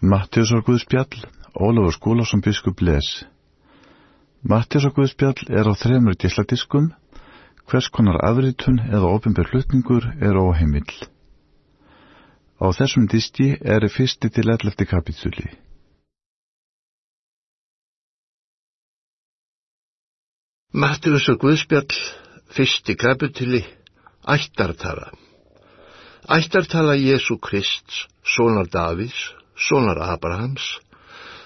Mattius og Guðspjall, Ólafur Skúlásson biskup les. Mattius og Guðspjall er á þremur gísladiskum, hvers konar afritun eða ofinbjör hlutningur er óheimill. Á þessum diski er fyrsti til 11. kapitúli. Mattius og Guðspjall, fyrsti kapitúli, ættartala. Ættartala Jésu Krist, sonar Davís, sonar Abrahams.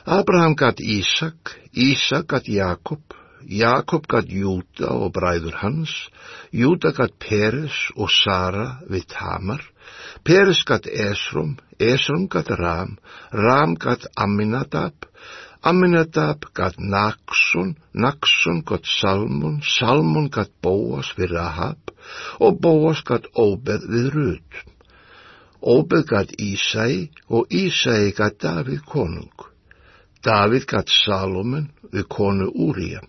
Abraham gatt Ísak, Ísak gatt Jakob, Jakob gatt Júta og bræður hans, Júta gatt Peres og Sara við Tamar, Peres gatt Esrom, Esrom gatt Ram, Ram gatt Aminadab, Aminadab gatt Naxon, Naxon gatt Salmon, Salmon gatt Bóas við Rahab og Bóas gatt Óbeð við Rut. obegat Isai och Isai gat David konung. David gat Salomon vid konu Uria.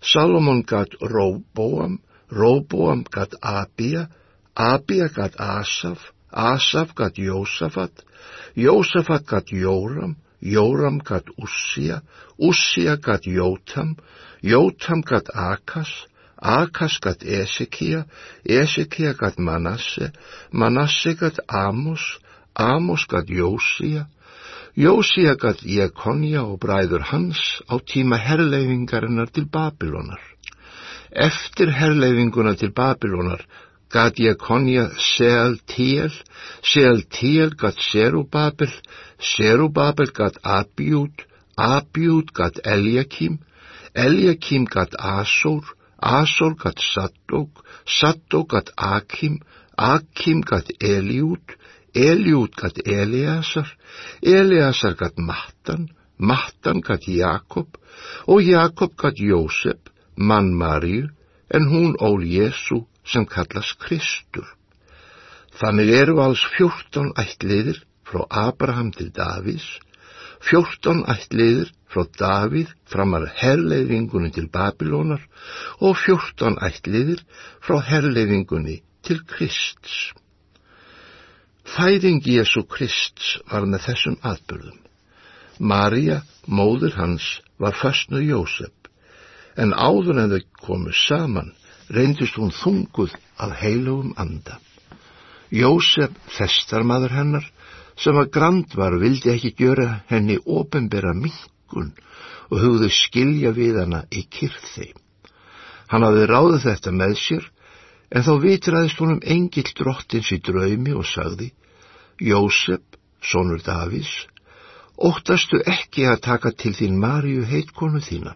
Salomon gat Roboam, Roboam gat Abia, Abia gat Asaf, Asaf gat Josafat, Josafat gat Joram, Joram gat Ussia, Ussia gat Jotam, Jotam gat Akas, Akas gatt Esekia, Esekia gatt Manasse, Manasse gatt Amos, Amos gatt Jósia, Jósia gatt Jekonja og bræður hans á tíma herleifingarinnar til Babylonar. Eftir herleifinguna til Babylonar gatt Jekonja Seal Tíel, Seal Tíel gatt Serubabel, Serubabel gatt Abjút, Abjút gatt Eljakim, Eljakim gatt Asór, Asór gatt Saddók, Saddók gatt Akim, Akim gatt Eliút, Eliút gatt Eliasar, Eliasar gatt Mattan, Mattan gatt Jakob og Jakob gatt Jósef, mann Maríu, en hún ól Jésu sem kallast Kristur. Þannig eru alls fjórtán ættliðir frá Abraham til Davís, fjórtán ættliðir frá Davíð framar herleifingunni til Babilónar og fjórtán ættliðir frá herleifingunni til Krists. Fæðing Jésu Krist var með þessum atbyrðum. Marja, móður hans, var fastnu Jósef, en áður en þau komu saman reyndist hún þunguð af heilugum anda. Jósef, festarmadur hennar, sem að grand var, vildi ekki gjöra henni ofinbera minkun og hugðu skilja við hana í kyrþi. Hann hafði ráðið þetta með sér, en þá vitraðist honum engill drottins í draumi og sagði, Jósef, sonur Davís, óttastu ekki að taka til þín Maríu heitkonu þína.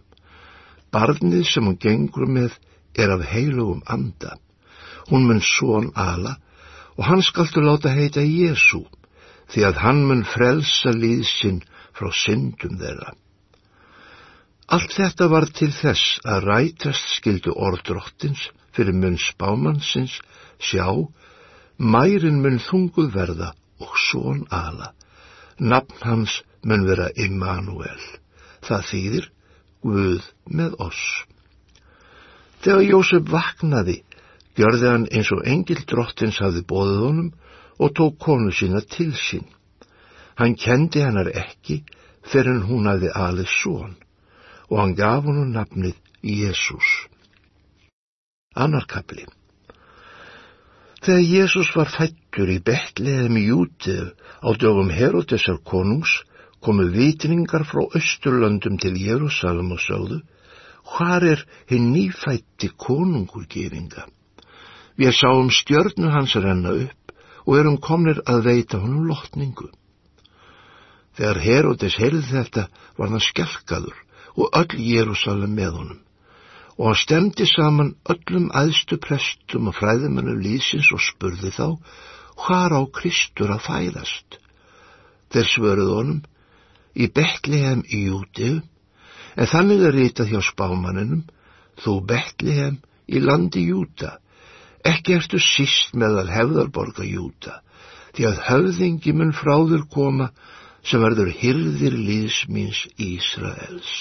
Barnið sem hún gengur með er af heilugum anda. Hún mun són ala og hann skaltu láta heita Jésu, því að hann mun frelsa líðsinn frá syndum þeirra. Allt þetta var til þess að rætast skildu orðdrottins fyrir mun spámannsins, sjá, mærin mun þunguð verða og són ala. Nafn hans mun vera Immanuel. Það þýðir Guð með oss. Þegar Jósef vaknaði, gjörði hann eins og engil drottins hafði bóðið honum og tók konu sína til sín. Hann kendi hennar ekki fyrir en hún hafði alið són og hann gaf honum nafnið Jésús. Annarkabli Þegar Jésús var fættur í betleðum í Jútið á dögum Herodesar konungs komu vitningar frá Östurlöndum til Jérúsalem og sögðu hvar er hinn nýfætti konungur geringa? Við sáum stjörnu hans renna upp og erum komnir að veita honum lotningu. Þegar Herodes heyrði þetta var hann skjálkaður og öll Jérúsalem með honum og hann stemdi saman öllum aðstu prestum og fræðimennum lísins og spurði þá hvar á Kristur að fæðast. Þeir svöruð honum í Betlehem í Jútið, en þannig er ritað hjá spámaninum, þú Betlehem í landi Júta, ekki ertu síst meðal hefðarborga Júta, því að höfðingi mun fráður koma sem verður hyrðir líðsmýns Ísraels.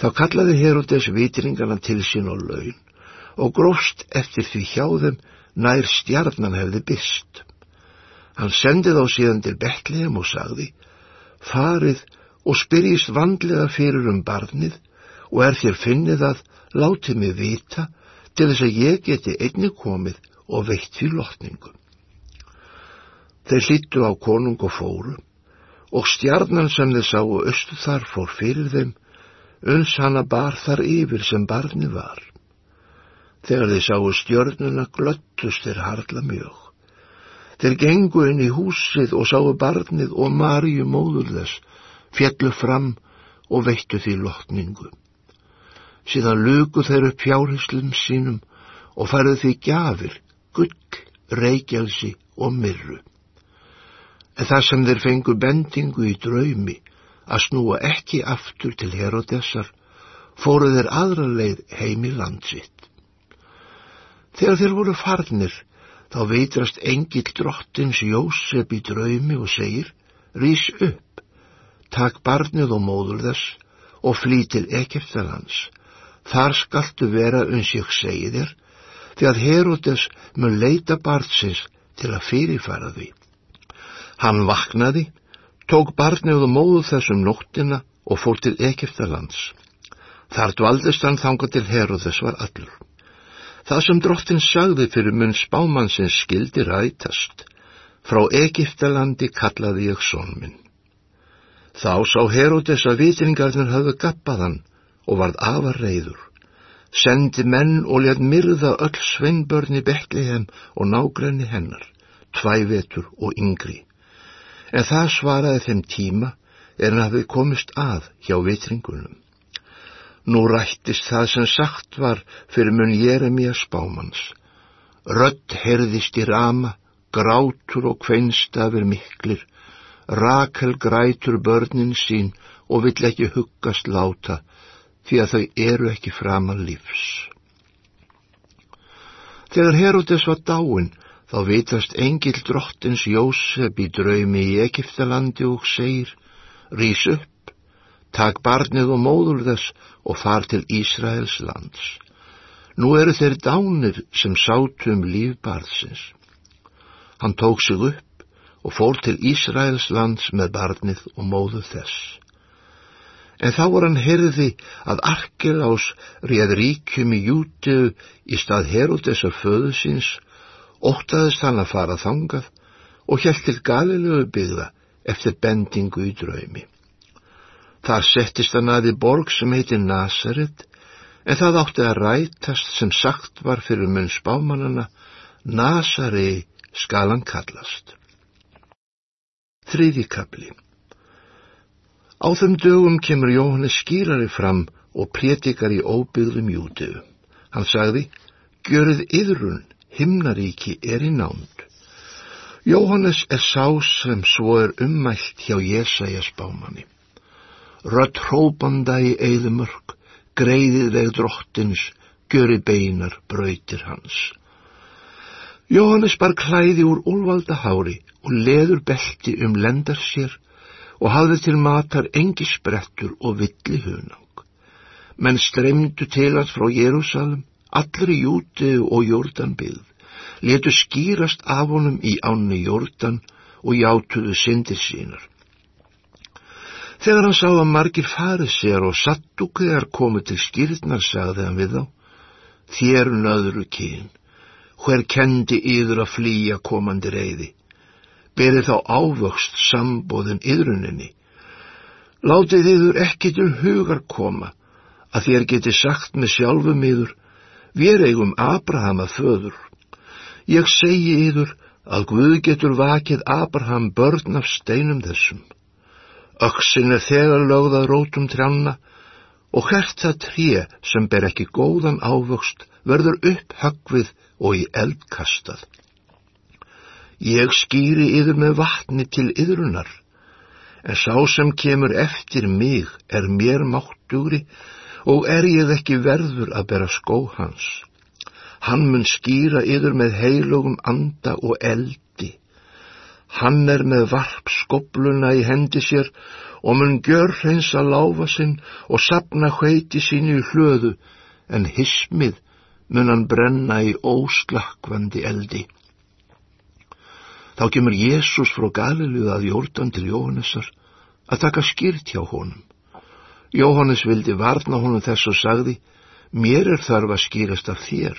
Þá kallaði Herodes vitringana til sín og laun og grófst eftir því hjá þeim nær stjarnan hefði byst. Hann sendið á síðan til Betlehem og sagði, farið og spyrjist vandlega fyrir um barnið og er þér finnið að látið mig vita til þess að ég geti einni komið og veitt því lotningu. Þeir hlýttu á konung og fóru og stjarnan sem þeir sáu östu þar fór fyrir þeim, uns hana bar þar yfir sem barni var. Þegar þeir sáu stjörnuna glöttust þeir harla mjög. Þeir gengu inn í húsið og sáu barnið og Maríu móður þess, fjallu fram og veittu því lotningu. Síðan luku þeir upp fjárhyslum sínum og færðu því gjafir, gull, reykjelsi og myrru en þar sem þeir fengu bendingu í draumi að snúa ekki aftur til Herodessar, fóru þeir aðra leið heim í landsitt. Þegar þeir voru farnir, þá veitrast engil drottins Jósef í draumi og segir, rýs upp, takk barnið og móður þess og flý til Egeftalands. Þar skaltu vera uns ég segi þér, því að Herodes mun leita barnsins til að fyrirfæra því. Hann vaknaði, tók barnið og móðu þessum nóttina og fór til Egiptalands. Þar dvaldist hann þanga til Herodes var allur. Það sem drottin sagði fyrir munn spámannsins skildi rætast. Frá Egiptalandi kallaði ég són minn. Þá sá Herodes að vitringarnir hafðu gappaðan og varð afar reyður. Sendi menn og létt myrða öll sveinbörni Betlehem og nágrenni hennar, tvævetur og yngri en það svaraði þeim tíma er hann hafið komist að hjá vitringunum. Nú rættist það sem sagt var fyrir mun Jeremia spámans. Rött herðist í rama, grátur og kveinstafir miklir, Rakel grætur börnin sín og vill ekki huggast láta, því að þau eru ekki framan lífs. Þegar Herodes var dáin, þá vitast engil drottins Jósef í draumi í Egiptalandi og segir, rýs upp, tak barnið og móður þess og far til Ísraels lands. Nú eru þeir dánir sem sátum líf barðsins. Hann tók sig upp og fór til Ísraels lands með barnið og móður þess. En þá var hann herði að Arkelás réð ríkjum í Júteu í stað Herodesar föðu síns óttaðist hann að fara þangað og hjælt til galilegu byggða eftir bendingu í draumi. Þar settist hann aði borg sem heiti Nazaret, en það átti að rætast sem sagt var fyrir munn spámanana, Nazarei skal hann kallast. Þriði kapli Á þeim dögum kemur Jóhannes skýrari fram og prétikar í óbyggðum jútu. Hann sagði, görið yðrun himnaríki er í nánd. Jóhannes er sá sem svo er ummælt hjá Jésaja spámanni. Rött hrópanda í eðumörk, greiðið veg drottins, göri beinar brautir hans. Jóhannes bar klæði úr úlvalda hári og leður belti um lendar sér og hafði til matar engi sprettur og villi hunang. Menn streymdu til hans frá Jérúsalem allri Júti og Jórdan byggð, letu skýrast af honum í ánni Jórdan og játuðu syndir sínar. Þegar hann sá að margir farið sér og sattúkðegar komið til skýrtnar, sagði hann við þá, þér nöðru kyn, hver kendi yður að flýja komandi reyði, berið þá ávöxt sambóðin yðruninni, látið yður ekki til hugar koma, að þér geti sagt með sjálfum yður, Við eigum Abrahama föður. Ég segi yður að Guð getur vakið Abraham börn af steinum þessum. Öksin er þegar lögðað rótum trjanna og hvert það tré sem ber ekki góðan ávöxt verður upp högvið og í eldkastað. Ég skýri yður með vatni til yðrunar, en sá sem kemur eftir mig er mér máttugri og er ég ekki verður að bera skó hans. Hann mun skýra yður með heilugum anda og eldi. Hann er með varp skobluna í hendi sér og mun gjör hreins að láfa sinn og sapna hveiti sínu í hlöðu, en hismið mun hann brenna í óslakvandi eldi. Þá kemur Jésús frá Galilu að Jórdan til Jóhannesar að taka skýrt hjá honum. Jóhannes vildi varna honum þess og sagði, mér er þarf að skýrast af þér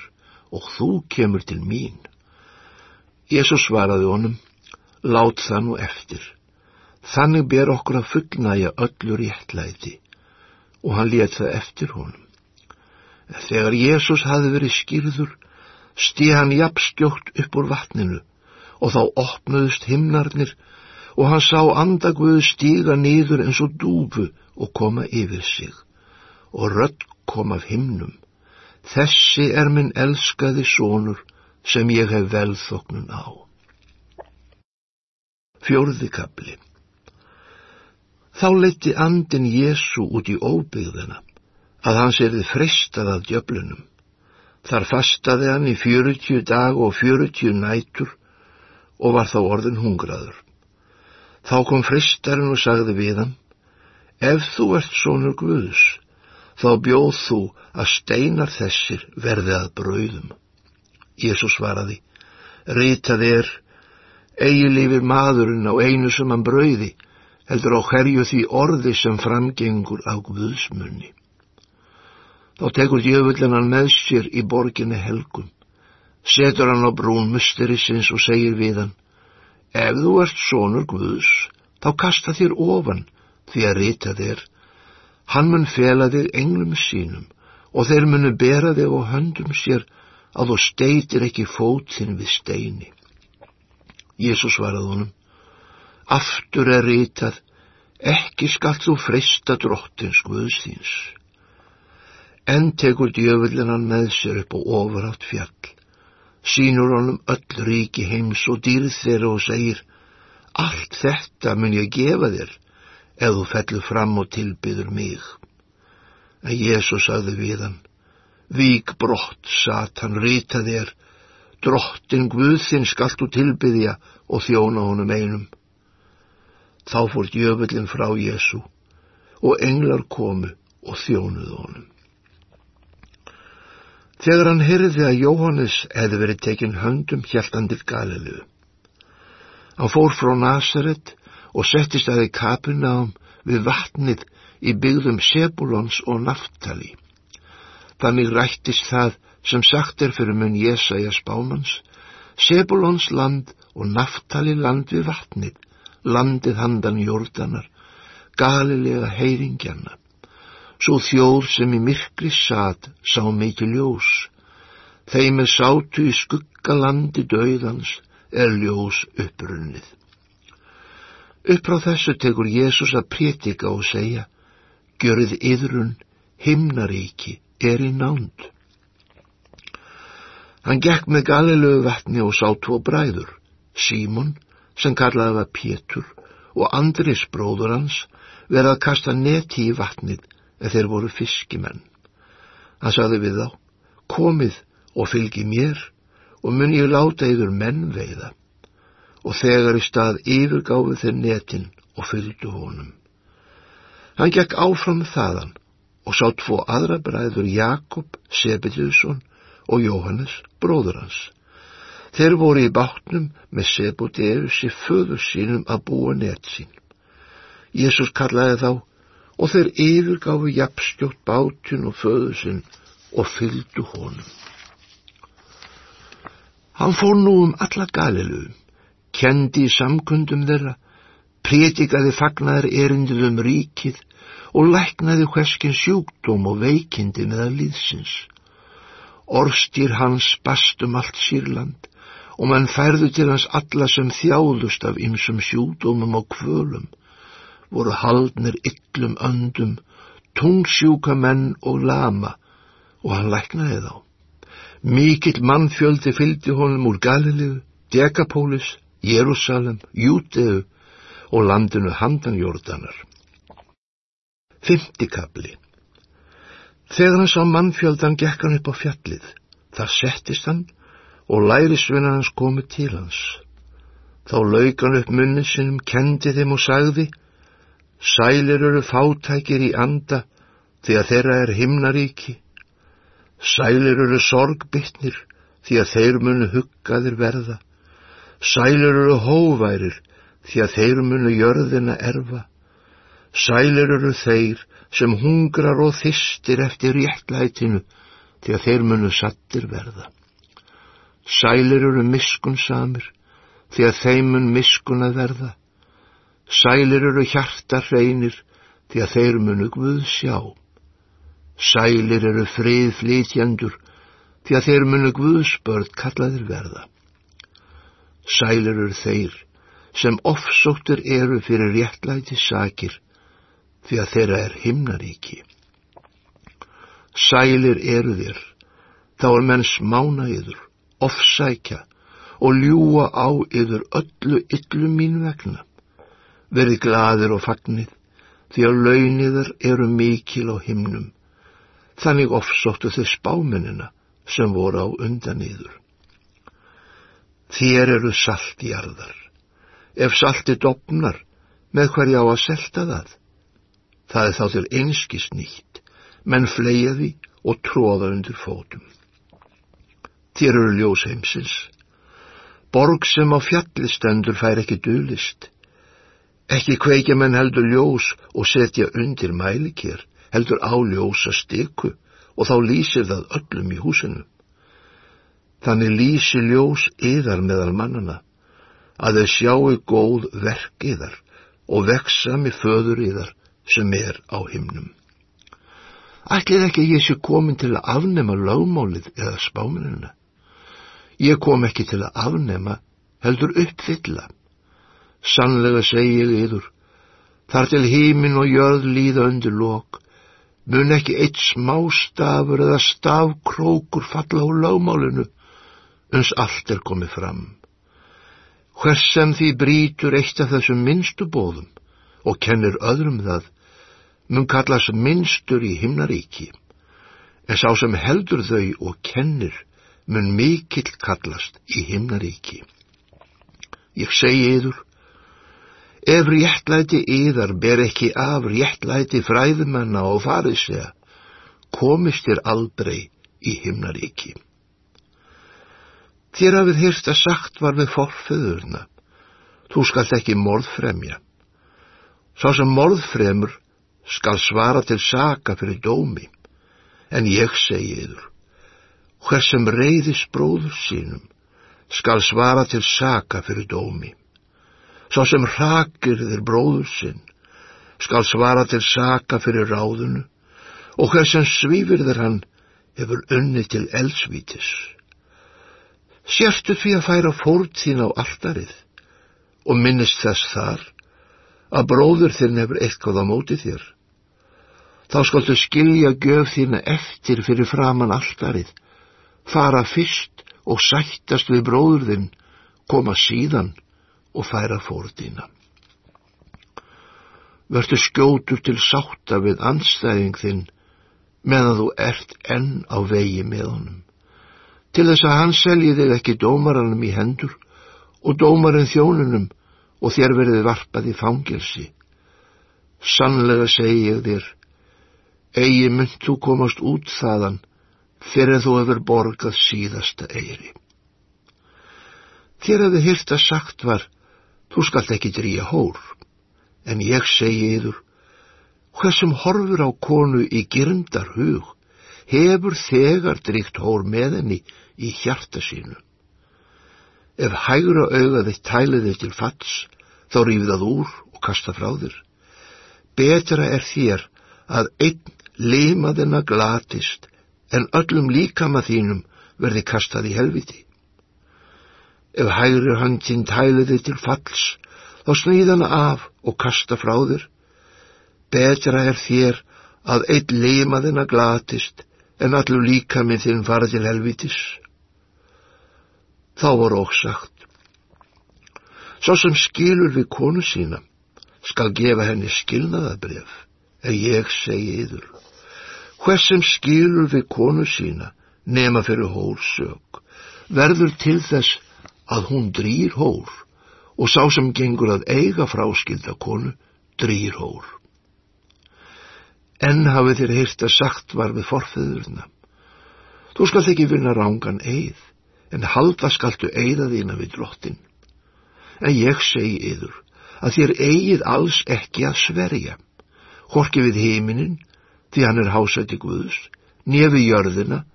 og þú kemur til mín. Jésús svaraði honum, lát það nú eftir. Þannig ber okkur að fullnæja öllu réttlæti og hann let það eftir honum. Þegar Jésús hafi verið skýrður, stið hann jafnskjótt upp úr vatninu og þá opnuðust himnarnir og hann sá andagvöðu stíga niður eins og dúfu og koma yfir sig og rödd kom af himnum. Þessi er minn elskaði sónur sem ég hef velþoknun á. Fjórði kapli Þá leti andin Jésu út í óbyggðina, að hans erið fristað af djöflunum. Þar fastaði hann í fjörutíu dag og fjörutíu nætur og var þá orðin hungraður. Þá kom fristarinn og sagði við hann, ef þú ert sonur Guðs, þá bjóð þú að steinar þessir verði að brauðum. Jésús svaraði, rítað er, eigi lifir maðurinn á einu sem hann brauði, heldur á hverju því orði sem framgengur á Guðsmunni. Þá tekur djöfullinan með sér í borginni helgum, setur hann á brún musterisins og segir við hann, ef þú ert sonur Guðs, þá kasta þér ofan því að rita þér, hann mun fela þig englum sínum og þeir munu bera þig á höndum sér að þú steitir ekki fótinn við steini. Jésús svarað honum, aftur er ritað, ekki skall þú frista drottins Guðs þíns. En tekur djöfullinan með sér upp á ofarátt fjall, sínur honum öll ríki heims og dýrð þeirra og segir, allt þetta mun ég gefa þér, ef þú fellur fram og tilbyður mig. En Jésús sagði við hann, vík brott, satan, rita þér, drottin Guðþinn skallt þú tilbyðja og þjóna honum einum. Þá fór djöfullin frá Jésu og englar komu og þjónuð honum. Þegar hann heyrði að Jóhannes hefði verið tekinn höndum hjæltandil Galilu. Hann fór frá Nazaret og settist aðeins kapinám við vatnið í byggðum Sebulons og Naftali. Þannig rættist það sem sagt er fyrir mun Jésaja spámans, Sebulons land og Naftali land við vatnið, landið handan jórdanar, galilega heyringjanna. Svo þjóð sem í myrkri sat sá mikið ljós. Þeim er sátu í skuggalandi döiðans er ljós upprunnið. Upp frá þessu tekur Jésús að prétika og segja, görið yðrun, himnaríki er í nánd. Hann gekk með galilögu vatni og sá tvo bræður, Símon, sem kallaði var Pétur, og Andris bróður hans, verið að kasta neti í vatnið en þeir voru fiskimenn. Hann saði við þá, komið og fylgi mér og mun ég láta yfir menn veiða. Og þegar í stað yfirgáfi þeir netin og fylgdu honum. Hann gekk áfram þaðan og sá tvo aðra bræður Jakob, Sebediusson og Jóhannes, bróður hans. Þeir voru í bátnum með Sebodius í föður sínum að búa net sín. Jésús kallaði þá og þeir yfirgáfu jafnstjótt bátun og föðu sinn og fylgdu honum. Hann fór nú um alla Galilu, kendi í samkundum þeirra, prétikaði fagnar erindið um ríkið og læknaði hverskinn sjúkdóm og veikindi meðal líðsins. Orstýr hans bastum allt sírland og mann færðu til hans alla sem þjáðust af ymsum sjúkdómum og kvölum voru haldnir yllum öndum, tungsjúka menn og lama og hann læknaði þá. Mikill mannfjöldi fylgdi honum úr Galilegu, Dekapólis, Jérúsalem, Júteu og landinu Handanjórdanar. Fymtikabli Þegar hann sá mannfjöldan gekk hann upp á fjallið. Þar settist hann og lærisvinna hans komið til hans. Þá lauk hann upp munni sinum, kendi þeim og sagði Sælir eru fátækir í anda því að þeirra er himnaríki. Sælir eru sorgbytnir því að þeir munu huggaðir verða. Sælir eru hóværir því að þeir munu jörðina erfa. Sælir eru þeir sem hungrar og þistir eftir réttlætinu því að þeir munu sattir verða. Sælir eru miskunsamir því að þeim mun miskun að verða. Sælir eru hjartar hreinir því að þeir munu Guð sjá. Sælir eru frið flytjandur því að þeir munu Guðsbörð kallaðir verða. Sælir eru þeir sem ofsóttur eru fyrir réttlæti sakir því að þeirra er himnaríki. Sælir eru þér, þá er menn smána yður, ofsækja og ljúa á yður öllu yllu mín vegna. Verði gladir og fagnið, því að launiðar eru mikil á himnum. Þannig ofsóttu þau spáminina sem voru á undan yður. Þér eru saltjarðar. Ef salti dopnar, með hverja á að selta það? Það er þá til einskis nýtt, menn fleia því og tróða undir fótum. Þér eru ljós heimsins. Borg sem á fjallistendur fær ekki dölist. Ekki kveikja menn heldur ljós og setja undir mælikir, heldur á ljósa styku og þá lýsir það öllum í húsinu. Þannig lýsi ljós yðar meðal mannana, að þeir sjáu góð verk yðar og veksa með föður yðar sem er á himnum. Ætlið ekki ég sé komin til að afnema lögmálið eða spáminuna. Ég kom ekki til að afnema, heldur uppfylla. Sannlega segi ég yður, þar til hímin og jörð líða undir lok, mun ekki eitt smástafur eða stafkrókur falla á lögmálinu uns allt er komið fram. Hvers sem því brítur eitt af þessum minnstu bóðum og kennir öðrum það, mun kallast minnstur í himnaríki, en sá sem heldur þau og kennir mun mikill kallast í himnaríki. Ég segi yður, ef réttlæti yðar ber ekki af réttlæti fræðumanna og farið segja, komist þér aldrei í himnaríki. Þér hafið hýrst að sagt var við forföðurna. Þú skalt ekki morðfremja. Sá sem morðfremur skal svara til saka fyrir dómi. En ég segi yður, hver sem reyðis bróður sínum skal svara til saka fyrir dómi. Sá sem rakir þér bróður sinn skal svara til saka fyrir ráðunu og hver sem svífir þér hann hefur unni til eldsvítis. Sérstu því að færa fórð þín á alldarið og minnist þess þar að bróður þinn hefur eitthvað á móti þér. Þá skaltu skilja göf þína eftir fyrir framann alldarið, fara fyrst og sættast við bróður þinn, koma síðan og færa fórð þína. Vertu skjótur til sátta við anstæðing þinn meðan þú ert enn á vegi með honum til þess að hann selji þig ekki dómaranum í hendur og dómarinn þjónunum og þér verði varpað í fangelsi. Sannlega segi ég þér, eigi mynd þú komast út þaðan fyrir þú hefur borgað síðasta eiri. Þér hefði hýrt að sagt var, þú skalt ekki drýja hór, en ég segi yður, hversum horfur á konu í gyrndar hug, hefur þegar dríkt hór með henni í hjarta sínu. Ef hægra auga þitt tælið þitt til fatts, þá rífið það úr og kasta frá þér. Betra er þér að einn limaðina glatist en öllum líkama þínum verði kastað í helviti. Ef hægri handin tælið þitt til falls, þá snýðana af og kasta frá þér. Betra er þér að einn limaðina glatist en allur líkaminn þinn fara til helvitis. Þá voru okk sagt. Svo sem skilur við konu sína skal gefa henni skilnaðabref, en ég segi yður. Hvers sem skilur við konu sína nema fyrir hórsök, verður til þess að hún drýr hór og sá sem gengur að eiga fráskilda konu drýr hór. Enn hafið þér heyrt að sagt var við forfeðurna. Þú skalt ekki vinna rángan eið, en halda skaltu eiða þína við drottin. En ég segi yður að þér eigið alls ekki að sverja, horki við heiminin, því hann er hásætti Guðs, nefi jörðina,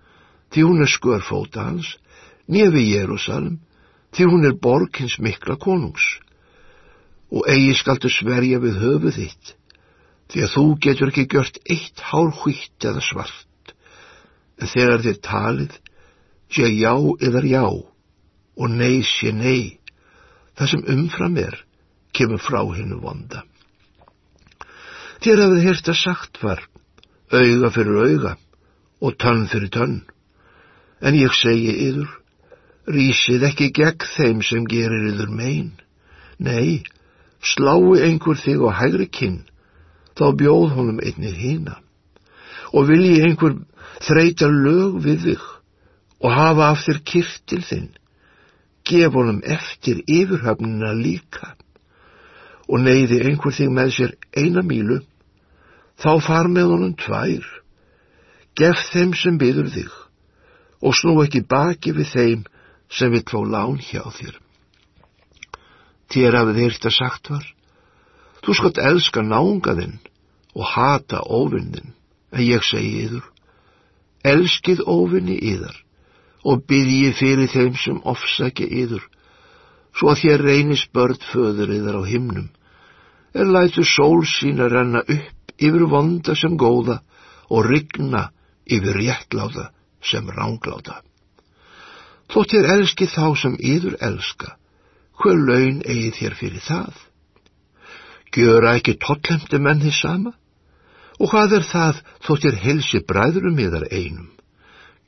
því hún er skörfóta hans, nefi Jérúsalm, því hún er borgins mikla konungs. Og eigi skaltu sverja við höfuð þitt, því að þú getur ekki gjört eitt hár hvitt eða svart, en þegar þið talið, sé já eðar já, og nei sé nei, það sem umfram er, kemur frá hennu vonda. Þér hafið hérst að sagt var, auga fyrir auga og tönn fyrir tönn, en ég segi yður, rísið ekki gegn þeim sem gerir yður megin. Nei, slái einhver þig á hægri kinn, þá bjóð honum einnið hína. Og vilji einhver þreita lög við þig og hafa af þér kirtil þinn, gef honum eftir yfirhafnina líka. Og neyði einhver þig með sér eina mílu, þá far með honum tvær. Gef þeim sem byður þig og snú ekki baki við þeim sem vill fá lán hjá þér. Þér hafið hýrt að sagt var, þú skott elska nángaðinn og hata óvinnin, en ég segi yður, elskið óvinni yðar og byrji fyrir þeim sem ofsækja yður, svo að þér reynist börn föður yðar á himnum, en lætu sól sín að renna upp yfir vonda sem góða og rigna yfir réttláta sem rángláta. Þótt þér elski þá sem yður elska, hver laun eigi þér fyrir það? Gjöra ekki tollemdi menn þið sama? Og hvað er það þótt þér helsi bræðurum yðar einum?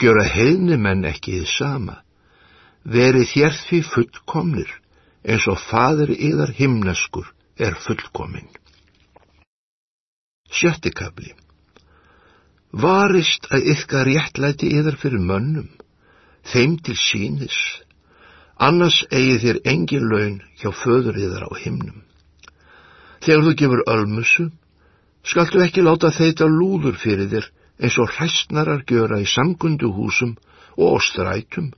Gjöra heilni menn ekki þið sama? Verið þér því fullkomnir, eins og fadur yðar himneskur er fullkomin. Sjöttikabli Varist að yfka réttlæti yðar fyrir mönnum, þeim til sínis, annars eigi þér engin laun hjá föður yðar á himnum. Þegar þú gefur ölmusu, skaltu ekki láta þeita lúður fyrir þér eins og hræstnarar gjöra í samgundu húsum og strætum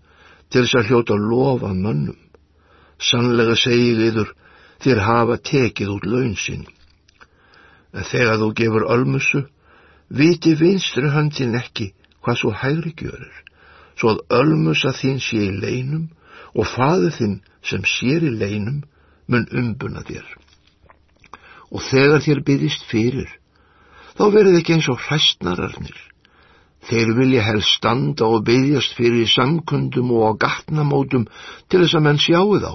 til þess að hljóta lofa mönnum. Sannlega segi yður þér hafa tekið út laun sinn. En þegar þú gefur ölmusu, viti vinstri höndin ekki hvað svo hægri gjörir svo að ölmusa þín sé í leinum og faður þinn sem sér í leinum mun umbuna þér. Og þegar þér byrjist fyrir, þá verið ekki eins og hræstnararnir. Þeir vilja helst standa og byrjast fyrir samkundum og á gatnamótum til þess að menn sjáu þá.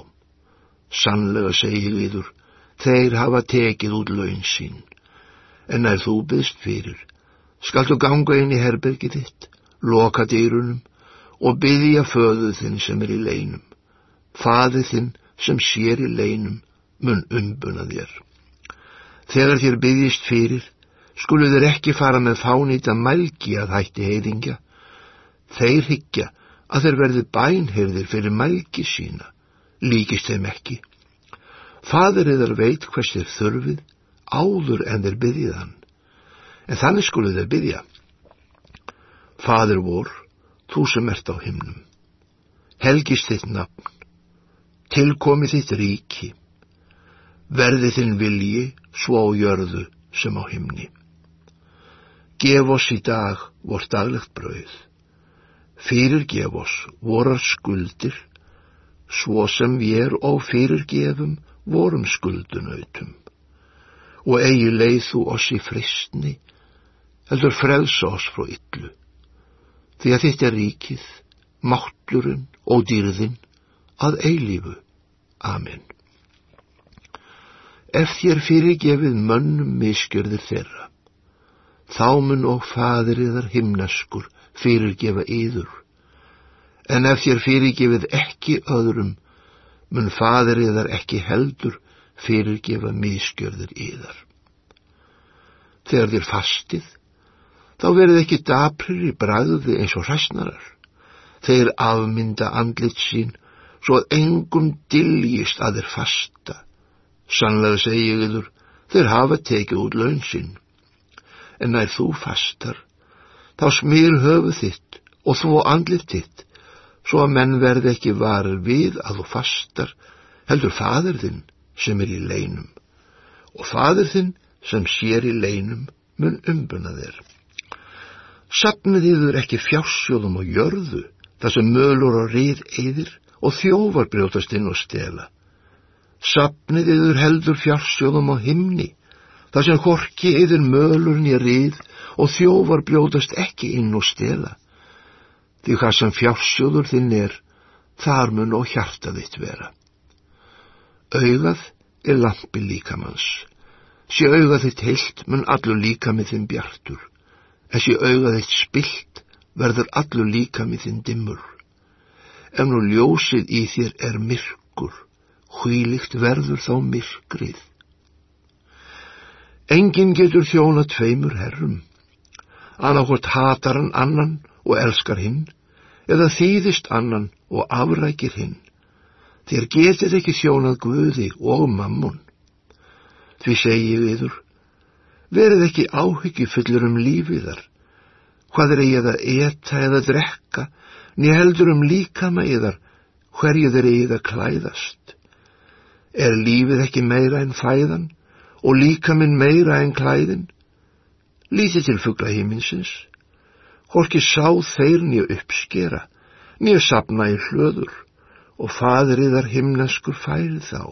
Sannlega segir viður, þeir hafa tekið út laun sín. En er þú byrjast fyrir, skaltu ganga inn í herbergið þitt, loka dýrunum og byggja föðu þinn sem er í leinum. Faði þinn sem sér í leinum mun umbuna þér. Þegar þér byggjist fyrir, skulu þér ekki fara með fánýta mælgi að hætti heiðingja. Þeir higgja að þeir verði bænheirðir fyrir mælgi sína, líkist þeim ekki. Fadur eðar veit hvers þeir þurfið, áður en þeir byggjið hann. En þannig skulu þeir byggja. Fadur vor, þú sem ert á himnum. Helgist þitt nafn, tilkomi þitt ríki, verði þinn vilji svo á jörðu sem á himni. Gef oss í dag vort daglegt brauð, fyrirgef oss vorar skuldir, svo sem við er og fyrirgefum vorum skuldunautum. Og eigi leið þú oss í fristni, heldur frelsa oss frá yllu því að þitt er ríkið, mátturinn og dýrðinn að eilífu. Amen. Ef þér fyrirgefið mönnum miskjörðir þeirra, þá mun og fadriðar himnaskur fyrirgefa yður, en ef þér fyrirgefið ekki öðrum, mun fadriðar ekki heldur fyrirgefa miskjörðir yðar. Þegar þér fastið, þá verið ekki daprir í bræði eins og hræstnarar. Þeir afmynda andlit sín, svo að engum diljist að þeir fasta. Sannlega segi ég yfir, þeir hafa tekið út laun sín. En nær þú fastar, þá smýr höfu þitt og þú andlit þitt, svo að menn verði ekki varir við að þú fastar, heldur fadir þinn sem er í leinum og fadir þinn sem sér í leinum mun umbuna þér. Sapnið yfir ekki fjársjóðum og jörðu þar sem mölur og rið eðir og þjófar brjótast inn og stela. Sapnið yfir heldur fjársjóðum og himni þar sem horki eðir mölurn í rið og þjófar brjótast ekki inn og stela. Því hvað sem fjársjóður þinn er, þar mun og hjarta þitt vera. Augað er lampi líkamanns. Sé augað þitt heilt mun allur líkamið þinn bjartur. Sé augað þitt spilt verður allur líkamið þinn dimmur. Ef nú ljósið í þér er myrkur, hvílikt verður þá myrkrið. Engin getur þjóna tveimur herrum. Annarkort hatar hann annan og elskar hinn, eða þýðist annan og afrækir hinn. Þér getið ekki þjónað Guði og mammun. Því segi viður, verið ekki áhyggju fullur um lífiðar, hvað er eigið að eta eða drekka, niður heldur um líkama yðar, hverju þeir eigið að klæðast. Er lífið ekki meira en fæðan og líkaminn meira en klæðin? Lítið til fuggla himinsins, Horki sá þeir nýju uppskera, nýju sapna í hlöður og fadriðar himneskur færið þá.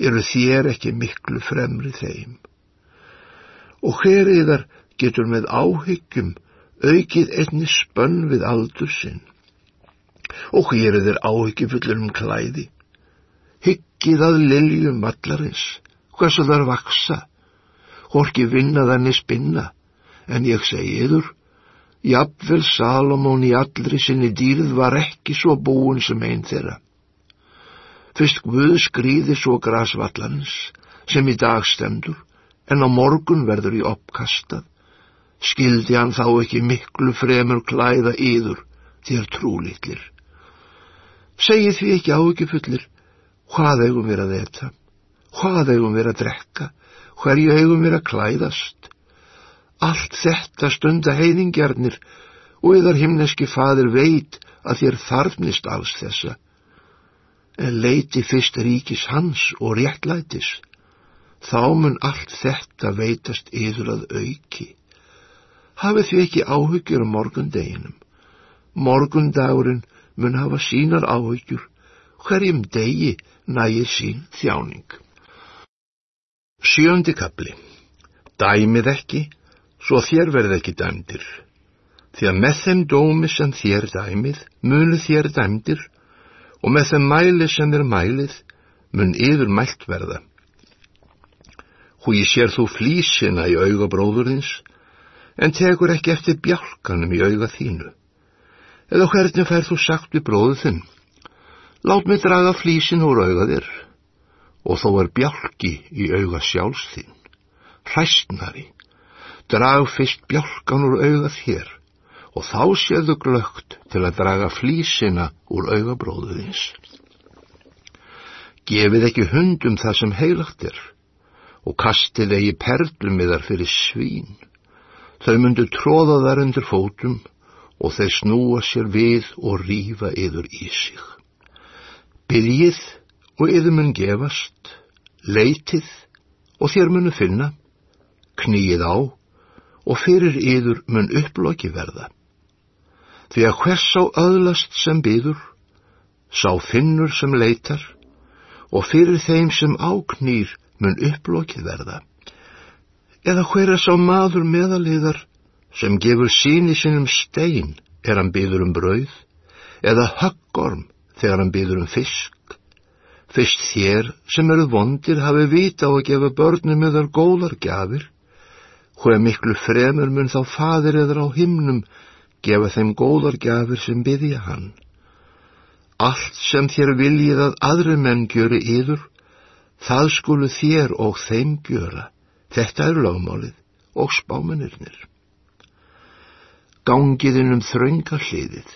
Eru þér ekki miklu fremri þeim. Og heriðar getur með áhyggjum aukið einni spönn við aldur sinn. Og hér er þeir áhyggjufullur um klæði. Hyggið að liljum allarins, hversu þar vaksa. Horki vinna þannig spinna, en ég segi yður, Jafnvel Salomón í allri sinni dýrð var ekki svo búin sem einn þeirra. Fyrst Guð skrýði svo grasvallans sem í dag stendur en á morgun verður í uppkastað. Skildi hann þá ekki miklu fremur klæða yður þér trúlitlir. Segið því ekki á ekki fullir hvað eigum við að þetta, hvað eigum við að drekka, hverju eigum við að klæðast Allt þetta stunda heiðingjarnir og yðar himneski fadir veit að þér þarfnist alls þessa. En leiti fyrst ríkis hans og réttlætis, þá mun allt þetta veitast yður að auki. Hafið því ekki áhyggjur um morgundeginum. Morgundagurinn mun hafa sínar áhyggjur, hverjum degi nægir sín þjáning. Sjöndi kapli Dæmið ekki svo þér verð ekki dæmdir. Því að með þeim dómi sem þér dæmið, munu þér dæmdir, og með þeim mæli sem er mælið, mun yfir mælt verða. Hví sér þú flísina í auga bróðurins, en tekur ekki eftir bjálkanum í auga þínu. Eða hvernig fær þú sagt við bróðu þinn? Lát mig draga flísin úr auga þér, og þó er bjálki í auga sjálfs þín, hræstnari, drag fyrst bjálkan úr augað hér og þá séðu glögt til að draga flísina úr augabróðuðins. Gefið ekki hundum það sem heilagt er og kastið eigi perlum yðar fyrir svín. Þau myndu tróða þar undir fótum og þeir snúa sér við og rífa yður í sig. Byrjið og yður mun gefast, leitið og þér munu finna, knýið á og fyrir yður mun upploki verða. Því að hvers á öðlast sem byður, sá finnur sem leitar, og fyrir þeim sem áknýr mun upploki verða. Eða hver er sá maður meðaliðar sem gefur síni sinum stein er hann byður um brauð, eða höggorm þegar hann byður um fisk. Fyrst þér sem eru vondir hafi vita á að gefa börnum yðar góðar gafir, hver miklu fremur mun þá fadir eður á himnum gefa þeim góðar gafir sem byggja hann. Allt sem þér viljið að aðri menn gjöru yður, það skulu þér og þeim gjöra. Þetta er lögmálið og spámanirnir. Gangiðinn um þrönga hliðið,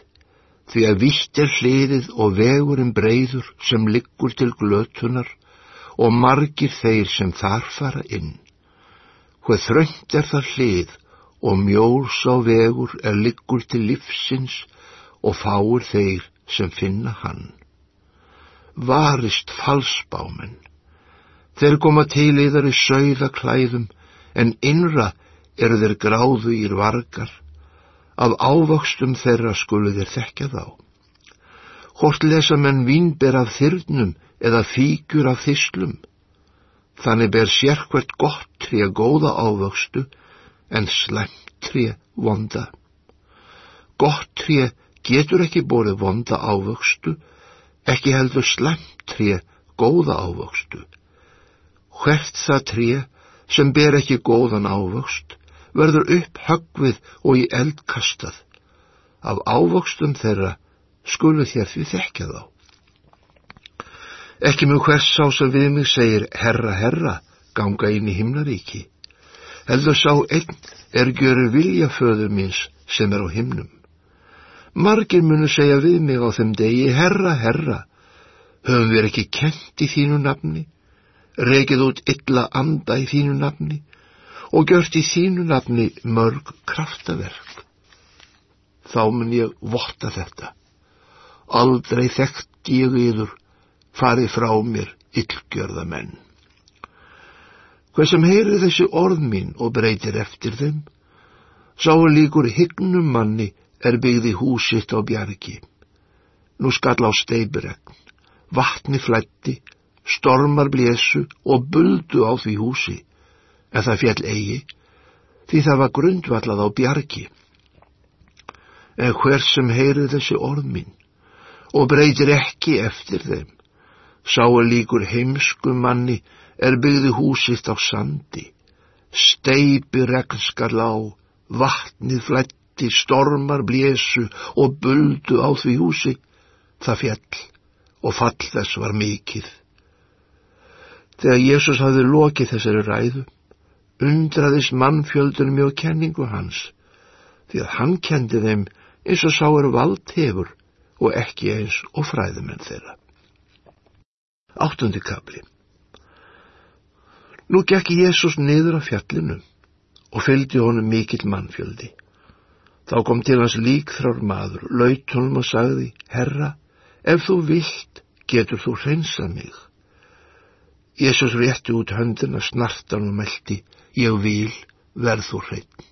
því að vitt er hliðið og vegurinn breyður sem liggur til glötunar og margir þeir sem þar fara inn hvað þröngt er það hlið og mjóls á vegur er liggur til lífsins og fáur þeir sem finna hann. varist falsbámen. Þeir koma til yðar í sögða klæðum, en innra eru þeir gráðu ír vargar. Af ávöxtum þeirra skulu þeir þekka þá. Hvort lesa menn vínber af þyrnum eða fíkur af þyslum. Þannig ber sérkvært gott að góða ávöxtu, en slemt trí vonda. Gott trí getur ekki borið vonda ávöxtu, ekki heldur slemt trí góða ávöxtu. Hvert það trí sem ber ekki góðan ávöxt, verður upp höggvið og í eld kastað. Af ávöxtum þeirra skulu þér því þekkja þá. Ekki mjög hvers sá sem við mig segir herra, herra, ganga inn í himnaríki. Heldur sá einn er gjöru vilja föður míns sem er á himnum. Margir munu segja við mig á þeim degi, herra, herra, höfum við ekki kent í þínu nafni, reikið út illa anda í þínu nafni og gjört í þínu nafni mörg kraftaverk. Þá mun ég votta þetta. Aldrei þekkt ég yður farið frá mér yllgjörða menn. Hvað sem heyrir þessi orð mín og breytir eftir þeim, sáu líkur hyggnum manni er byggði húsitt á bjargi. Nú skall á steipiregn, vatni flætti, stormar blésu og buldu á því húsi, en það fjall eigi, því það var grundvallað á bjargi. En hver sem heyrið þessi orð mín og breytir ekki eftir þeim, sáu líkur heimsku manni er byggði húsitt á sandi, steipi regnskar lág, vatnið flætti, stormar blésu og buldu á því húsi, það fjall og fall þess var mikið. Þegar Jésús hafði lokið þessari ræðu, undraðist mannfjöldun mjög kenningu hans, því að hann kendi þeim eins og sá er vald hefur og ekki eins og fræðumenn þeirra. Áttundi kapli Nú gekk Jésús niður af fjallinu og fylgdi honum mikill mannfjöldi. Þá kom til hans líkþrár maður, laut honum og sagði, Herra, ef þú vilt, getur þú hreinsað mig. Jésús rétti út höndina snartan og meldi, ég vil, verð þú hreitn.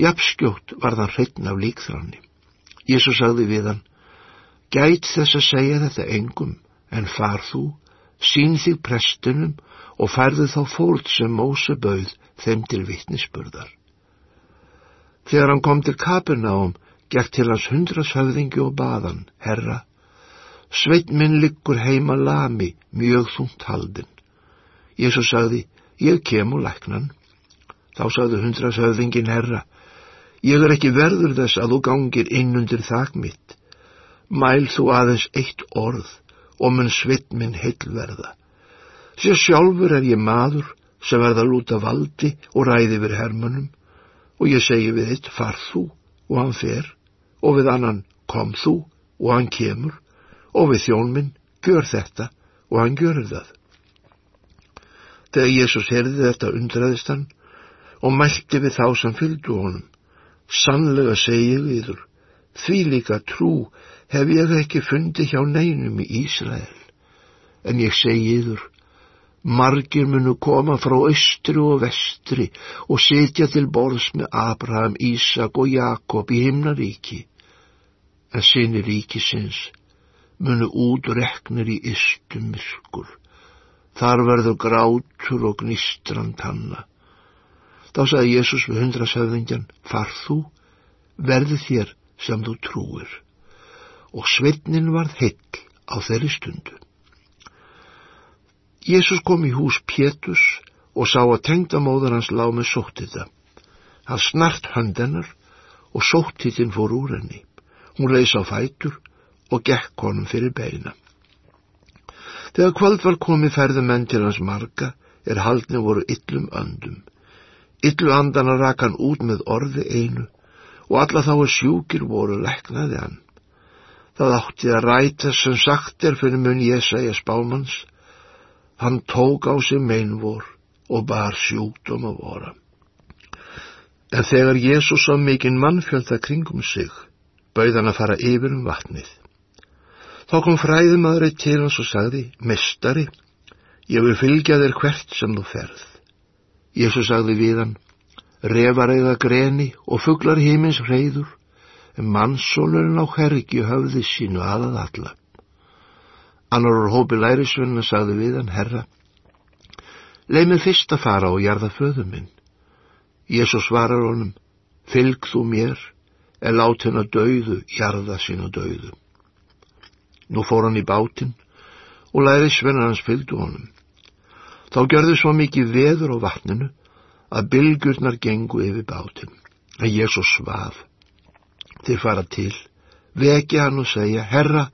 Japskjótt var þann hreitn af líkþráni. Jésús sagði við hann, gæt þess að segja þetta engum, en far þú, sín þig prestunum og færðu þá fólk sem Móse bauð þeim til vittnisspurðar. Þegar hann kom til Kapernaum, gekk til hans hundrashöfðingi og baðan, herra, sveit minn liggur heima lami, mjög þungt haldin. Jésu sagði, ég kem og læknan. Þá sagði hundrashöfðingin herra, ég er ekki verður þess að þú gangir inn undir þak mitt. Mæl þú aðeins eitt orð og mun sveit minn heilverða. Sér sjálfur er ég maður sem verða lúta valdi og ræði við hermönum og ég segi við eitt far þú og hann fer og við annan kom þú og hann kemur og við þjónminn gjör þetta og hann gjörur það. Þegar Jésús herði þetta undraðist hann og mælti við þá sem fylgdu honum. Sannlega segi ég viður, því líka trú hef ég ekki fundið hjá neinum í Ísrael. En ég segi yður, margir munu koma frá austri og vestri og sitja til borðs með Abraham, Ísak og Jakob í himnaríki. En sinni ríkisins munu útreknir í ystum myrkur. Þar verður grátur og gnistrand hanna. Þá sagði Jésús við hundrasöfðingjan, far þú, verði þér sem þú trúir. Og sveitnin varð heill á þeirri stundu. Jésús kom í hús Pétus og sá að tengdamóður hans lág með sóttita. Hann snart höndennar og sóttitinn fór úr henni. Hún reys á fætur og gekk honum fyrir beina. Þegar kvöld var komið færðu menn til hans marga er haldni voru yllum öndum. Yllu andana rak hann út með orði einu og alla þá að sjúkir voru leknaði hann. Það átti að ræta sem sagt er fyrir mun Jésaja spámans. Hann tók á sig meinvor og bar sjúkdóm að vora. En þegar Jésús sá mikinn mannfjölda kringum sig, bauð hann að fara yfir um vatnið. Þá kom fræðumadri til hans og sagði, Mestari, ég vil fylgja þér hvert sem þú ferð. Jésu sagði við hann, refar eiga greni og fugglar hímins reyður, en mannsólurinn á hergi höfði sínu aðað alla. Annar úr hópi lærisvenna sagði við hann, Herra, leið mig fyrst að fara og jarða föðum minn. Jésu svarar honum, fylg þú mér, er lát henn að dauðu, jarða sína dauðu. Nú fór hann í bátinn og lærisvennar hans fylgdu honum. Þá gjörðu svo mikið veður á vatninu að bylgurnar gengu yfir bátinn. En Jésu svaf. Þeir fara til, vekja hann og segja, Herra,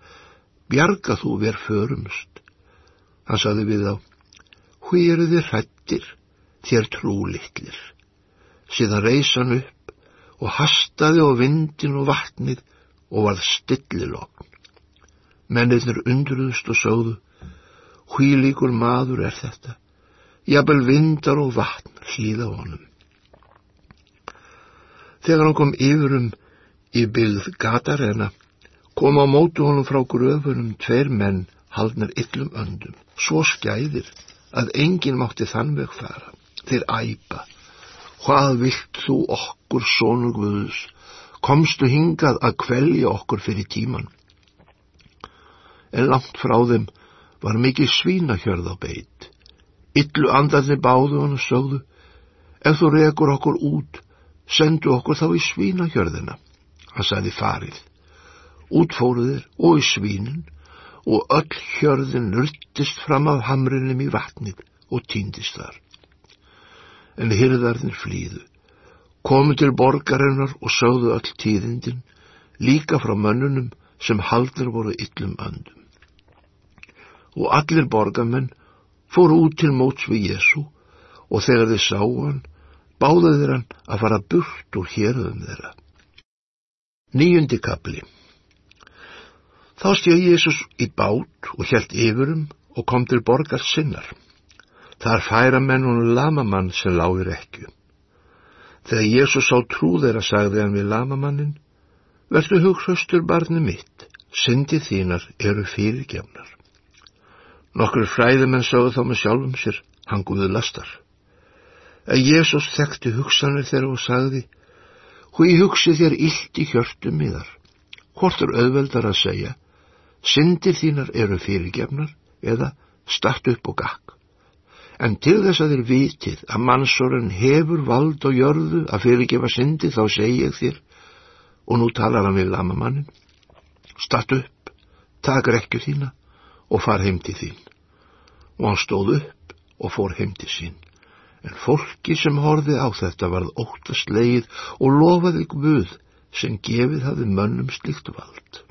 bjarga þú ver förumst. Hann saði við þá, hví eru þið hrættir, þér trúlittlir. Síðan reysan upp og hastaði á vindin og vatnið og varð stillilokn. Mennirnir undruðust og sögðu, hví líkur maður er þetta? jafnvel vindar og vatn hlýða honum. Þegar hann kom yfirum í byggð gatarena, kom á mótu honum frá gröfunum tveir menn haldnar yllum öndum, svo skæðir að enginn mátti þann veg fara. Þeir æpa, hvað vilt þú okkur, sónu Guðus, komstu hingað að kvelja okkur fyrir tíman. En langt frá þeim var mikið svínahjörð á beit Yllu andarnir báðu hann og sögðu, ef þú rekur okkur út, sendu okkur þá í svínahjörðina. Hann sagði farið. Útfóruðir og í svínin og öll hjörðin nuttist fram af hamrinum í vatnið og týndist þar. En hyrðarnir flýðu, komu til borgarinnar og sögðu öll tíðindin, líka frá mönnunum sem haldur voru yllum öndum. Og allir borgarmenn fóru út til móts við Jésu og þegar þeir sá hann, báðu þeir hann að fara burt úr héröðum þeirra. Nýjundi kapli Þá stjöði Jésús í bát og helt yfirum og kom til borgar sinnar. Þar færa menn hún lamamann sem lágur ekki. Þegar Jésús sá trú þeirra sagði hann við lamamannin, verðu hugsaustur barni mitt, syndi þínar eru fyrirgefnar. Nokkur fræðumenn sögðu þá með sjálfum sér, hann guðu lastar. En Jésús þekkti hugsanir þeirra og sagði, hví hugsi þér illt í hjörtum miðar? Hvort er auðveldar að segja, syndir þínar eru fyrirgefnar eða start upp og gakk. En til þess að þér vitið að mannsorinn hefur vald og jörðu að fyrirgefa syndi þá segi ég þér, og nú talar hann við lamamannin, start upp, tak rekju þína og far heim til þín. Og hann stóð upp og fór heim til sín. En fólki sem horfið á þetta varð óttast leið og lofaði Guð sem gefið hafði mönnum slikt vald.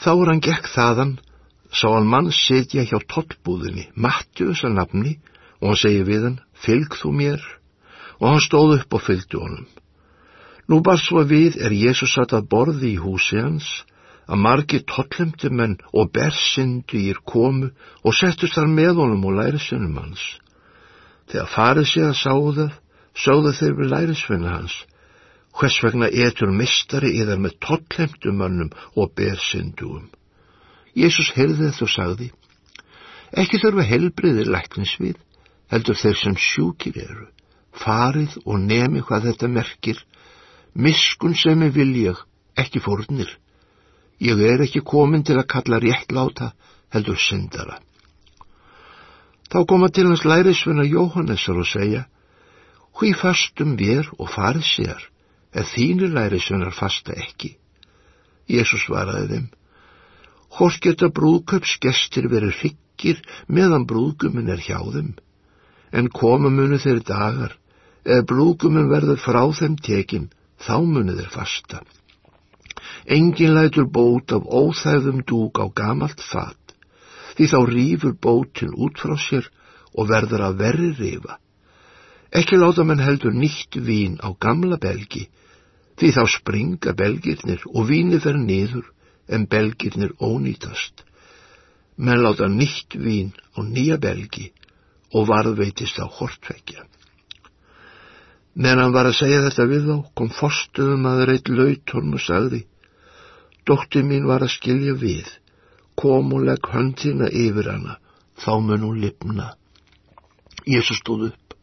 Þá er hann gekk þaðan, sá hann mann setja hjá tollbúðinni, Mattius að nafni, og hann segi við hann, fylg þú mér, og hann stóð upp og fylgdu honum. Nú bara svo við er Jésús satt að borði í húsi hans, að margi tollemtu menn og bersindu ír komu og settust þar með honum og lærisvennum hans. Þegar farið sé að sáðu það, sáðu þeir við lærisvenna hans. Hvers vegna etur mistari yðar með tollemtu mannum og bersindugum. Jésús heyrði þetta og sagði, ekki þurfa helbriðir læknis við, heldur þeir sem sjúkir eru. Farið og nemi hvað þetta merkir, miskun sem er viljag, ekki fórnir. Ég er ekki komin til að kalla réttláta heldur syndara. Þá koma til hans lærisvinna Jóhannesar og segja, hví fastum við og farið sér, eða þínir lærisvinnar fasta ekki. Jésús svaraði þeim, Hór geta brúðköpsgestir verið hryggir meðan brúðguminn er hjá þeim, en koma munu þeir dagar, eða brúðguminn verður frá þeim tekin, þá munu þeir fasta. Engin lætur bót af óþæðum dúk á gamalt fat, því þá rýfur bótin út frá sér og verður að verri rifa. Ekki láta mann heldur nýtt vín á gamla belgi, því þá springa belgirnir og vínið fer niður en belgirnir ónýtast. Menn láta nýtt vín á nýja belgi og varðveitist á hortvekja. Meðan hann var að segja þetta við þá, kom forstuðum að reitt laut honum og sagði, Dóttir mín var að skilja við kom og legg höndina yfir hana, þá mun hún lipna. Jésús stóð upp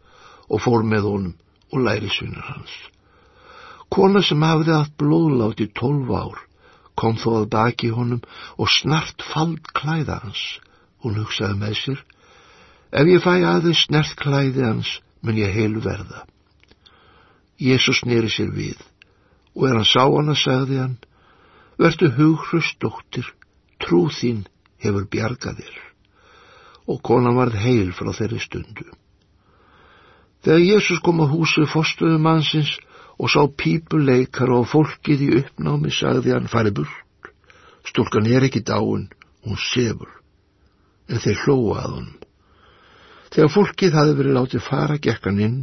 og fór með honum og læri svinar hans. Kona sem hafði allt blóðlátt í tólf ár kom þó að baki honum og snart fald klæða hans. Hún hugsaði með sér, ef ég fæ aðeins snert klæði hans mun ég heil verða. Jésús nýri sér við og er hann sá hana sagði hann, verðu hughrust dóttir, trú þín hefur bjargaðir. Og konan varð heil frá þeirri stundu. Þegar Jésús kom að húsu fórstuðu mannsins og sá pípuleikar og fólkið í uppnámi sagði hann fari burt. Stúlkan er ekki dáin, hún sefur. En þeir hlóa að honum. Þegar fólkið hafi verið látið fara gekkan inn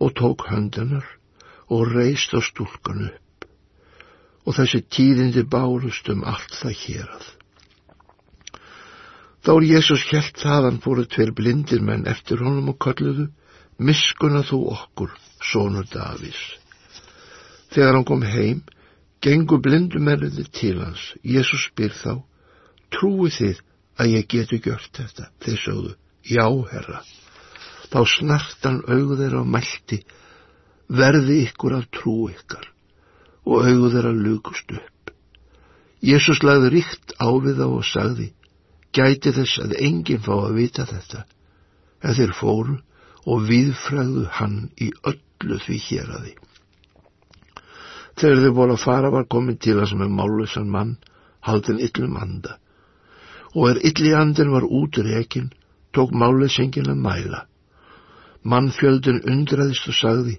og tók höndunar og reist á stúlkan upp. Og þessi tíðindi bálust um allt það hér að. Þá er Jésús helt þaðan fóru tveir blindir menn eftir honum og kalluðu miskuna þú okkur, sónur Davís. Þegar hann kom heim, gengur blindumenniði til hans. Jésús spyr þá, trúi þið að ég getu gjört þetta? Þeir sögðu, já, herra. Þá snart hann augur þeirra og mælti, verði ykkur af trú ykkar og augur þeirra lukust upp. Jésús lagði ríkt á við þá og sagði, gæti þess að enginn fá að vita þetta. En þeir fóru og viðfræðu hann í öllu því hér að því. Þegar þau að fara var komin til að sem er málusan mann, haldin yllum anda. Og er ylli andin var út rekin, tók málusengin að mæla. Mannfjöldin undraðist og sagði,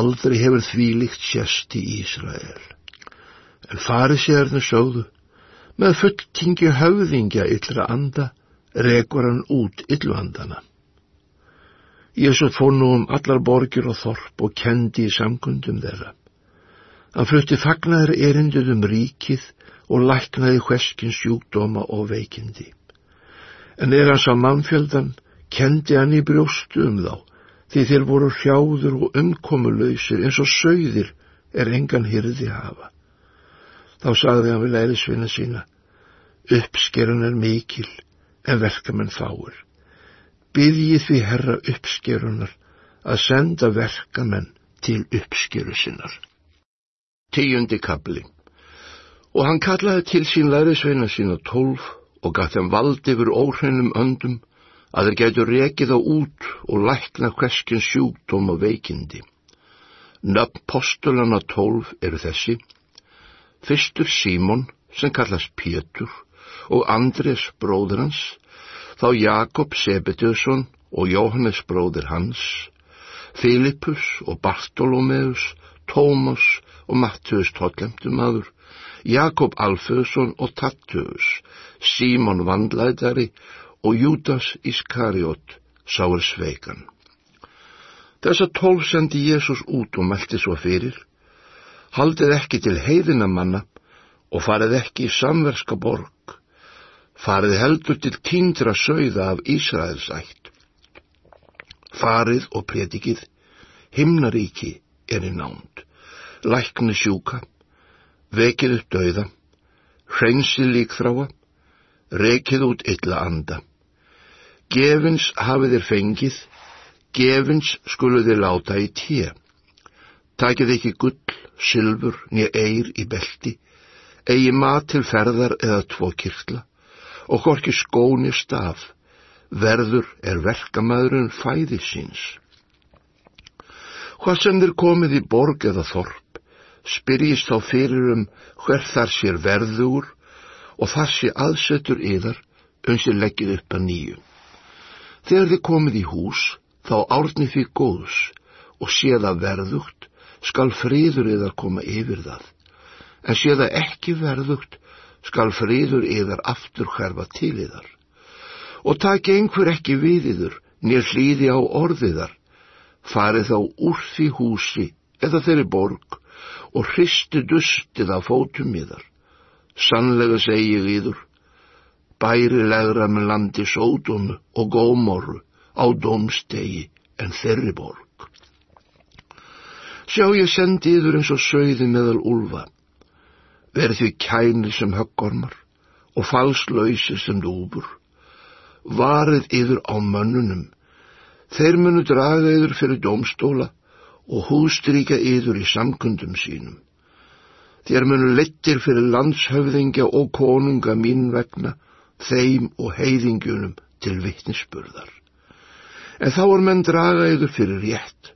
aldrei hefur því líkt sérst í Ísrael. En farið sérna sögðu, með fulltingi höfðingja yllra anda, rekur hann út ylluandana. Jésús fór nú um allar borgir og þorp og kendi í samkundum þeirra. Hann flutti fagnar erindið um ríkið og læknaði hveskins sjúkdóma og veikindi. En er hans á mannfjöldan, kendi hann í brjóstu um þá, því þeir voru hrjáður og umkomulöysir eins og sögðir er engan hyrði hafa. Þá sagði hann við lærisvinna sína, uppskerun er mikil en verkamenn fáir byggjið því herra uppskerunar að senda verkamenn til uppskeru sinnar. Tíundi kabli Og hann kallaði til sín lærisveina sína tólf og gaf þeim vald yfir óhreinum öndum að þeir getur rekið á út og lækna hverskinn sjúkdóm og veikindi. Nöfn postulana tólf eru þessi, fyrstur Símon sem kallast Pétur og Andrés bróður hans, þá Jakob Sebetiusson og Jóhannes bróðir hans, Filippus og Bartolomeus, Tómas og Mattius Tollemtumadur, Jakob Alfeusson og Tattius, Símon Vandlætari og Júdas Iskariot sáur sveikan. Þessa tólf sendi Jésús út og meldi svo fyrir, haldið ekki til heiðina manna og farið ekki í samverska borg, farið heldur til týndra sögða af Ísraels ætt. Farið og predikið, himnaríki er í nánd, lækni sjúka, vekið upp dauða, hreinsið líkþráa, rekið út illa anda. Gefins hafið þér fengið, gefins skuluð þér láta í tíu. Takið ekki gull, sylfur, nýja eir í belti, eigi mat til ferðar eða tvo kirkla og hvorki skóni staf, verður er verkamæðurinn fæði síns. Hvað sem þér komið í borg eða þorp, spyrjist þá fyrir um hver þar sér verður og þar sé aðsetur yðar um sér leggið upp að nýju. Þegar þið komið í hús, þá árni því góðs og séða verðugt, skal friður yðar koma yfir það, en séða ekki verðugt, skal friður yðar aftur hverfa til yðar. Og taki einhver ekki við yður, nér hlýði á orðiðar, farið þá úr því húsi eða þeirri borg og hristi dustið á fótum yðar. Sannlega segi ég yður, bæri legra með landi sódónu og gómoru á dómstegi en þeirri borg. Sjá ég sendi yður eins og sögði meðal úlfa, verð því kænir sem höggormar og falslausir sem dúbur. Varið yður á mönnunum. Þeir munu draga yður fyrir domstóla og hústríka yður í samkundum sínum. Þér munu lettir fyrir landshöfðingja og konunga mín vegna, þeim og heiðingjunum til vittnisspurðar. En þá er menn draga yður fyrir rétt,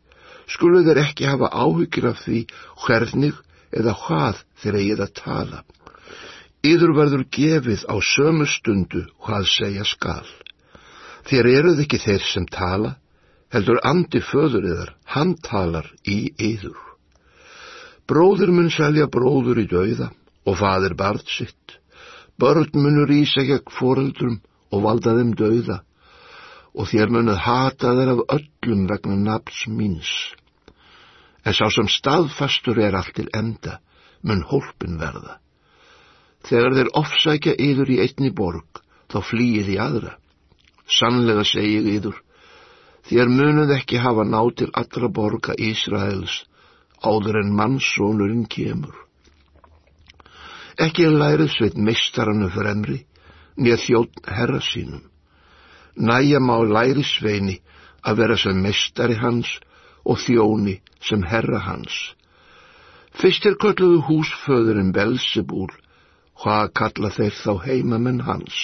skulu þeir ekki hafa áhyggjur af því hvernig eða hvað þeir eigið að tala. Íður verður gefið á sömu stundu hvað segja skal. Þér eruð ekki þeir sem tala, heldur andi föður yðar, hann talar í íður. Bróður mun selja bróður í dauða og fadir barð sitt. Börn munur ísa gegn foreldrum og valda þeim dauða og þér munuð hata þeir af öllum vegna nafns míns. En sá sem staðfastur er allt til enda, mun hólpin verða. Þegar þeir ofsækja yður í einni borg, þá flýið í aðra. Sannlega segið yður, þér munuð ekki hafa ná til allra borga Ísraels áður en mannsónurinn kemur. Ekki lærið sveit mistaranu fremri, nýja þjótt herra sínum. Næja má læri sveini að vera sem mestari hans og þjóni sem herra hans. Fyrst er kölluðu húsföðurinn Belsebúl Hvað kalla þeir þá heimamenn hans?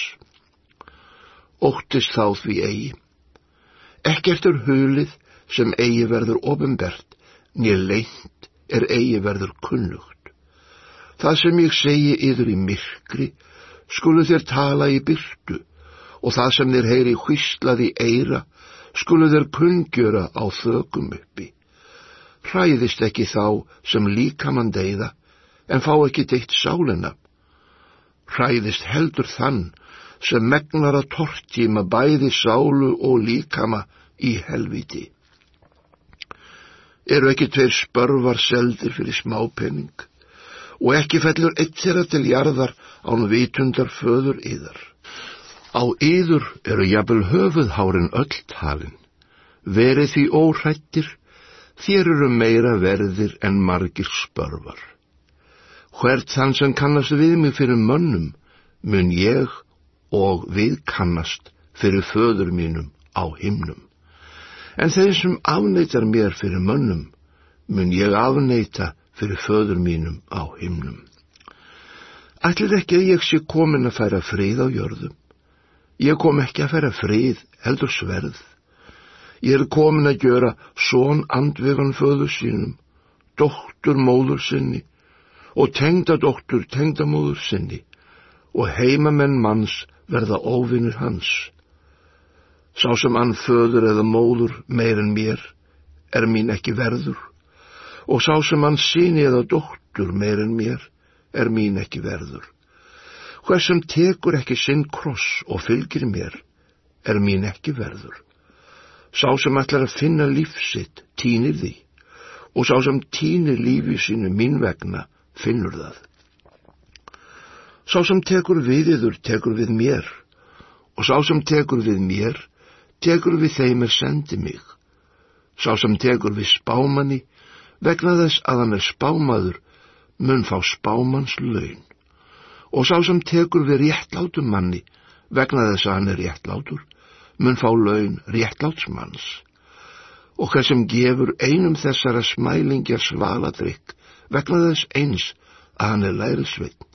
Óttist þá því eigi. Ekkert er hulið sem eigi verður ofinbert, nýr leint er eigi verður kunnugt. Það sem ég segi yður í myrkri, skulu þér tala í byrtu, og það sem þér heyri hvíslað í eira, skulu þér kunngjöra á þögum uppi. Hræðist ekki þá sem líkamann deyða, en fá ekki deitt sálina hræðist heldur þann sem megnar að tortíma bæði sálu og líkama í helviti. Eru ekki tveir spörvar seldir fyrir smápenning og ekki fellur eitt þeirra til jarðar án vitundar föður yðar. Á yður eru jafnvel höfuðhárin öll talin. Verið því óhrættir, þér eru meira verðir en margir spörvar. Hvert þann sem kannast við mig fyrir mönnum, mun ég og við kannast fyrir föður mínum á himnum. En þeir sem afneitar mér fyrir mönnum, mun ég afneita fyrir föður mínum á himnum. Ætlir ekki að ég sé komin að færa frið á jörðum. Ég kom ekki að færa frið, heldur sverð. Ég er komin að gjöra són andvegan föður sínum, doktur móður sinni og tengdadoktur tengdamóður sinni og heimamenn manns verða óvinnir hans. Sá sem hann föður eða móður meir en mér er mín ekki verður og sá sem hann síni eða dóttur meir en mér er mín ekki verður. Hvers sem tekur ekki sinn kross og fylgir mér er mín ekki verður. Sá sem ætlar að finna lífsitt týnir því og sá sem týnir lífi sínu mín vegna finnur það. Sá sem tekur við yður tekur við mér og sá sem tekur við mér tekur við þeim er sendi mig. Sá sem tekur við spámanni vegna þess að hann er spámaður mun fá spámans laun og sá sem tekur við réttlátum manni vegna þess að hann er réttlátur mun fá laun réttlátsmanns og hvað sem gefur einum þessara smælingja svaladrykk vegna þess eins að hann er lærisveitn.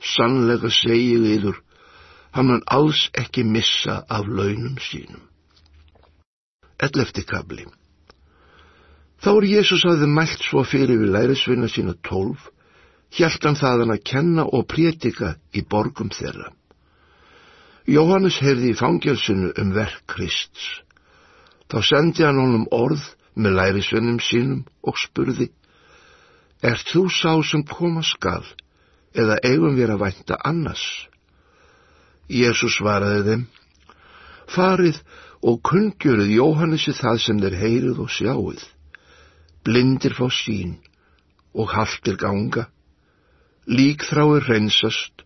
Sannlega segið yður, hann hann alls ekki missa af launum sínum. Ellefti kabli Þá er Jésús aðeins mælt svo fyrir við lærisveina sína tólf, hjælt hann það hann að kenna og prétika í borgum þeirra. Jóhannes heyrði í fangjálsinu um verk Krists. Þá sendi hann honum orð með lærisveinum sínum og spurði, Ert þú sá sem koma skal, eða eigum við að vænta annars? Jésús svaraði þeim, farið og kungjöruð Jóhannesi það sem þeir heyrið og sjáuð, blindir fá sín og haltir ganga, líkþráir reynsast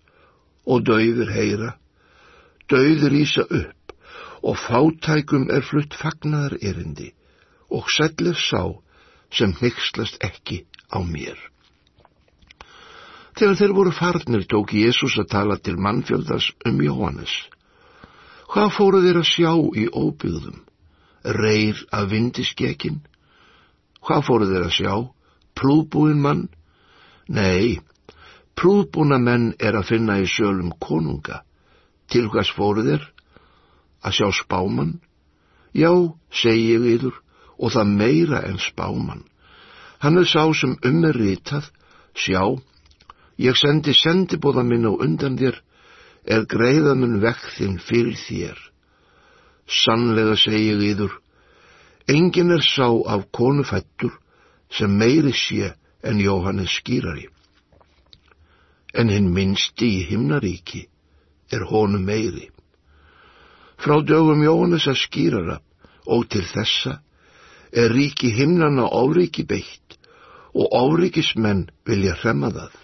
og döfur heyra, döður ísa upp og fátækum er flutt fagnar erindi og sellir sá sem hyggslast ekki á mér. Þegar þeir voru farnir tók Jésús að tala til mannfjöldars um Jóhannes. Hvað fóru þeir að sjá í óbyggðum? Reyr að vindiskekin? Hvað fóru þeir að sjá? Prúbúin mann? Nei, prúbúna menn er að finna í sölum konunga. Til hvers fóru þeir? Að sjá spáman? Já, segi ég yður, og það meira en spáman. Hann er sá sem um er ritað, sjá, ég sendi sendibóða minn á undan þér, er greiðamun vekk þinn fyrir þér. Sannlega segi ég yður, engin er sá af konufættur sem meiri sé en Jóhannes skýrari. En hinn minnsti í himnaríki er honu meiri. Frá dögum Jóhannes að skýrara og til þessa er ríki himnana áríki beitt og áríkismenn vilja hremma það.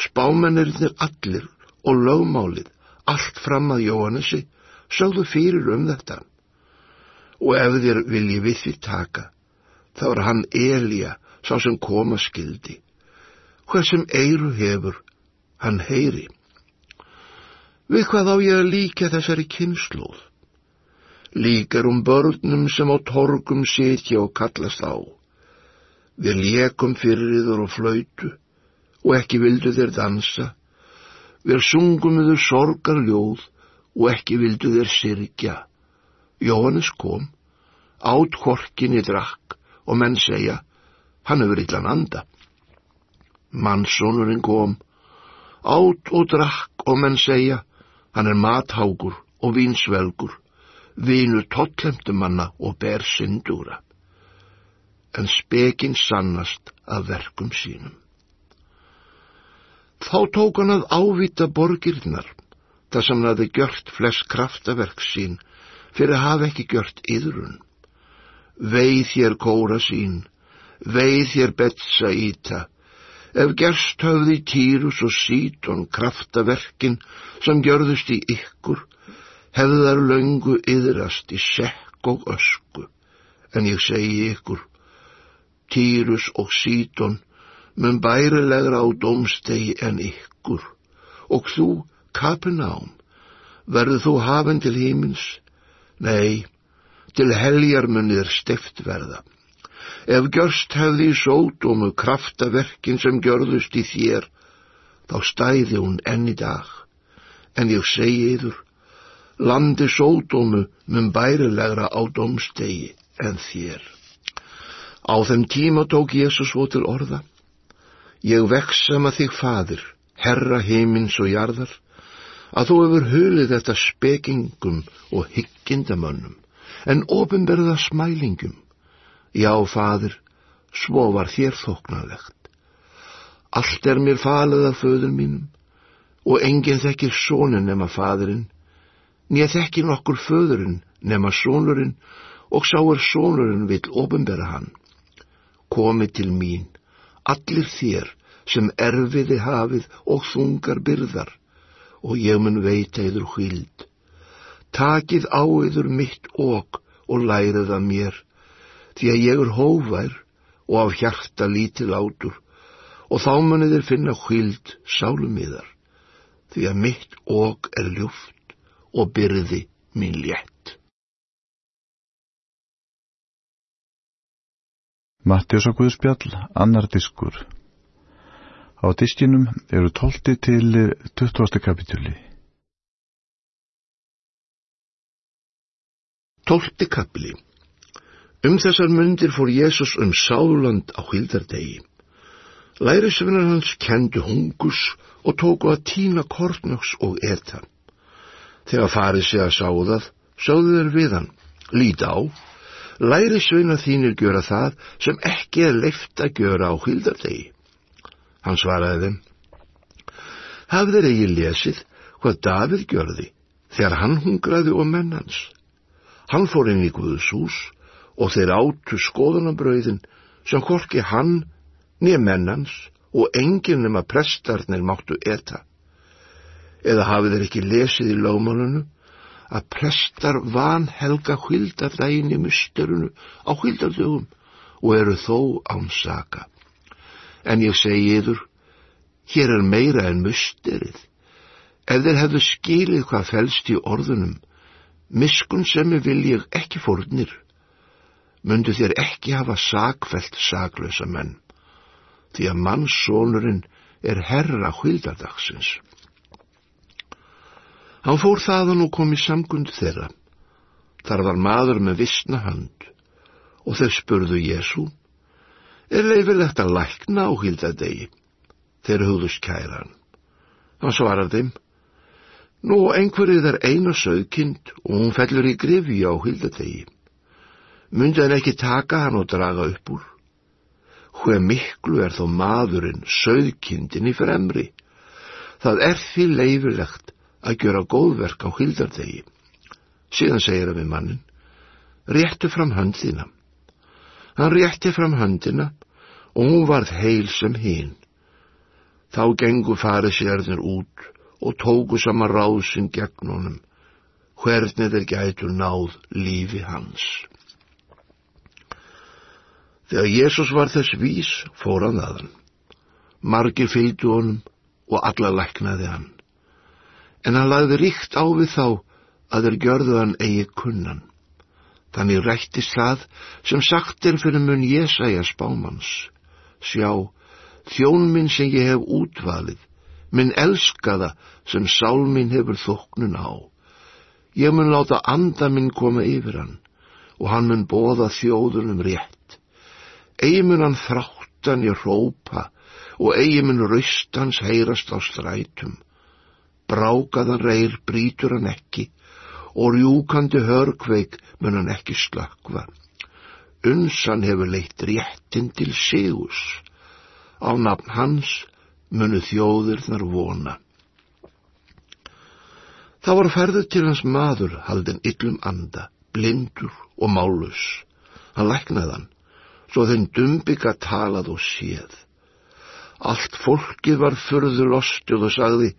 Spámennirinnir allir og lögmálið allt fram að Jóhannesi sögðu fyrir um þetta. Og ef þér vilji við því taka, þá er hann Elía sá sem koma skildi. Hvað sem eiru hefur, hann heyri. Við hvað á ég að líka þessari kynnslóð? Líkar um börnum sem á torgum sitja og kallast á. Við lékum fyrir yður og flöytu og ekki vildu þér dansa. Við sungum yður sorgarljóð og ekki vildu þér sirkja. Jóhannes kom, átt horkinni drakk og menn segja, hann hefur illan anda. Mannsónurinn kom, átt og drakk og menn segja, hann er mathágur og vínsvelgur, vinu totlemtumanna og ber syndúra en spekinn sannast af verkum sínum. Þá tók hann að ávita borgirnar, þar sem hann hafi gjört flest kraftaverk sín, fyrir að hafa ekki gjört yðrun. Veið þér kóra sín, veið þér betsa íta, ef gerst höfði týrus og sítun kraftaverkin sem gjörðust í ykkur, hefðar löngu yðrast í sekk og ösku, en ég segi ykkur, Týrus og Síton mun bærilegra á domstegi en ykkur og þú, Kapenám, verður þú hafinn til hímins? Nei, til heljar munir stift verða. Ef gjörst hefði í sódómu kraftaverkin sem gjörðust í þér, þá stæði hún enn í dag. En ég segi yður, landi sódómu mun bærilegra á domstegi en þér. Á þeim tíma tók Jésús svo til orða. Ég veksama þig, fadir, herra heimins og jarðar, að þú hefur hulið þetta spekingum og hyggindamönnum, en ofinberða smælingum. Já, fadir, svo var þér þóknarlegt. Allt er mér falið af föður mínum, og enginn þekkir sónin nema fadirinn, nýja þekkir nokkur föðurinn nema sónurinn, og sá er sónurinn vill ofinberða hann komi til mín, allir þér sem erfiði hafið og þungar byrðar, og ég mun veita yður hvild. Takið á yður mitt okk og lærið að mér, því að ég er hófær og af hjarta lítil átur, og þá munið þér finna hvild sálumiðar, því að mitt okk er ljúft og byrði mín létt. Mattius og Guðspjall, annar diskur. Á diskinum eru 12 til 20. kapitúli. 12. kapli Um þessar myndir fór Jésús um sáland á hildardegi. Lærisvinnar hans kendu hungus og tóku að tína kortnöks og eta. Þegar farið sig að sáðað, sáðu þeir við hann, líti á lærisveina þínir gjöra það sem ekki er leift að gjöra á hildardegi. Hann svaraði þeim, hafði þeir eigi lesið hvað David gjörði þegar hann hungraði og mennans. Hann fór inn í Guðs hús og þeir áttu skoðunabröðin sem hvorki hann nýja mennans og enginn nema prestarnir máttu eta. Eða hafið þeir ekki lesið í lögmálunu að prestar van helga hvildardægin í musterunu á hvildardögum og eru þó ánsaka. En ég segi yður, Hér er meira en musterið. Ef þeir hefðu skilið hvað fælst í orðunum, miskun sem vil ég ekki fórnir, myndu þér ekki hafa sakfælt saklösa menn, því að mannssónurinn er herra hvildardagsins. Hann fór þaðan og kom í samgund þeirra. Þar var maður með vissna hönd og þau spurðu Jésu, er leifilegt að lækna á hildadegi? Þeir hugðust kæran. Hann svarar þeim, nú einhverjið er eina sögkind og hún fellur í grifi á hildadegi. Myndi hann ekki taka hann og draga upp úr? Hver miklu er þó maðurinn sögkindin í fremri? Það er því leifilegt að gera góðverk á hildardegi. Síðan segir hann við mannin, réttu fram höndina. Hann rétti fram höndina og hún varð heil sem hinn. Þá gengu farið sérðnir út og tóku sama ráðsinn gegn honum, hvernig þeir gætu náð lífi hans. Þegar Jésús var þess vís, fór hann aðan. Margir fylgdu honum og alla læknaði hann. En hann lagði ríkt á við þá að þeir gjörðu hann eigi kunnan. Þannig rættist það sem sagt er fyrir mun Jésæja spámans. Sjá, þjón minn sem ég hef útvalið, minn elskaða sem sál minn hefur þóknun á. Ég mun láta anda minn koma yfir hann og hann mun bóða þjóðunum rétt. Egi mun hann þráttan í rópa og eigi mun raustans heyrast á strætum. Brákaðan reyr brítur hann ekki og rjúkandi hörkveik mun hann ekki slakva. Unsan hefur leitt réttin til sigus. Á nafn hans munu þjóðir þar vona. Það var ferður til hans maður haldin yllum anda, blindur og málus. Hann læknaði hann, svo þenn dumbika talað og séð. Allt fólkið var fyrður lostið og sagði,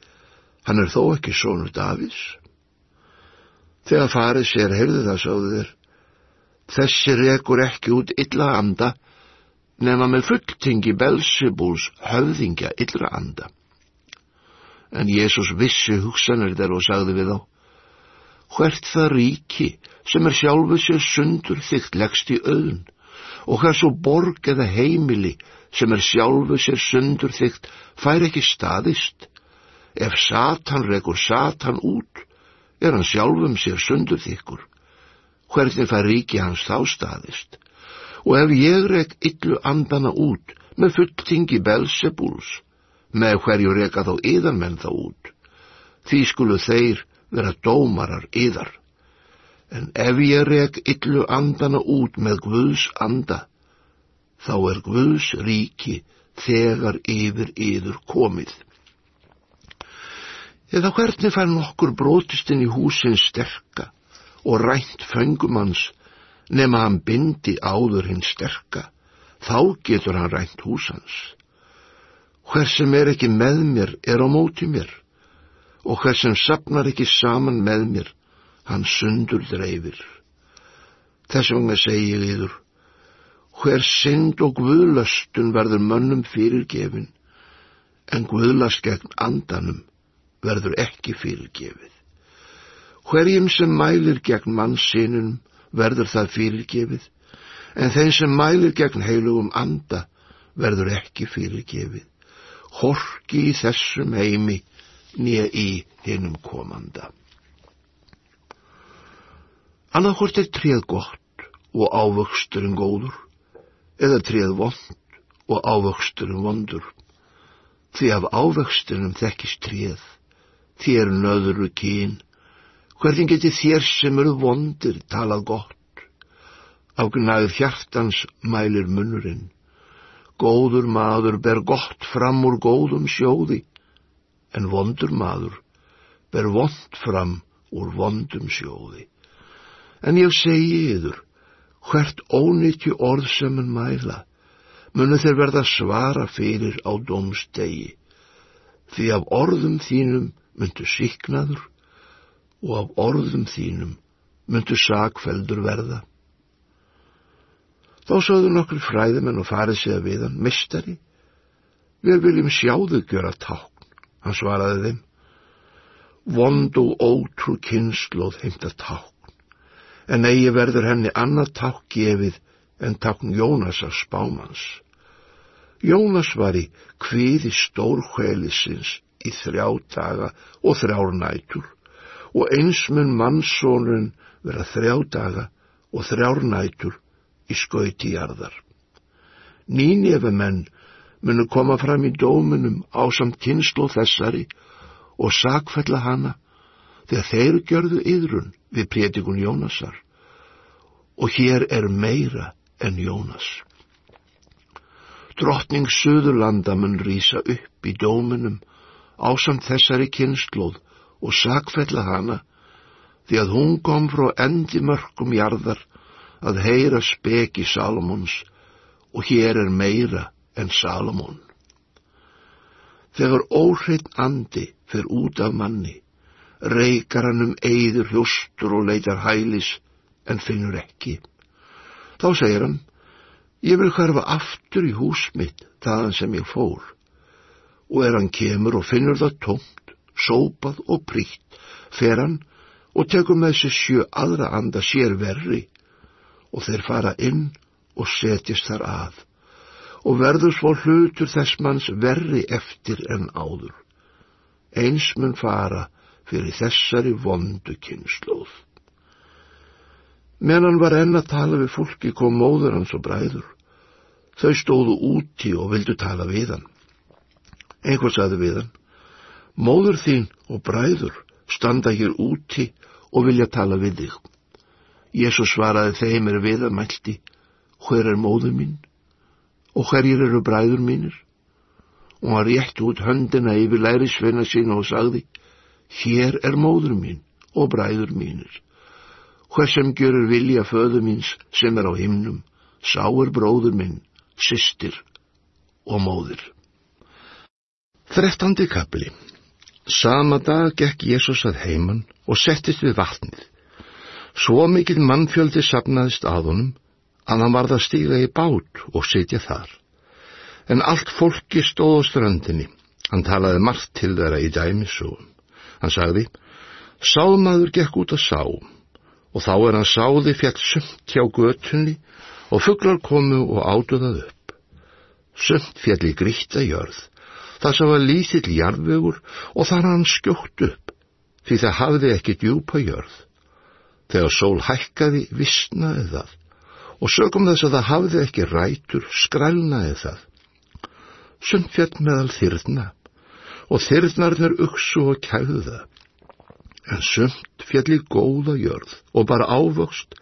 hann er þó ekki sónur Davís. Þegar farið sér heyrðu það sáðu þér, þessi rekur ekki út illa anda, nema með fulltingi Belsebúls höfðingja illa anda. En Jésús vissi hugsanir þeir og sagði við þá, hvert það ríki sem er sjálfu sér sundur þygt leggst í auðn og hversu borg eða heimili sem er sjálfu sér sundur þygt fær ekki staðist. Ef Satan rekur Satan út, er hann sjálfum sér sundur þykkur. Hvernig fær ríki hans þá staðist? Og ef ég rek yllu andana út með fulltingi Belsebúls, með hverju reka þá yðarmenn þá út, því skulu þeir vera dómarar yðar. En ef ég rek yllu andana út með Guðs anda, þá er Guðs ríki þegar yfir yður komið. Eða hvernig fær nokkur brotistinn í húsin sterka og rænt fengumanns nema hann bindi áður hinn sterka, þá getur hann rænt húsans. Hver sem er ekki með mér er á móti mér og hver sem sapnar ekki saman með mér, hann sundur dreifir. Þess vegna segi ég yður, hver synd og guðlöstun verður mönnum fyrirgefin, en guðlast gegn andanum verður ekki fyrirgefið. Hverjum sem mælir gegn mannsinunum verður það fyrirgefið, en þeim sem mælir gegn heilugum anda verður ekki fyrirgefið. Horki í þessum heimi nýja í hinnum komanda. Annarkort er tréð gott og ávöxturinn góður, eða tréð vond og ávöxturinn vondur, því af ávöxturinnum þekkist tréð þér nöðru kín, hvernig geti þér sem eru vondir talað gott? Á gnæð hjartans mælir munnurinn, góður maður ber gott fram úr góðum sjóði, en vondur maður ber vond fram úr vondum sjóði. En ég segi yður, hvert ónýttju orð sem en mæla, munu þeir verða svara fyrir á domstegi, því af orðum þínum myndu síknaður og af orðum þínum myndu sakfeldur verða. Þá sögðu nokkur fræðimenn og farið sér við hann, mistari, við viljum sjáðu gjöra tákn. Hann svaraði þeim, vond og ótrú kynnslóð heimta tákn, en eigi verður henni annað tákn gefið en tákn Jónasar spámans. Jónas var í kviði stórhvelisins í þrjá daga og þrjár nætur og eins mun mannsónun vera þrjá daga og þrjár nætur í skauti jarðar. Nýnefa menn munu koma fram í dóminum á samt kynslu þessari og sakfella hana þegar þeir gjörðu yðrun við prétikun Jónasar og hér er meira en Jónas. Drottning Suðurlanda mun rýsa upp í dóminum á samt þessari kynsluð og sakfella hana því að hún kom frá endi mörgum jarðar að heyra speki Salomons og hér er meira en Salomon. Þegar óhreitt andi fer út af manni, reykar hann um eigður hljóstur og leitar hælis en finnur ekki. Þá segir hann, ég vil hverfa aftur í hús mitt þaðan sem ég fór. Og er hann kemur og finnur það tómt, sópað og prítt, fer hann og tekur með sér sjö aðra anda sér verri og þeir fara inn og setjast þar að og verður svo hlutur þess manns verri eftir en áður. Eins mun fara fyrir þessari vondu kynnslóð. Meðan var enn að tala við fólki kom móður hans og bræður. Þau stóðu úti og vildu tala við hann. Einhver saði við hann, móður þín og bræður standa hér úti og vilja tala við þig. Jésu svaraði þeim er við að mælti, hver er móður mín og hverjir eru bræður mínir? Og hann rétt út höndina yfir lærisveina sína og sagði, hér er móður mín og bræður mínir. Hver sem görur vilja föðu míns sem er á himnum, sá er bróður minn, systir og móður. Þrettandi kapli Sama dag gekk Jésús að heiman og settist við vatnið. Svo mikil mannfjöldi sapnaðist að honum að hann varð að stíga í bát og sitja þar. En allt fólki stóð á strandinni. Hann talaði margt til þeirra í dæmisugum. Hann sagði, Sámaður gekk út að sá og þá er hann sáði fjall sumt hjá götunni og fugglar komu og átuðað upp. Sumt fjall í gríta jörð, það sem var lítill jarðvegur og þar hann skjótt upp, því það hafði ekki djúpa jörð. Þegar sól hækkaði vissnaði það og sögum þess að það hafði ekki rætur skrælnaði það. Sumt fjall meðal þyrna og þyrnarnir uksu og kæðu það. En sumt fjall í góða jörð og bara ávöxt,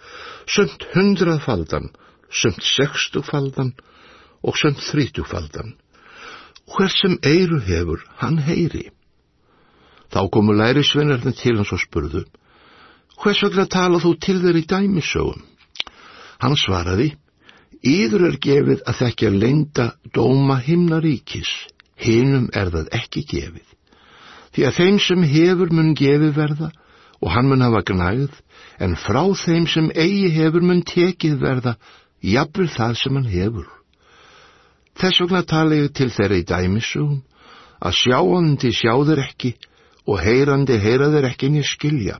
sumt hundraðfaldan, sumt sextugfaldan og sumt þrítugfaldan. Hver sem eiru hefur, hann heyri. Þá komu lærisvennarnir til hans og spurðu, hvers vegna tala þú til þeir í dæmisögum? Hann svaraði, Íður er gefið að þekkja leinda dóma himnaríkis, hinum er það ekki gefið. Því að þeim sem hefur mun gefið verða og hann mun hafa gnægð, en frá þeim sem eigi hefur mun tekið verða, jafnvel það sem hann hefur. Þess vegna tala ég til þeirra í dæmisugum, að sjáandi sjáður ekki og heyrandi heyraður ekki niður skilja.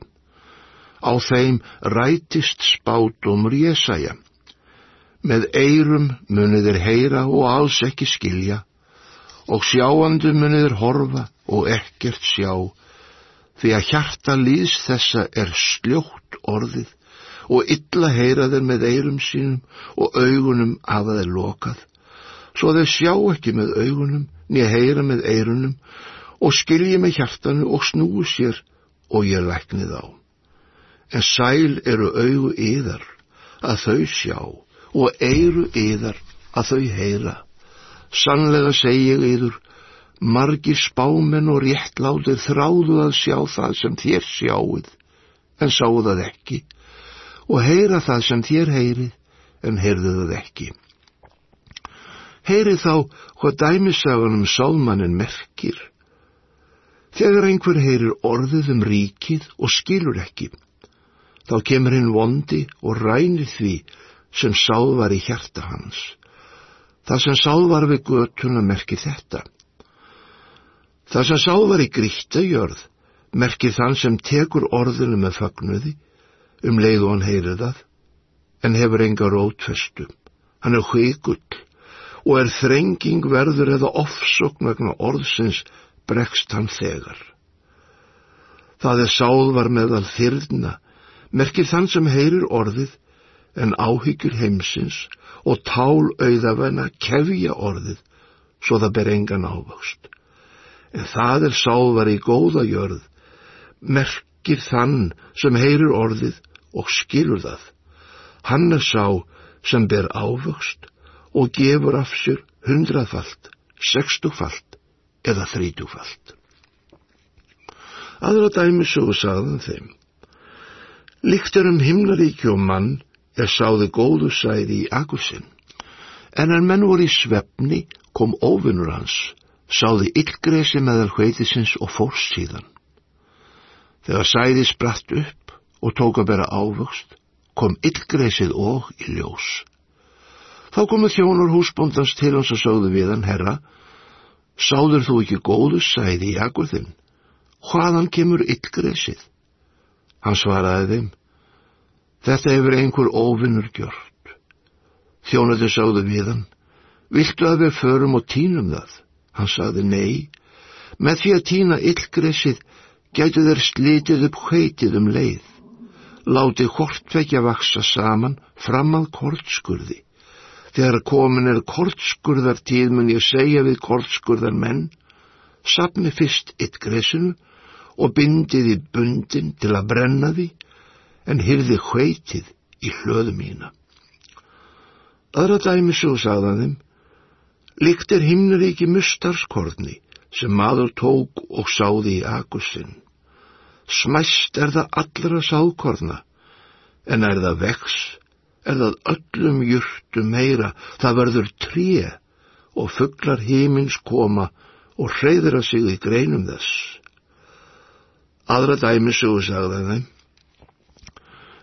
Á þeim rætist spátumur Jésaja. Með eirum muniðir heyra og alls ekki skilja og sjáandu muniðir horfa og ekkert sjá því að hjarta líðs þessa er sljótt orðið og illa heyraðir með eirum sínum og augunum að það er lokað svo þeir sjá ekki með augunum nýja heyra með eirunum og skilji með hjartanu og snúi sér og ég læknið á en sæl eru augu yðar að þau sjá og eiru yðar að þau heyra. Sannlega segi ég yður, margir spámen og réttlátir þráðu að sjá það sem þér sjáuð, en sáu það ekki, og heyra það sem þér heyrið, en heyrðu það ekki. Heyrið þá hvað dæmisaganum sálmannin merkir. Þegar einhver heyrir orðið um ríkið og skilur ekki, þá kemur hinn vondi og rænir því sem sáð var í hjarta hans. Það sem sáð var við götuna merkir þetta. Það sem sáð var í gríta jörð merkir þann sem tekur orðinu með fagnuði um leið og hann heyrir það, en hefur enga rótfestu. Hann er hveikull og er þrenging verður eða ofsokn vegna orðsins bregst hann þegar. Það er sáð var meðal þyrna, merkir þann sem heyrir orðið en áhyggjur heimsins og tál auðafenna kefja orðið svo það ber engan ávöxt. En það er sáð var í góða jörð, merkir þann sem heyrir orðið og skilur það. Hann er sá sem ber ávöxt og gefur af sér hundraðfalt, sextugfalt eða þrítugfalt. Aðra dæmi svo sagðan þeim. Líktur um himnaríki og mann er sáði góðu sæði í agusinn, en en menn voru í svefni kom óvinnur hans, sáði yllgresi meðal hveitisins og fórst síðan. Þegar sæði spratt upp og tók að bera ávöxt, kom yllgresið og í ljós. Þá komu þjónur húsbóndans til hans og sögðu við hann, herra, sáður þú ekki góðu sæði í agurðinn? Hvaðan kemur yllgresið? Hann svaraði þeim, þetta hefur einhver óvinnur gjört. Þjónandi sáðu við hann, viltu að við förum og tínum það? Hann sagði nei, með því að tína yllgresið gætu þeir slitið upp hveitið um leið. Láti hortvekja vaksa saman fram að kortskurði. Þegar komin er kortskurðartíð mun ég segja við kortskurðar menn, sapni fyrst yttgresinu og bindið í bundin til að brenna því, en hyrði hveitið í hlöðu mína. Öðra dæmi svo sagðan þeim, líkt er himnaríki mustarskortni, sem maður tók og sáði í akusinn. Smæst er það allra sákorna, en er það vex, það öllum jurtu meira, það verður tré og fugglar hímins koma og hreyðra sig í greinum þess. Aðra dæmi sögur sagða þeim.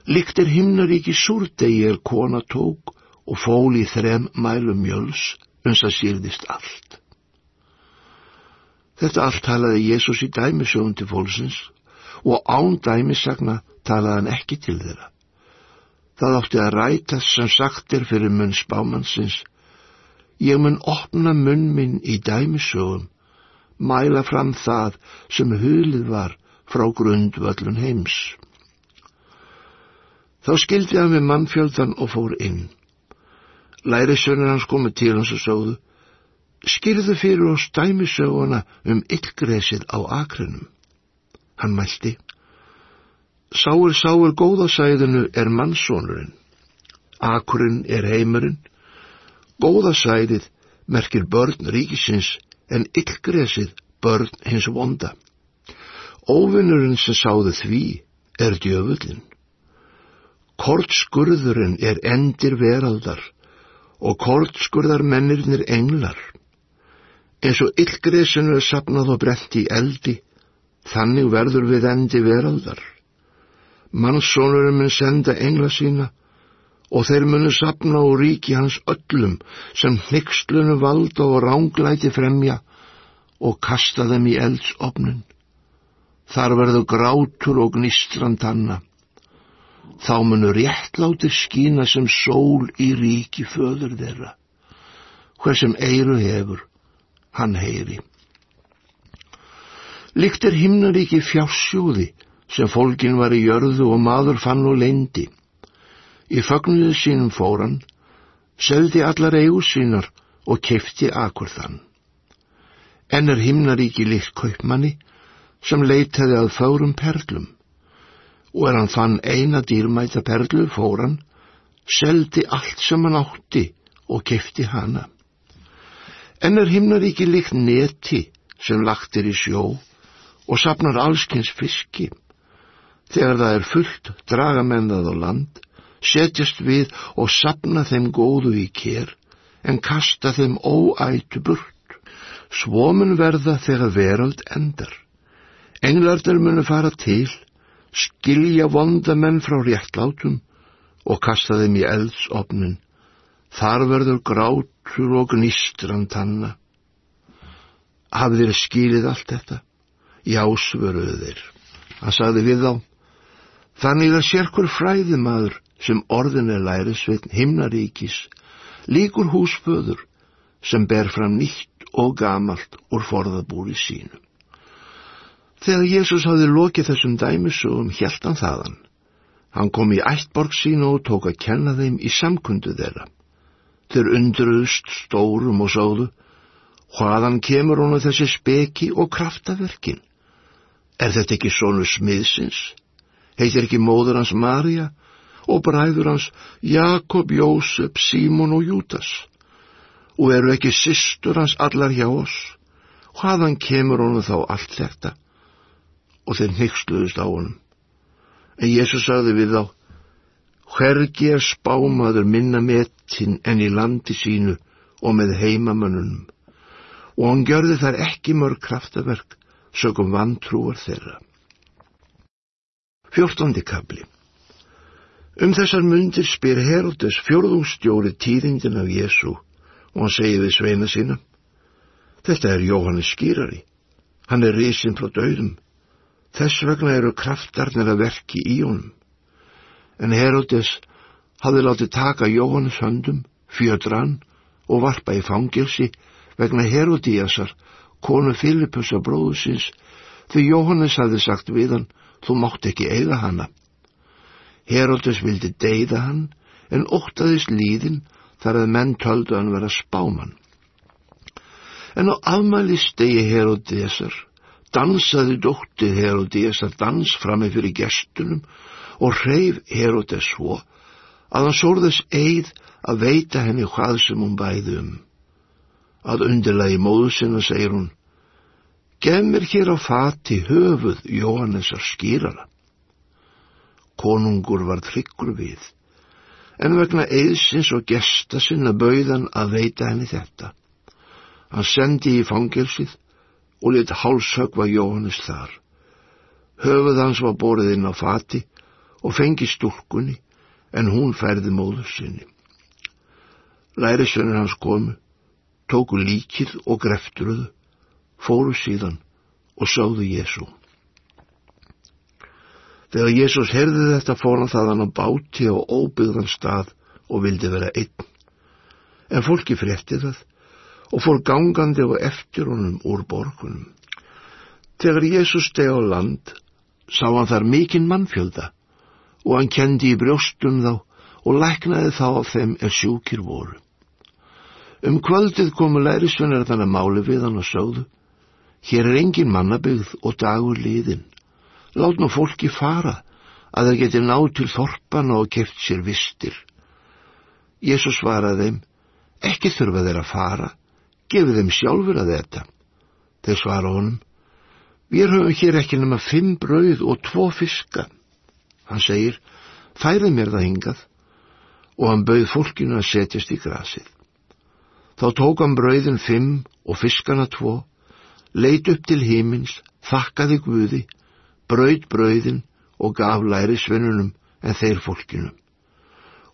Líkt er himnaríki súrdegi er kona tók og fól í þrem mælum mjöls, uns að sýrðist allt. Þetta allt talaði Jésús í dæmisögum til fólksins og án dæmissagna talaði hann ekki til þeirra. Það átti að rætast sem sagt er fyrir munn spámannsins. Ég mun opna munn minn í dæmisögum, mæla fram það sem hulið var frá grundvöllun heims. Þá skildi hann við mannfjöldan og fór inn. Lærisönur hans komið til hans og sögðu, skýrðu fyrir oss dæmisöguna um yllgresið á akrinum. Hann mælti, sáur sáur góðasæðinu er mannsónurinn, akurinn er heimurinn, góðasæðið merkir börn ríkisins en yllgresið börn hins vonda. Óvinnurinn sem sáðu því er djöfullin. Kortskurðurinn er endir veraldar og kortskurðar mennirnir englar eins og yllgresinu er sapnað og brent í eldi, þannig verður við endi veraldar. Mannsónurum mun senda engla sína og þeir munu sapna og ríki hans öllum sem hnyggslunu valda og ránglæti fremja og kasta þeim í eldsopnun. Þar verður grátur og gnistrand hanna. Þá munu réttlátir skína sem sól í ríki föður þeirra. Hver sem eiru hefur, hann heyri. Líkt er himnaríki fjássjóði sem fólkin var í jörðu og maður fann og leindi. Í fagnuðu sínum fóran, seldi allar eigu sínar og kefti akkurðan. En er himnaríki líkt kaupmanni sem leitaði að fárum perlum og er hann fann eina dýrmæta perlu fóran, seldi allt sem hann átti og kefti hana. En er himnaríki líkt neti sem lagt er í sjó og sapnar allskins fiski. Þegar það er fullt draga menn það á land, setjast við og sapna þeim góðu í kér, en kasta þeim óætu burt. Svomun verða þegar verald endar. Englardur munu fara til, skilja vonda menn frá réttlátum og kasta þeim í eldsopnin. Þar verður grátur og gnistran tanna. Hafið þér skilið allt þetta? Já, svöruðu þeir. Hann sagði við þá, þannig að sérkur fræðimaður sem orðin er lærisveitn himnaríkis, líkur húsföður sem ber fram nýtt og gamalt úr forðabúri sínu. Þegar Jésús hafði lokið þessum dæmisugum hjælt hann þaðan. Hann kom í ættborg sínu og tók að kenna þeim í samkundu þeirra. Þeir undruðust stórum og sáðu, hvaðan kemur honu þessi speki og kraftaverkin? Er þetta ekki sonu smiðsins? Heitir ekki móður hans Marja og bræður hans Jakob, Jósef, Símon og Jútas? Og eru ekki sýstur hans allar hjá oss? Hvaðan kemur honu þá allt þetta? Og þeir nýksluðust á honum. En Jésús sagði við þá, hvergi er spámaður minna metin en í landi sínu og með heimamönnunum og hann gjörði þar ekki mörg kraftaverk sögum vantrúar þeirra. Fjórtóndi kabli Um þessar myndir spyr Herodes fjórðungstjóri tíðingin af Jésu og hann segi við sveina sína Þetta er Jóhannes skýrari. Hann er risinn frá döðum. Þess vegna eru kraftarnir að verki í honum en Herodes hafði látið taka Jóhannes höndum, fjödran og varpa í fangilsi vegna Herodíasar, konu Filipusa bróðusins, því Jóhannes hafði sagt við hann, þú mátt ekki eiga hana. Herodes vildi deyða hann, en óttaðist líðin þar að menn töldu hann vera spáman. En á afmæli stegi Herodesar, dansaði dóttið Herodesar dans frammi fyrir gestunum og hreyf Herodes svo að hann sórðis eið að veita henni hvað sem hún bæði um. Að undirlegi móðu sinna segir hún, Gef mér hér á fati höfuð Jóhannesar skýrara. Konungur var tryggur við, en vegna eðsins og gesta sinna bauðan að veita henni þetta. Hann sendi í fangelsið og lit hálshögva Jóhannes þar. Höfuð hans var borðið inn á fati og fengi stúlkunni en hún færði móðu sinni. Lærisvennir hans komu, tóku líkið og greftruðu, fóru síðan og sáðu Jésu. Þegar Jésús herði þetta fór hann þaðan á báti og óbyggðan stað og vildi vera einn. En fólki frétti það og fór gangandi og eftir honum úr borgunum. Þegar Jésús steg á land, sá hann þar mikinn mannfjölda og hann kendi í brjóstum þá og læknaði þá af þeim er sjúkir voru. Um kvöldið komu lærisvennar þannig máli við hann og sögðu, hér er engin mannabyggð og dagur liðin. Lát nú fólki fara að þeir geti náð til þorpana og keft sér vistir. Jésús svaraði þeim, ekki þurfa þeir að fara, gefið þeim sjálfur að þetta. Þeir svara honum, við höfum hér ekki nema fimm brauð og tvo fiska. Hann segir, færið mér það hingað og hann bauð fólkinu að setjast í grasið. Þá tók hann brauðin fimm og fiskana tvo, leit upp til hímins, þakkaði Guði, brauð brauðin og gaf læri svennunum en þeir fólkinu.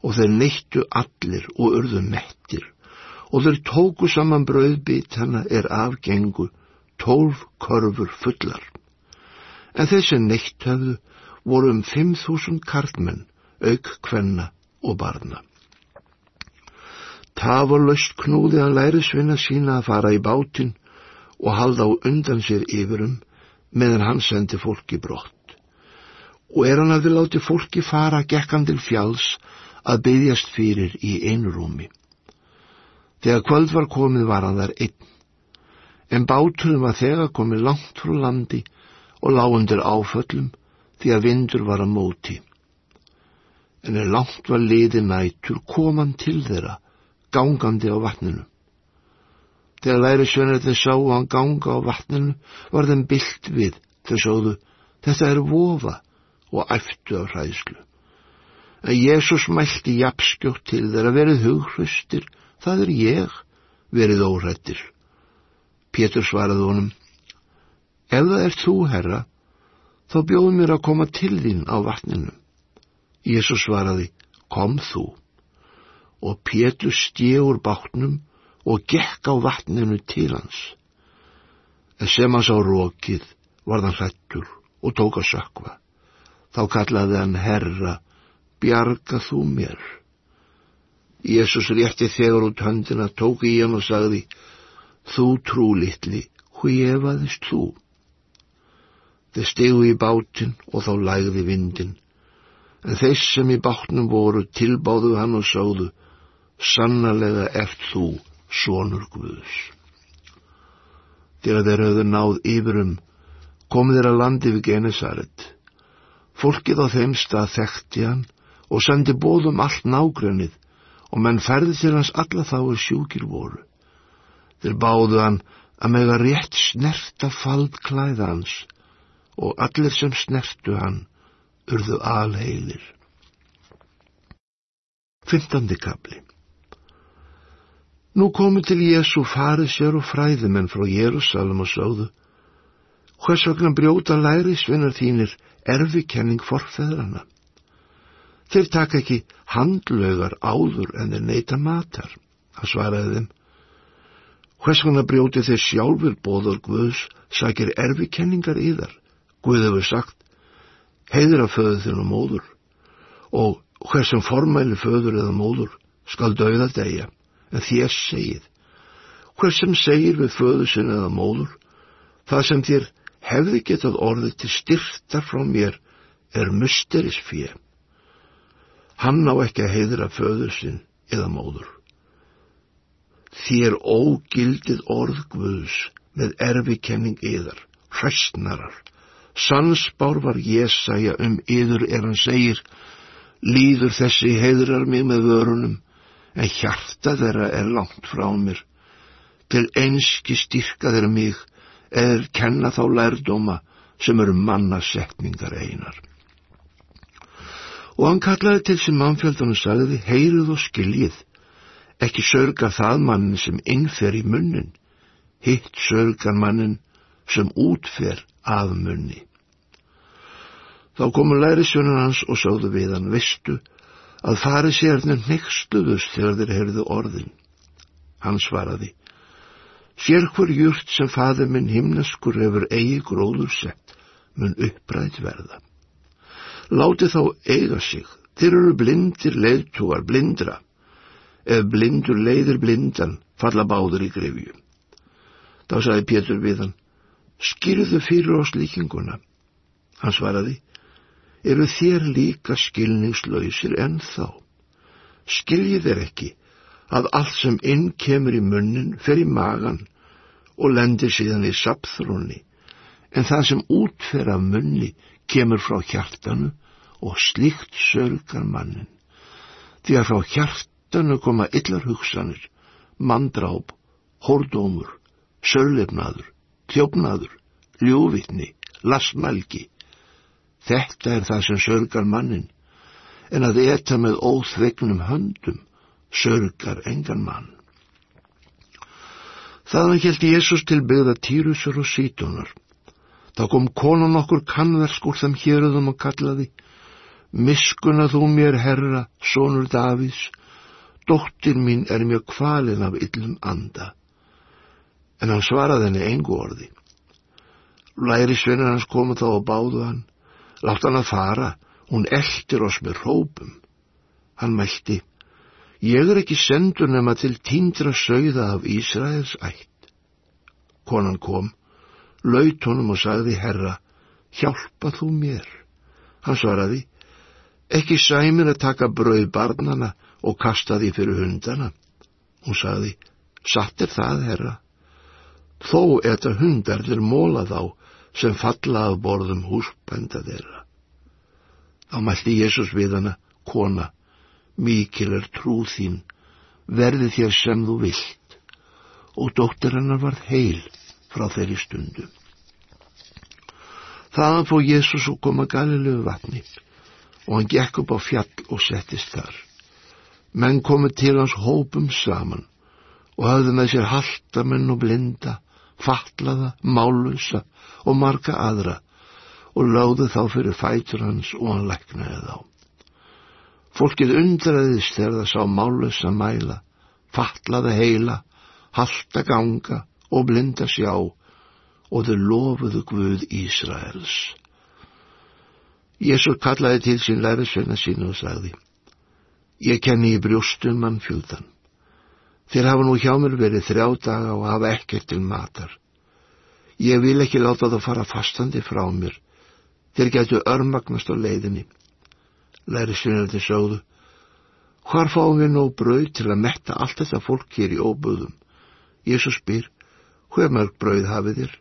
Og þeir neittu allir og urðu mettir og þeir tóku saman brauðbít hana er afgengu tólf körfur fullar. En þessi neitt höfðu voru um 5.000 karlmenn, auk kvenna og barna. Tafurlaust knúði hann lærisvinna sína að fara í bátinn og halda á undan sér yfirum meðan hann sendi fólki brott. Og er hann að við láti fólki fara gekkan til fjáls að byggjast fyrir í einu rúmi. Þegar kvöld var komið var hann þar einn, en báturinn var þegar komið langt frá landi og lágundir áföllum því að vindur var að móti. En er langt var liði nætur koman til þeirra, gangandi á vatninu. Þegar læri sveinarðin sá hann ganga á vatninu var þeim byllt við þau sóðu, þetta er vofa og æftu á hræðslu. En Jésús mælti jafnskjótt til þeirra verið hughröstir, það er ég, verið óhrættir. Pétur svaraði honum, ef það er þú, herra, þá bjóðum mér að koma til þín á vatninu. Jésús svaraði, kom þú. og Pétur stjegur bátnum og gekk á vatninu til hans. En sem hann sá rókið var hann hlættur og tók að sökva. Þá kallaði hann herra, bjarga þú mér. Jésús rétti þegar út höndina, tók í hann og sagði, þú trú litli, hví efaðist þú? Þeir stegu í bátinn og þá lægði vindin, en þeir sem í bátnum voru tilbáðu hann og sáðu, sannarlega ert þú sonur Guðs. Þegar þeir höfðu náð yfirum, kom þeir að landi við Genesaret. Fólkið á þeim stað þekkti hann og sendi bóðum allt nágrennið og menn færði til hans alla þá er sjúkir voru. Þeir báðu hann að mega rétt snerta fald klæða hans og allir sem snertu hann urðu alheilir. Fymtandi kapli Nú komu til Jésu farið sér og fræðimenn frá Jérúsalem og sáðu, hvers vegna brjóta lærisvinnar þínir erfikenning forfeðrana? Þeir taka ekki handlaugar áður en þeir neyta matar, hann svaraði þeim. Hvers vegna brjóti þeir sjálfur bóður Guðs sakir erfikenningar í þar? Guð hefur sagt, heiðra föðu þinn og móður, og hvers sem formæli föður eða móður skal dauða degja en þér segið. Hver sem segir við föðu sinni eða móður, það sem þér hefði getað orðið til styrta frá mér er mysteris fyrir. Hann á ekki að heiðra föðu sinn eða móður. Þér ógildið orð Guðs með erfi kenning yðar, hræstnarar. Sansbár var Jésaja um yður er hann segir, líður þessi heiðrar mig með vörunum, en hjarta þeirra er langt frá mér. Til einski styrka þeirra mig eða kenna þá lærdóma sem eru mannasetningar einar. Og hann kallaði til sem mannfjöldunum sagði, heyrið og skiljið, ekki sörga það mannin sem innfer í munnin, hitt sörgar mannin sem útfer af munni. Þá komu lærisjónun hans og sáðu við hann, veistu, að farið sérnir nextuðust þegar þeir heyrðu orðin. Hann svaraði, sér hver júrt sem faður minn himnaskur hefur eigi gróður sett, mun upprætt verða. Láti þá eiga sig, þeir eru blindir leiðtúar blindra. Ef blindur leiðir blindan, falla báður í grefju. Þá sagði Pétur við hann, skýrðu fyrir oss líkinguna. Hann svaraði, eru þér líka skilningslausir en þá. Skiljið er ekki að allt sem inn kemur í munnin fer í magan og lendir síðan í sapþrónni, en það sem útfer af munni kemur frá hjartanu og slíkt sörgar mannin. Því að frá hjartanu koma illar hugsanir, mandráp, hórdómur, sörlefnaður, þjófnaður, ljúvitni, lasmælgi, Þetta er það sem sörgar mannin, en að eta með óþvegnum höndum sörgar engan mann. Þaðan held Jésús til byggða Týrusur og Sítonar. Þá kom konan okkur kannversk úr þeim héruðum og kallaði, Miskuna þú mér, herra, sonur Davís, dóttir mín er mjög kvalin af yllum anda. En hann svaraði henni engu orði. Læri svinnir hans komu þá og báðu hann, Látt hann að fara, hún eldir oss með rópum. Hann mælti, ég er ekki sendur nema til tíndra sögða af Ísraels ætt. Konan kom, laut honum og sagði, herra, hjálpa þú mér. Hann svaraði, ekki sæmir að taka brauð barnana og kasta því fyrir hundana. Hún sagði, satt er það, herra. Þó er þetta hundarlir móla þá sem falla af borðum húsbænda þeirra. Þá mælti Jésús við hana, kona, mikil er trú þín, verði þér sem þú vilt, og dóttir hennar varð heil frá þeirri stundu. Þaðan fóð Jésús og koma galilegu vatni, og hann gekk upp á fjall og settist þar. Menn komið til hans hópum saman og hafði með sér haltamenn og blinda, fatlaða, málusa og marga aðra og láði þá fyrir fætur hans og hann læknaði þá. Fólkið undraðist þegar það sá málusa mæla, fatlaða heila, halta ganga og blinda sjá og þau lofuðu Guð Ísraels. Jésús kallaði til sín lærisveina sín og sagði, Ég kenni í brjóstum mann fjúðan. Þeir hafa nú hjá mér verið þrjá daga og hafa ekkert til matar. Ég vil ekki láta það fara fastandi frá mér. Þeir getur örmagnast á leiðinni læri sinandi sögðu. Hvar fáum við nóg brauð til að metta allt þetta fólk hér í óbúðum? Jésús spyr, hver mörg brauð hafið þér?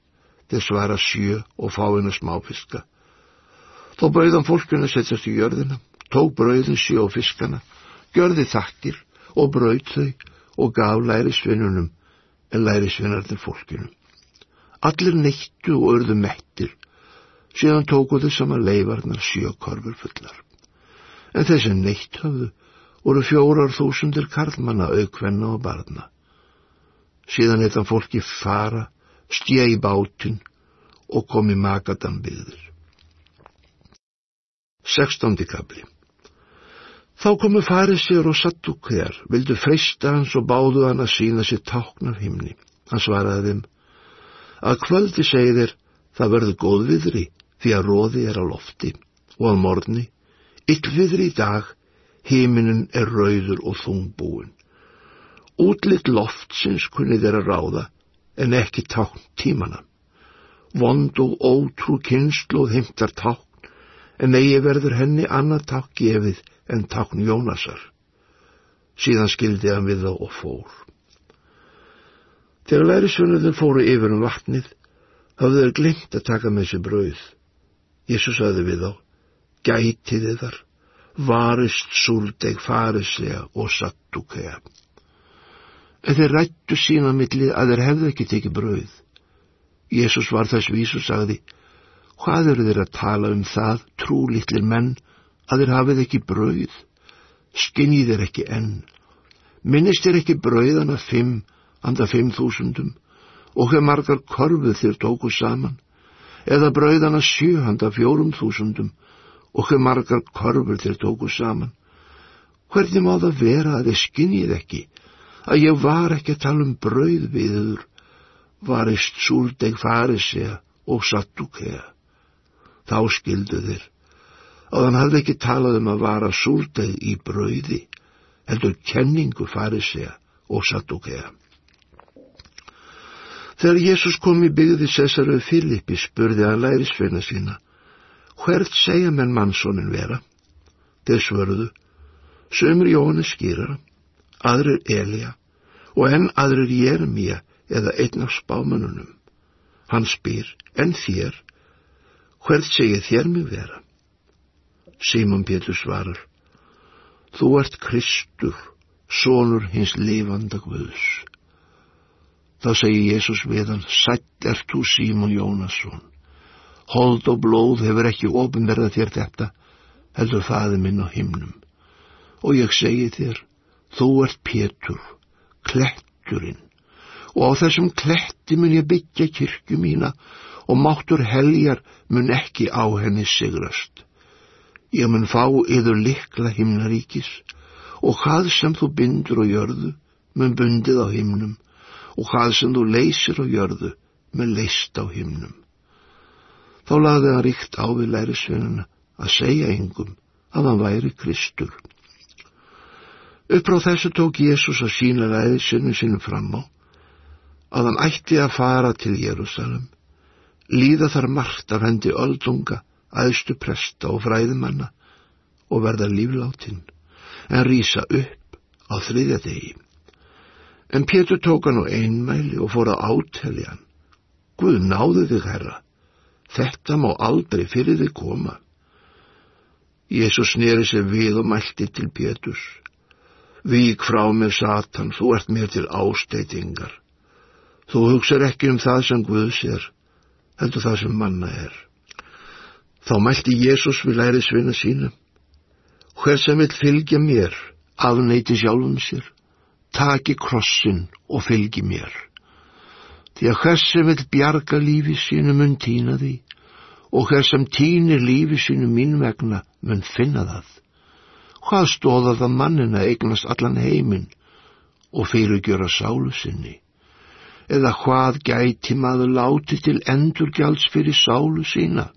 Þeir svara sjö og fáinu smáfiska. Þó brauðan fólkinu setjast í jörðina, tók brauðin sjö og fiskana, gjörði þakkir og brauð þau og gaf lærisvinnunum en lærisvinnarnir fólkinu. Allir neittu og örðu mettir, síðan tóku þau saman leifarnar sjö korfur fullar en þessi neitt höfðu voru fjórar þúsundir karlmanna aukvenna og barna. Síðan eitthvað fólki fara, stjæ í bátinn og komi makadambyðir. Sextóndi kabli Þá komu farisir og sattúkðjar, vildu freysta hans og báðu hann að sína sér táknar himni. Hann svaraði þeim, að kvöldi segir það verður góðviðri því að róði er á lofti og að morgni Yllviður í dag, heiminin er rauður og þungbúin. Útlitt loftsins kunni þeirra ráða, en ekki tákn tímana. Vond og ótrú kynnslóð heimtar tákn, en eigi verður henni annað tákn gefið en tákn Jónasar. Síðan skildi hann við þá og fór. Þegar lærisvönuður fóru yfir um vatnið, hafðu þeir glimt að taka með sér brauð. Jésús aði við þá, gætiði þar, varist súldeg farislega og sattúkea. En þeir rættu sína milli að þeir hefðu ekki tekið brauð. Jésús var þess vísu sagði, hvað eru þeir að tala um það, trúlittlir menn, að þeir hafið ekki brauð? Skinnið þeir ekki enn? Minnist þeir ekki brauðana fimm, anda fimm þúsundum, og hef margar korfuð þeir tóku saman, eða brauðana sjö, anda fjórum þúsundum, og hver margar korfur þeir tóku saman. Hvernig má það vera að þið skinnið ekki, að ég var ekki að tala um brauð viður, varist súldeg farisea og sattúkea. Þá skildu þeir, að hann hafði ekki talað um að vara súldeg í brauði, heldur kenningu farisea og sattúkea. Þegar Jésús kom í byggði Cesaröð Filippi spurði að lærisveina sína, hvert segja menn mannsónin vera? Þeir svörðu, sömur Jóhannes skýrar, aðrir Elja og enn aðrir Jeremia eða einn af spámanunum. Hann spyr, en þér, hvert segja þér mig vera? Símon Pétur svarar, þú ert Kristur, sonur hins lifanda Guðs. Þá segir Jésús við hann, sætt ert þú Símon Jónasson Hold og blóð hefur ekki ofinverða þér þetta, heldur faði minn á himnum. Og ég segi þér, þú ert Pétur, kletturinn, og á þessum kletti mun ég byggja kirkju mína og máttur heljar mun ekki á henni sigrast. Ég mun fá yður likla himnaríkis og hvað sem þú bindur á jörðu mun bundið á himnum og hvað sem þú leysir á jörðu mun leist á himnum. Þá lagði hann ríkt á við lærisveinuna að segja yngum að hann væri Kristur. Uppráð þessu tók Jésús að sína læðisinu sinu fram á að hann ætti að fara til Jérúsalem, líða þar margt af hendi öldunga, aðstu presta og fræðimanna og verða lífláttinn, en rýsa upp á þriðja degi. En Pétur tók hann á einmæli og fór að átelja hann. Guð náðu þig, herra, Þetta má aldrei fyrir þig koma. Jésús sneri sig við og mælti til Pétus. Vík frá mér Satan, þú ert mér til ásteitingar. Þú hugsar ekki um það sem Guðs er, heldur það sem manna er. Þá mælti Jésús við lærið svina sína. Hver sem vil fylgja mér, afneiti sjálfum sér, taki krossin og fylgi mér því að hvers sem vil bjarga lífi sínu mun týna því og hvers sem týnir lífi sínu mín vegna mun finna það Hvað stóða það mannin að eignast allan heiminn og fyrirgjöra sálu sinni? Eða hvað gæti maður láti til endurgjalds fyrir sálu sína?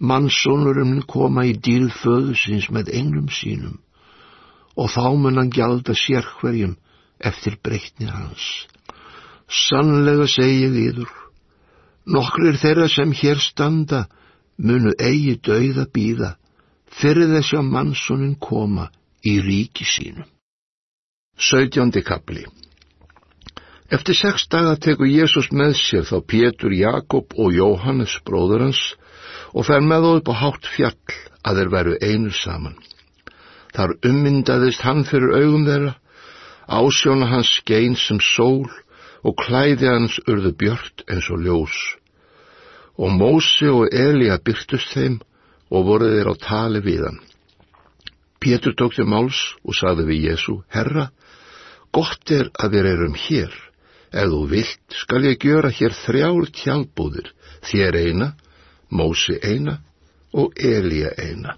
Mannsónurinn koma í dýrð föðusins með englum sínum og þá mun hann gjalda sér hverjum eftir breytni hans. Sannlega segi ég yður, nokkrir þeirra sem hér standa munu eigi dauða býða fyrir þess að mannsónin koma í ríki sínum. 17. kapli Eftir sex daga tekur Jésús með sér þá Pétur, Jakob og Jóhannes bróður hans og fer með þá upp á hátt fjall að þeir veru einu saman. Þar ummyndaðist hann fyrir augum þeirra, ásjóna hans skein sem sól og klæði hans urðu björt eins og ljós. Og Mósi og Elíja byrtust þeim og voru þeir á tali við hann. Pétur tók þeim máls og saði við Jésu, Herra, gott er að við erum hér. Ef þú vilt skal ég gjöra hér þrjár tjálbúðir, þér eina, Mósi eina og Elíja eina.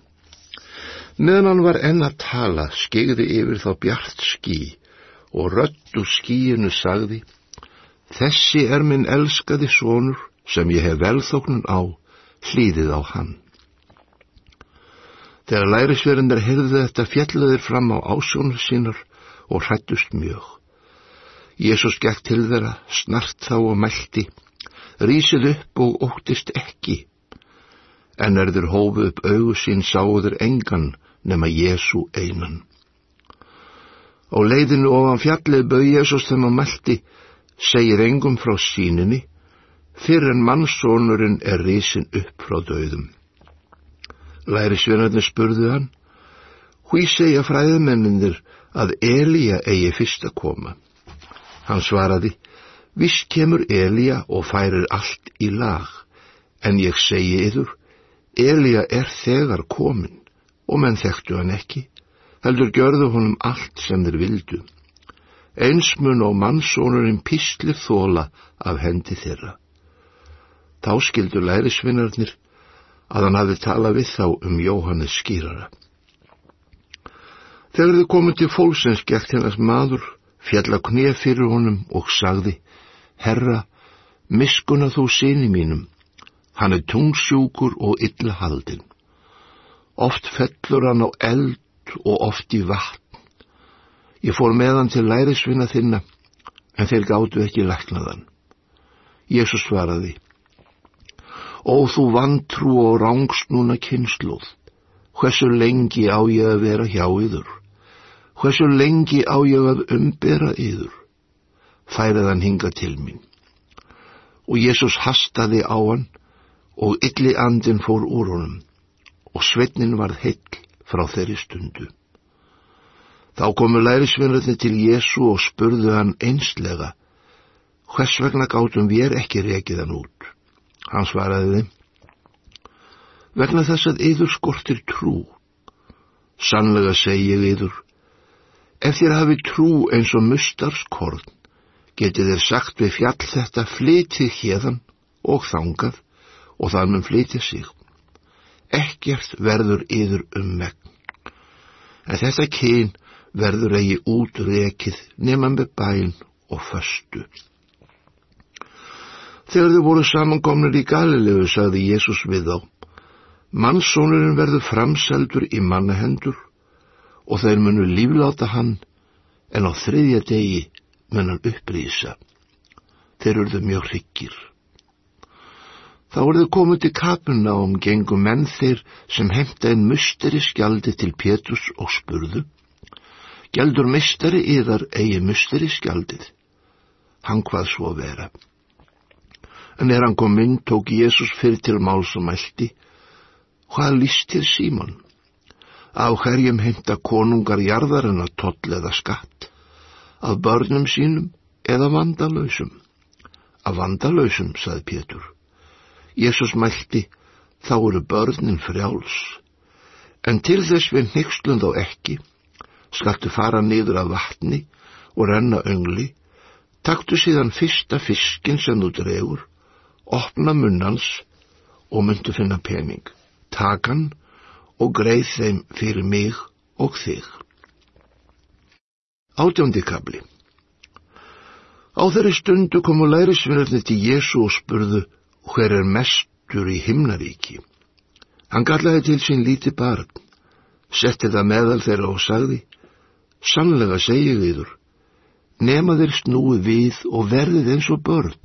Meðan hann var enn að tala, skegði yfir þá bjart skí og rött úr skíinu sagði, Þessi er minn elskaði sonur sem ég hef velþóknun á, hlýðið á hann. Þegar lærisverindar heyrðu þetta fjalluðir fram á ásjónu sínar og hrættust mjög. Jésús gekk til þeirra, snart þá og mælti, rísið upp og óttist ekki. En er þeir hófu upp augu sín sáður engan nema Jésu einan. Á leiðinu ofan fjallið bauð Jésús þeim að mælti, segir engum frá síninni, fyrir en mannsónurinn er rísin upp frá döðum. Lærisvinarnir spurðu hann, hví segja fræðmenninir að Elíja eigi fyrst að koma. Hann svaraði, viss kemur Elíja og færir allt í lag, en ég segi yður, Elíja er þegar komin og menn þekktu hann ekki, heldur gjörðu honum allt sem þeir vildu. Einsmun og mannsónurinn píslir þóla af hendi þeirra. Þá skildu lærisvinnarnir að hann hafi talað við þá um Jóhannes skýrara. Þegar þið komið til fólksins gert hennast maður, fjalla knið fyrir honum og sagði, Herra, miskuna þú síni mínum, hann er tungsjúkur og illa haldinn. Oft fellur hann á eld og oft í vatn. Ég fór meðan til lærisvinna þinna, en þeir gáttu ekki læknaðan. Jésús svaraði, Ó þú vantrú og rángsnúna kynsluð, hversu lengi á ég að vera hjá yður? Hversu lengi á ég að umbera yður? Færið hann hinga til mín. Og Jésús hastaði á hann og ylli andin fór úr honum og svetnin var heill frá þeirri stundu. Þá komu lærisvinnarnir til Jésu og spurðu hann einslega, hvers vegna gátum við ekki rekið hann út? Hann svaraði vegna þess að yður skortir trú. Sannlega segi ég yður, ef þér hafi trú eins og mustarskkorn, getið þér sagt við fjall þetta flytið hérðan og þangað og það mun flytið sig. Ekkert verður yður um megn. En þetta kyn verður eigi útrekið nema með bæn og föstu. Þegar þau voru samankomnir í Galilegu, sagði Jésús við þá, mannsónurinn verður framseldur í mannahendur og þeir munu lífláta hann, en á þriðja degi mun hann upprýsa. Þeir eruðu mjög hryggir. Þá voruðu komið til kapuna um gengum menn þeir sem heimta einn musteri skjaldi til Pétus og spurðu, Gjaldur mistari yðar eigi musteri skjaldið. Hann hvað svo vera en er hann kom inn tók Jésús fyrir til máls og mælti, hvað líst þér Símon? Af hverjum heimta konungar jarðar en að toll eða skatt? Af börnum sínum eða vandalöysum? Af vandalöysum, saði Pétur. Jésús mælti, þá eru börnin frjáls. En til þess við nexlum þá ekki, skaltu fara niður af vatni og renna öngli, taktu síðan fyrsta fiskin sem þú dregur opna munnans og myndu finna pening. Tak hann og greið þeim fyrir mig og þig. Átjóndi kabli Á þeirri stundu komu lærisvinnarnir til Jésu og spurðu hver er mestur í himnaríki. Hann gallaði til sín líti barn, setti það meðal þeirra og sagði, sannlega segi viður, nema þeir snúi við og verðið eins og börn,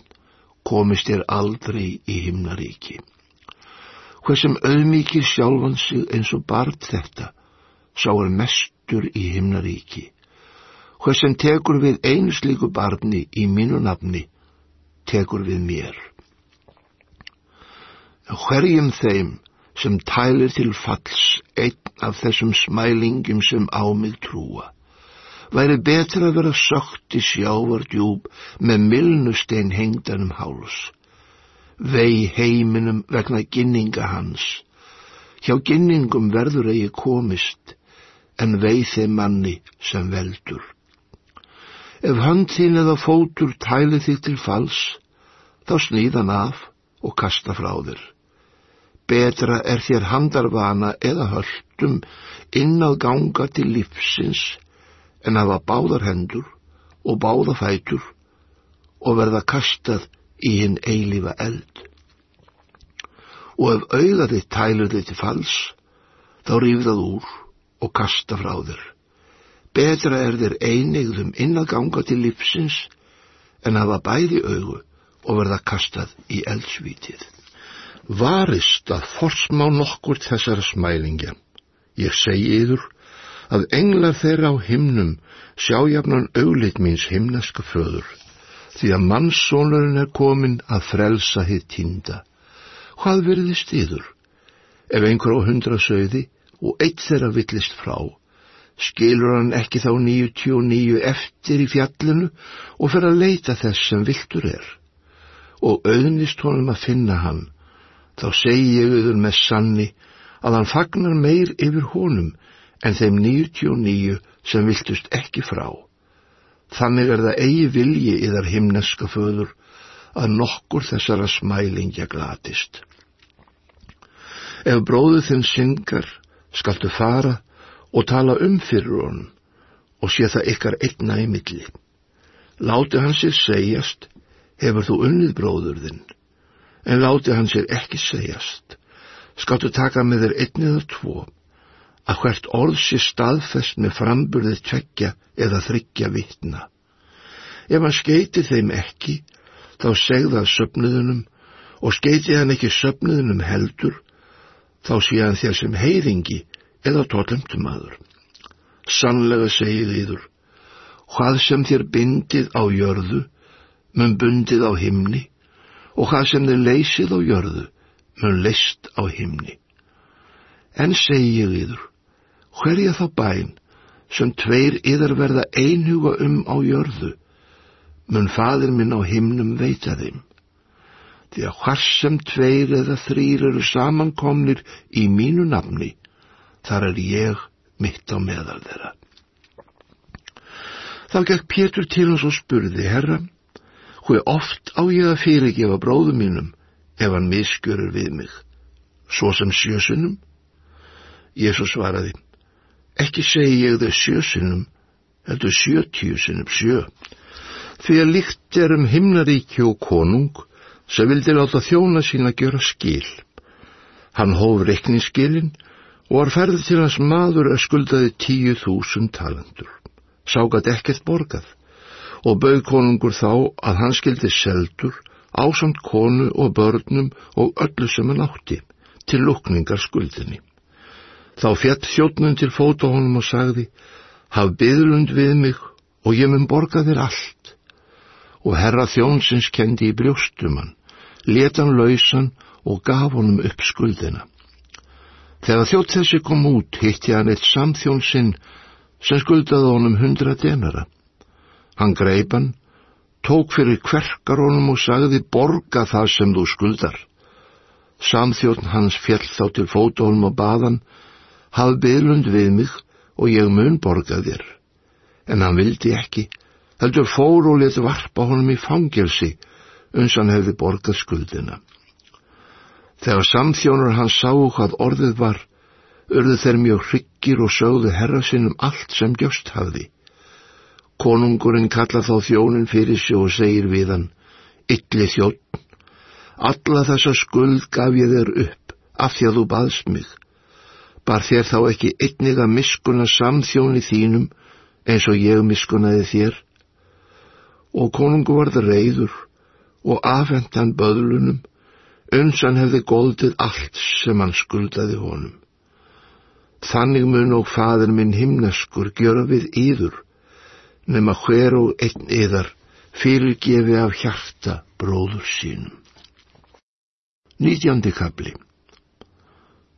komist þér aldrei í himnaríki. Hver sem auðmíkir sjálfan sig eins og barn þetta, sá er mestur í himnaríki. Hver sem tekur við einu slíku barni í mínu nafni, tekur við mér. Hverjum þeim sem tælir til falls einn af þessum smælingum sem á mig trúa, væri betra að vera sökt í sjávardjúb með milnustein hengdanum háls. Vei heiminum vegna ginninga hans. Hjá ginningum verður eigi komist, en vei þeim manni sem veldur. Ef hönd þín eða fótur tæli þig til fals, þá snýðan af og kasta frá þér. Betra er þér handarvana eða höldum inn að ganga til lífsins en hafa báðar hendur og báða fætur og verða kastað í hinn eilífa eld. Og ef auðaðið tælur þið til fals, þá rýfðað úr og kasta frá þér. Betra er þér einigðum inn að ganga til lífsins en hafa bæði augu og verða kastað í eldsvítið. Varist að forsmá nokkur þessara smælingja. Ég segi yður að englar þeirra á himnum sjájafnan auglit míns himneska föður, því að mannsónurinn er komin að frelsa hitt týnda. Hvað verðist yður? Ef einhver á hundra sögði og eitt þeirra villist frá, skilur hann ekki þá 99 eftir í fjallinu og fer að leita þess sem viltur er. Og auðnist honum að finna hann, þá segi ég auður með sanni að hann fagnar meir yfir honum en þeim 99 sem viltust ekki frá. Þannig er það eigi vilji yðar himneska föður að nokkur þessara smælingja glatist. Ef bróðu þinn syngar, skaltu fara og tala um fyrir honum og sé það ykkar einna í milli. Láti hann sér segjast, hefur þú unnið bróður þinn, en láti hann sér ekki segjast. Skáttu taka með þér einnið og tvo, að hvert orð sé staðfest með framburðið tveggja eða þryggja vittna. Ef hann skeiti þeim ekki, þá segða söpnuðunum og skeiti hann ekki söpnuðunum heldur, þá sé hann þér sem heiðingi eða tólemtum maður. Sannlega segið yður, hvað sem þér bindið á jörðu, mun bundið á himni, og hvað sem þér leysið á jörðu, mun leist á himni. En segið yður, hverja þá bæn, sem tveir yðar verða einhuga um á jörðu, mun fadir minn á himnum veita þeim. Því að hvað sem tveir eða þrýr eru samankomnir í mínu nafni, þar er ég mitt á meðal þeirra. Þá gekk Pétur til hans og spurði, Herra, hver oft á ég að fyrirgefa bróðu mínum ef hann miskjörur við mig, svo sem sjösunum? Jésús svaraði, ekki segi ég þau sjösunum, heldur sjötíu sinnum sjö. Því að líkt er um himnaríki og konung sem vildi láta þjóna sína gera skil. Hann hóf reikningsskilin og var ferðið til hans maður að skuldaði tíu þúsund talendur. Ságat ekkert borgað og bauð konungur þá að hann skildi seldur, ásamt konu og börnum og öllu sem hann átti til lukningar skuldinni. Þá fjett þjóttnum til fóta honum og sagði, haf byðlund við mig og ég mun borga þér allt. Og herra þjónsins kendi í brjóstumann, letan lausan og gaf honum upp skuldina. Þegar þjótt þessi kom út hitti hann eitt samþjón sinn sem skuldaði honum hundra denara. Hann greip hann, tók fyrir kverkar honum og sagði borga það sem þú skuldar. Samþjón hans fjell þá til fótólum og baðan, haf bylund við mig og ég mun borga þér. En hann vildi ekki, heldur fór og let varpa honum í fangelsi, uns hann hefði borgað skuldina. Þegar samþjónur hans sáu hvað orðið var, urðu þeir mjög hryggir og sögðu herra sinnum allt sem gjöst hafði. Konungurinn kalla þá þjónin fyrir sig og segir við hann, Ylli þjótt, alla þessa skuld gaf ég þér upp af því að þú baðst mig. Bar þér þá ekki einnig að miskuna samþjóni þínum eins og ég miskunaði þér? Og konungu varð reyður og afhent hann böðlunum, uns hann hefði góldið allt sem hann skuldaði honum. Þannig mun og fadur minn himnaskur gjöra við yður, nema hver og einn yðar fyrirgefi af hjarta bróður sínum. Nýtjandi kabli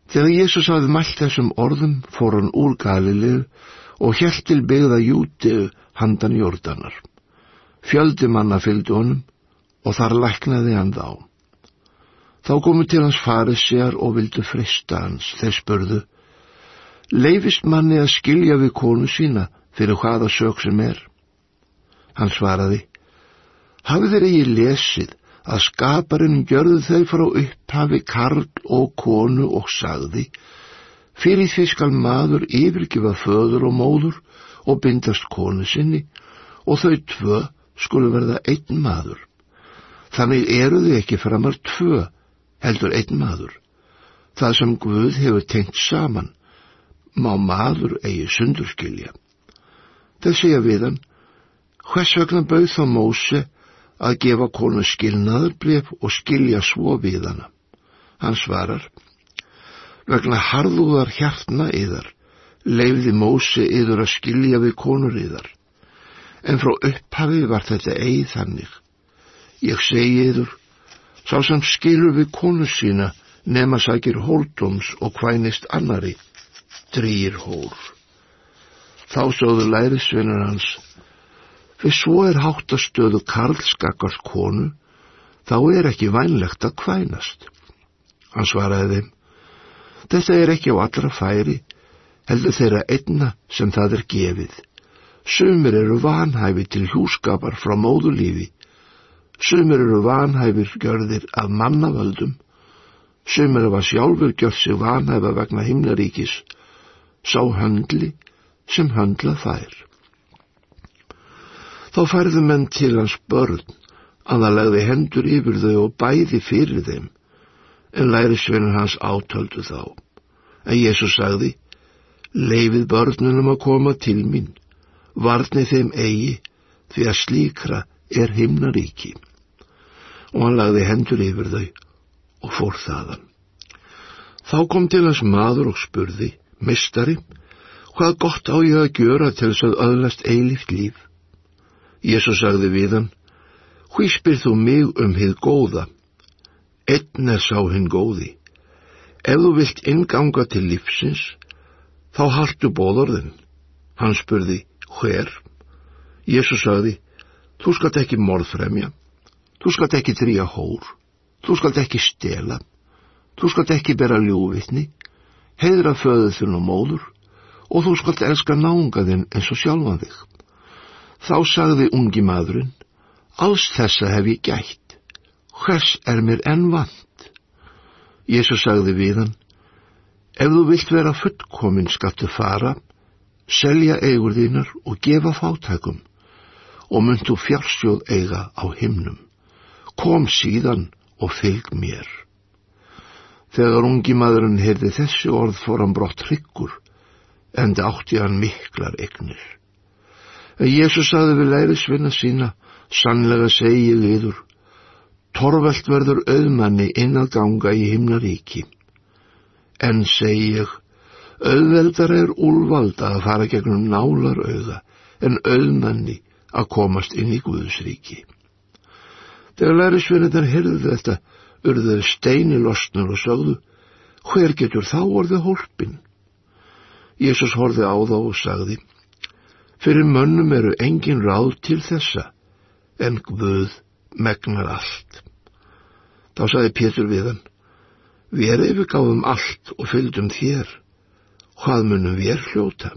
Þegar Jésús hafði mælt þessum orðum fór hann úr Galilegu og hjælt til byggða jútið handan jórdanar. Fjöldi manna fylgdi honum og þar læknaði hann þá. Þá komu til hans farið sér og vildu frista hans. Þeir spurðu, leifist manni að skilja við konu sína fyrir hvaða sög sem er? Hann svaraði, hafið þeir eigi lesið að skaparinn gjörðu þau frá upphafi karl og konu og sagði, fyrir því skal maður yfirgifa föður og móður og bindast konu sinni og þau tvö skulu verða einn maður. Þannig eru þau ekki framar tvö, heldur einn maður. Það sem Guð hefur tengt saman, má maður eigi sundurskilja. Það segja við hann, hvers vegna bauð þá Móse að gefa konu skilnaðarbref og skilja svo við hana. Hann svarar, vegna harðúðar hjartna yðar, leifði Móse yður að skilja við konur yðar. En frá upphafi var þetta eigið þannig. Ég segi yður, sá sem skilur við konu sína nema sækir hóldums og hvænist annari drýr hór. Þá stóðu lærisvinnur hans, fyrir svo er háttastöðu karlskakars konu, þá er ekki vænlegt að kvænast. Hann svaraði þeim, þetta er ekki á allra færi, heldur þeirra einna sem það er gefið. Sumir eru vanhæfi til hjúskapar frá móðulífi, sumir eru vanhæfir gjörðir af mannavöldum, sumir eru að sjálfur gjörð sig vanhæfa vegna himnaríkis, sá höndli sem höndla þær. Þá færðu menn til hans börn að það legði hendur yfir þau og bæði fyrir þeim, en lærisveinur hans átöldu þá. En Jésús sagði, leifið börnunum að koma til mín, varni þeim eigi, því að slíkra er himnaríki. Og hann lagði hendur yfir þau og fór þaðan. Þá kom til hans maður og spurði, Mistari, hvað gott á ég að gjöra til þess að öðlast eilift líf? Jésu sagði við hann, hví spyr þú mig um hið góða? Einn er sá hinn góði. Ef þú vilt inganga til lífsins, þá haltu bóðorðin. Hann spurði, hver? Jésu sagði, þú skalt ekki morðfremja, þú skalt ekki drýja hór, þú skalt ekki stela, þú skalt ekki bera ljúvitni, heiðra föðu og móður og þú skalt elska náunga þinn eins og sjálfan þig. Þá sagði ungi maðurinn, alls þessa hef ég gætt, hvers er mér enn vant? Jésu sagði við hann, ef þú vilt vera fullkomin skattu fara, selja eigur þínar og gefa fátækum og myndu fjársjóð eiga á himnum. Kom síðan og fylg mér. Þegar ungi maðurinn heyrði þessi orð fór hann brott hryggur, en átti hann miklar egnir. Jésús saði við lærisvinna sína, sannlega segið viður, torvelt verður auðmanni inn að ganga í himnaríki. En segi ég, auðveldar er úlvalda að fara gegnum nálar auða, en auðmanni að komast inn í Guðsríki. Þegar lærisvinna heyrðu þetta, urðuð steini losnur og sögðu, hver getur þá orðið hólpin? Jésús horfið á þá og sagði, fyrir mönnum eru engin ráð til þessa, en Guð megnar allt. Þá sagði Pétur við hann, við erum yfirgáðum allt og fylgdum þér, hvað munum við hljóta?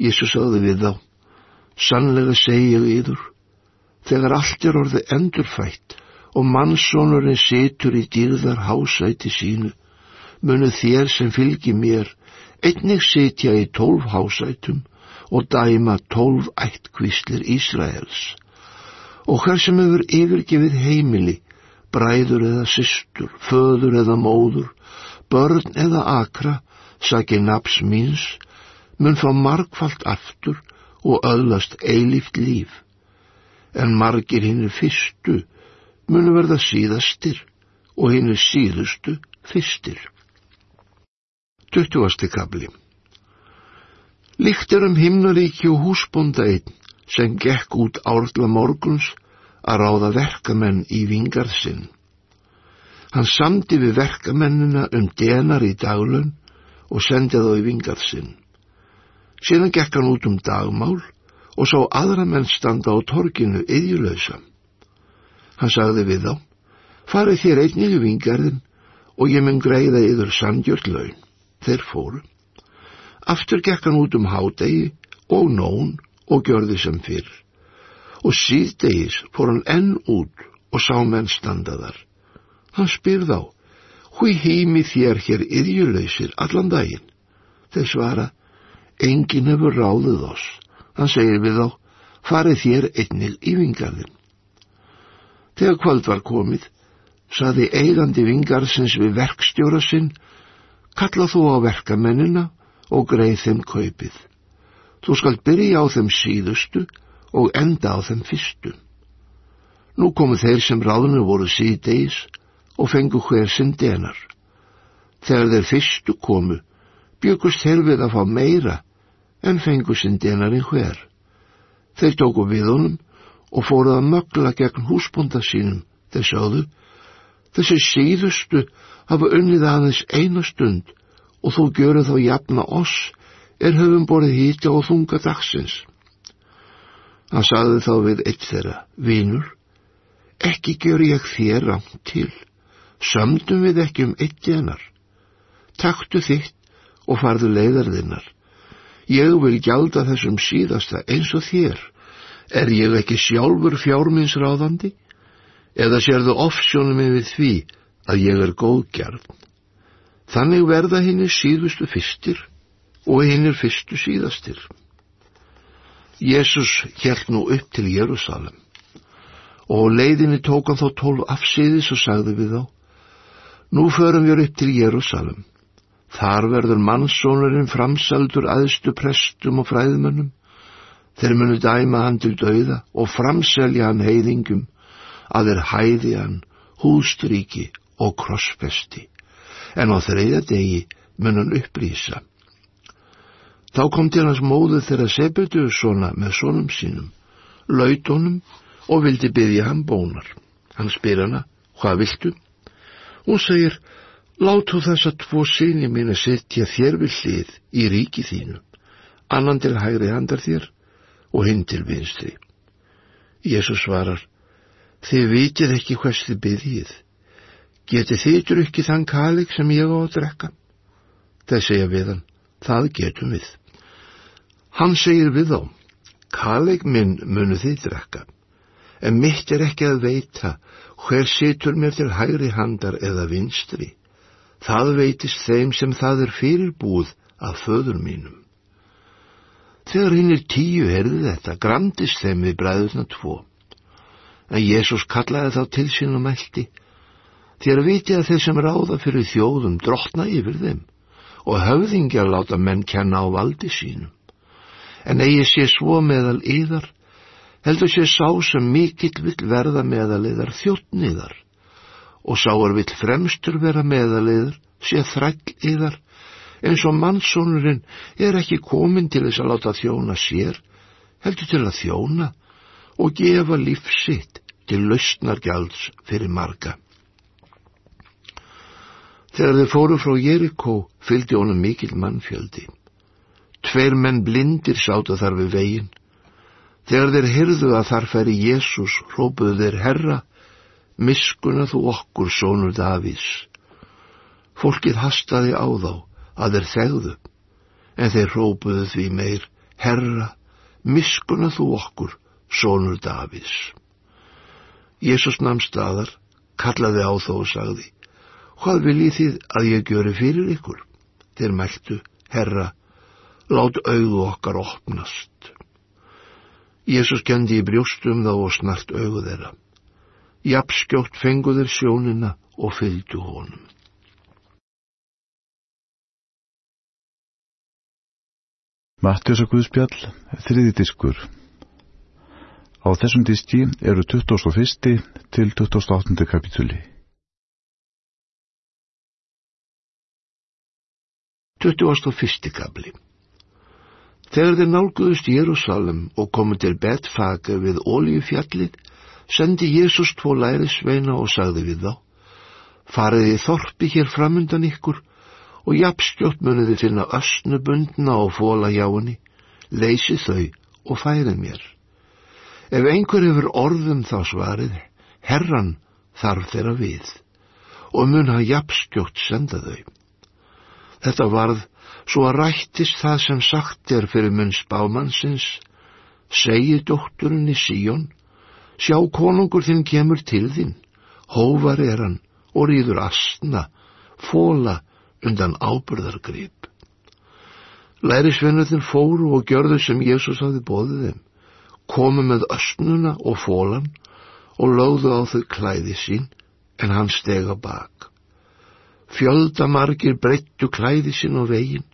Jésús sagði við þá, sannlega segi ég yður, þegar allt er orðið endurfætt, og mannsónurinn situr í dýrðar hásæti sínu, munu þér sem fylgi mér einnig sitja í tólf hásætum og dæma tólf ættkvíslir Ísraels. Og hver sem hefur yfirgefið heimili, bræður eða systur, föður eða móður, börn eða akra, saki naps míns, mun fá margfalt aftur og öðlast eilíft líf. En margir hinn er fyrstu, munu verða síðastir og hinn er síðustu fyrstir. Tuttugasti kabli Líkt er um himnaríki og húsbonda einn sem gekk út árla morguns að ráða verkamenn í vingarð sinn. Hann samdi við verkamennina um denar í daglun og sendi þá í vingarð sinn. Síðan gekk hann út um dagmál og sá aðra menn standa á torginu yðjulösa. Hann sagði við þá, farið þér einnig í vingarðin og ég mun greiða yður sandgjört laun. Þeir fóru. Aftur gekk hann út um hádegi og nón og gjörði sem fyrr. Og síðdegis fór hann enn út og sá menn standaðar. Hann spyr þá, hví heimi þér hér yðjuleysir allan daginn? Þeir svara, engin hefur ráðið oss. Hann segir við þá, farið þér einnig í vingarðin. Þegar kvöld var komið, saði eigandi vingarsins við verkstjóra sinn, kalla þú á verkamennina og greið þeim kaupið. Þú skalt byrja á þeim síðustu og enda á þeim fyrstu. Nú komu þeir sem ráðinu voru síðdeis og fengu hver sinn denar. Þegar þeir fyrstu komu, byggust þeir við að fá meira en fengu sinn denar í hver. Þeir tóku við honum og fóruð að mögla gegn húsbúnda sínum. Þeir sáðu, þessi síðustu hafa unnið aðeins eina stund og þú görur þá jafna oss er höfum borðið hýtja og þunga dagsins. Hann saði þá við eitt þeirra, vinur, ekki gjör ég þér rámt til, sömdum við ekki um eitt denar. Taktu þitt og farðu leiðarðinnar. Ég vil gjalda þessum síðasta eins og þér. Er ég ekki sjálfur fjárminsráðandi? Eða sérðu offsjónum við því að ég er góðgjarn? Þannig verða hinn síðustu fyrstir og hinn er fyrstu síðastir. Jésús hjælt nú upp til Jérúsalem og leiðinni tók hann þá tólf afsýðis og sagði við þá Nú förum við upp til Jérúsalem. Þar verður mannsónurinn framsaldur aðstu prestum og fræðmönnum. Þeir munu dæma hann til dauða og framselja hann heiðingum að þeir hæði hann, hústríki og krossfesti en á þreyða degi mun hann upplýsa. Þá kom til hans móðu þeirra Sebedussona með sonum sínum, laut honum og vildi byggja hann bónar. Hann spyr hana, hvað viltu? Hún segir, látu þessa tvo síni mín að setja þér við hlið í ríki þínu, annan til hægri handar þér og hinn til vinstri. Jésús svarar, þið vitið ekki hvers þið byggjið. Geti þið drukkið þann kalik sem ég á að drekka? Það segja við hann, það getum við. Hann segir við þá, kalik minn munu þið drekka, en mitt er ekki að veita hver situr mér til hægri handar eða vinstri. Það veitist þeim sem það er fyrirbúð af föður mínum. Þegar hinn er tíu herði þetta, grandist þeim við bræðurna tvo. En Jésús kallaði þá til sín og meldi, Þér viti að þeir sem ráða fyrir þjóðum drottna yfir þeim og höfðingjar láta menn kenna á valdi sínum. En eigi sé svo meðal yðar, heldur sé sá sem mikill vill verða meðal yðar þjóttniðar og sáar vill fremstur vera meðal yðar, sé þræll yðar, eins og mannsónurinn er ekki komin til þess að láta þjóna sér, heldur til að þjóna og gefa lífsitt til lausnargjalds fyrir marga. Þegar þeir fóru frá Jerikó fylgdi honum mikill mannfjöldi. Tveir menn blindir sátu þar við veginn. Þegar þeir hyrðu að þar færi Jésús, hrópuðu þeir herra, miskuna þú okkur, sónur Davís. Fólkið hastaði á þá að þeir þegðu, en þeir hrópuðu því meir, herra, miskuna þú okkur, sónur Davís. Jésús namn staðar, kallaði á þó og sagði, Hvað viljið þið að ég gjöri fyrir ykkur? Þeir mæltu, herra, lát auðu okkar opnast. Jésús kendi í brjóstum þá og snart auðu þeirra. Japskjótt fengu þeir sjónina og fylgdu honum. Mattius og Guðspjall, þriði diskur. Á þessum diski eru 21. til 28. kapitúli. 21. kabli Þegar þeir nálguðust Jérúsalem og komu til Betfaka við Ólíufjallið, sendi Jésús tvo lærisveina og sagði við þá, fariði þorpi hér framundan ykkur og jafnskjótt muniði finna östnubundna og fóla hjá henni, leysi þau og færið mér. Ef einhver hefur orðum þá svarið, herran þarf þeirra við og mun hann jafnskjótt senda þau. Þetta varð svo að rættist það sem sagt er fyrir munn spámannsins, segi dótturinn í síjón, sjá konungur þinn kemur til þinn, hóvar er hann og rýður astna, fóla undan ábyrðargrip. Lærisvennuðin fóru og gjörðu sem Jésús hafði bóðið þeim, komu með östnuna og fólan og lögðu á þau klæði sín en hann stega bak. Fjöldamargir breyttu klæði sín á veginn,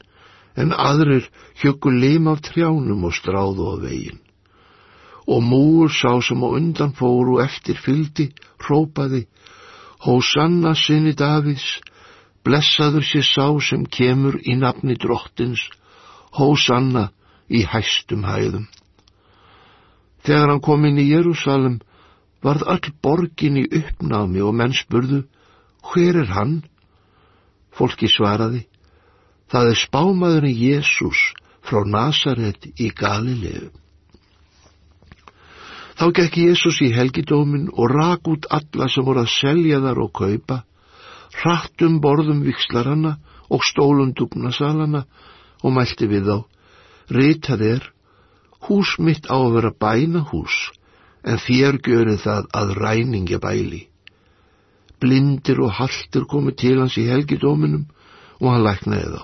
en aðrir hjökku lim af trjánum og stráðu á veginn. Og múur sá sem á undan fóru eftir fyldi, hrópaði, Hósanna sinni Davís, blessaður sé sá sem kemur í nafni drottins, Hósanna í hæstum hæðum. Þegar hann kom inn í Jérúsalem, varð öll borgin í uppnámi og menn spurðu, hver er hann? Fólki svaraði, það er spámaðurinn Jésús frá Nazaret í Galilegu. Þá gekk Jésús í helgidómin og rak út alla sem voru að selja þar og kaupa, hrattum borðum vikslaranna og stólum dugnasalana og mælti við þá, ritað er, hús mitt á að vera bænahús, en þér görið það að ræningi bæli blindir og haltur komu til hans í helgidóminum og hann læknaði þá.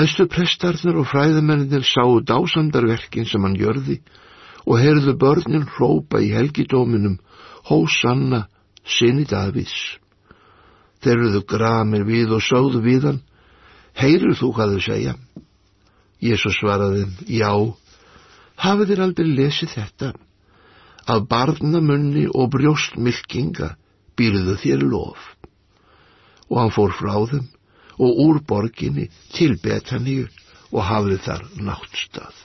Æðstu prestarnir og fræðamennir sáu dásandarverkin sem hann gjörði og heyrðu börnin hrópa í helgidóminum Hósanna, sinni Davís. Þeir eruðu gramir við og sögðu við hann, heyrðu þú hvað þau segja? Jésús svaraði, já, hafið þér aldrei lesið þetta? Af barnamunni og brjóstmylkinga býrðu þér lof. Og hann fór frá þeim og úr borginni til Betaníu og hafði þar náttstað.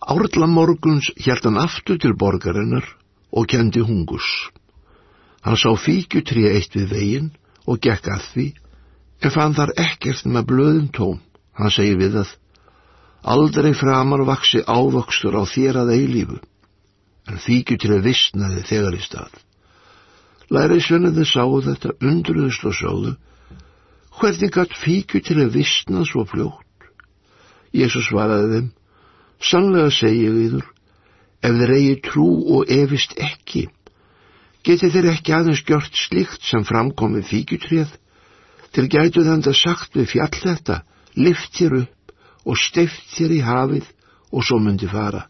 Árla morguns hjælt hann aftur til borgarinnar og kendi hungus. Hann sá fíkjutri eitt við veginn og gekk að því, en fann þar ekkert með blöðum tóm. Hann segi við að aldrei framar vaksi ávöxtur á þér að eilífu, en fíkjutri vissnaði þegar í stað. Lærisvenninni sáu þetta undruðust og sóðu, hvernig gatt fíkju til að vissna svo fljótt? Jésús svaraði þeim, sannlega segi ég yður, ef þeir eigi trú og efist ekki, geti þeir ekki aðeins gjört slikt sem framkomi fíkjutrið, til gætu þannig að sagt við fjall þetta, lift þér upp og steift þér í hafið og svo myndi fara.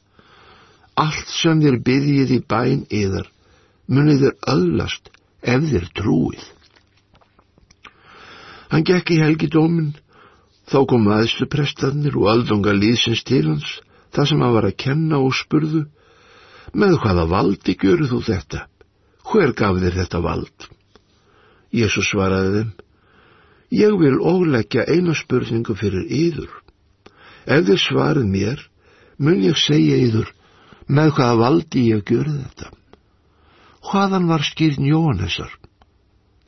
Allt sem þér byggjið í bæn yðar, munið þér öðlast ef þér trúið. Hann gekk í helgidómin, þá kom aðslu prestarnir og aldunga líðsins til hans, það sem hann var að kenna og spurðu, með hvaða valdi gjöru þú þetta? Hver gaf þér þetta vald? Jésús svaraði þeim, ég vil óleggja eina spurningu fyrir yður. Ef þér svarið mér, mun ég segja yður, með hvaða valdi ég gjöru þetta? hvaðan var skýrn Jóhannesar?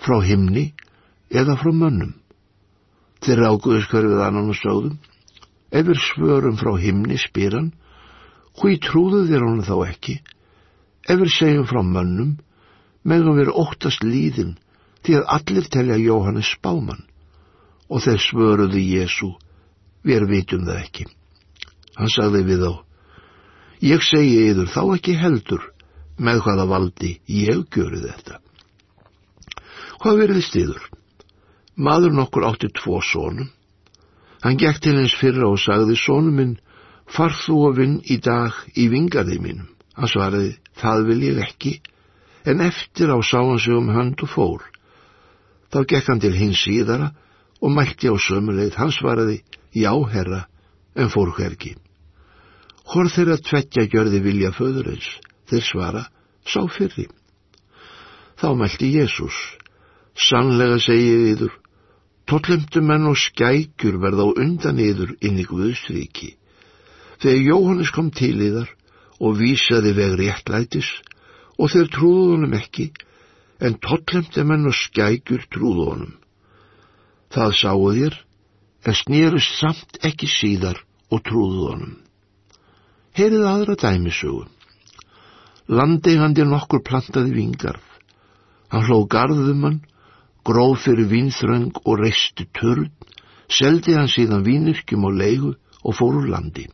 Frá himni eða frá mönnum? Þeirra águðis hverfið annan og stóðum. Ef við svörum frá himni spyran, hví trúðu þér honum þá ekki? Ef við segjum frá mönnum, meðan við óttast líðin því að allir telja Jóhannes spáman og þeir svöruðu Jésu, við vitum það ekki. Hann sagði við þá, ég segi yður þá ekki heldur, með hvaða valdi ég gjöru þetta. Hvað verði stiður? Maður nokkur átti tvo sónum. Hann gekk til hins fyrra og sagði, Sónum minn, far þú að vinn í dag í vingarði mínum. Hann svaraði, það vil ég ekki, en eftir á sá hann sig um hönd og fór. Þá gekk hann til hins síðara og mælti á sömuleið. Hann svaraði, já, herra, en fór hverki. Hvor þeirra tveggja gjörði vilja föðurins, þeir svara, sá fyrri. Þá mælti Jésús, sannlega segið yður, tóllemtu menn og skækjur verða á undan yður inn í Guðsríki. Þegar Jóhannes kom til yðar og vísaði veg réttlætis og þeir trúðu honum ekki, en tóllemtu menn og skækjur trúðu honum. Það sáu þér, en snýrust samt ekki síðar og trúðu honum. Heyrið aðra dæmisögu. Landeigandi nokkur plantaði vingarð. Hann hló garðumann, gróf fyrir vínþröng og reisti törn, seldi hann síðan vínirkjum á leigu og fór úr landi.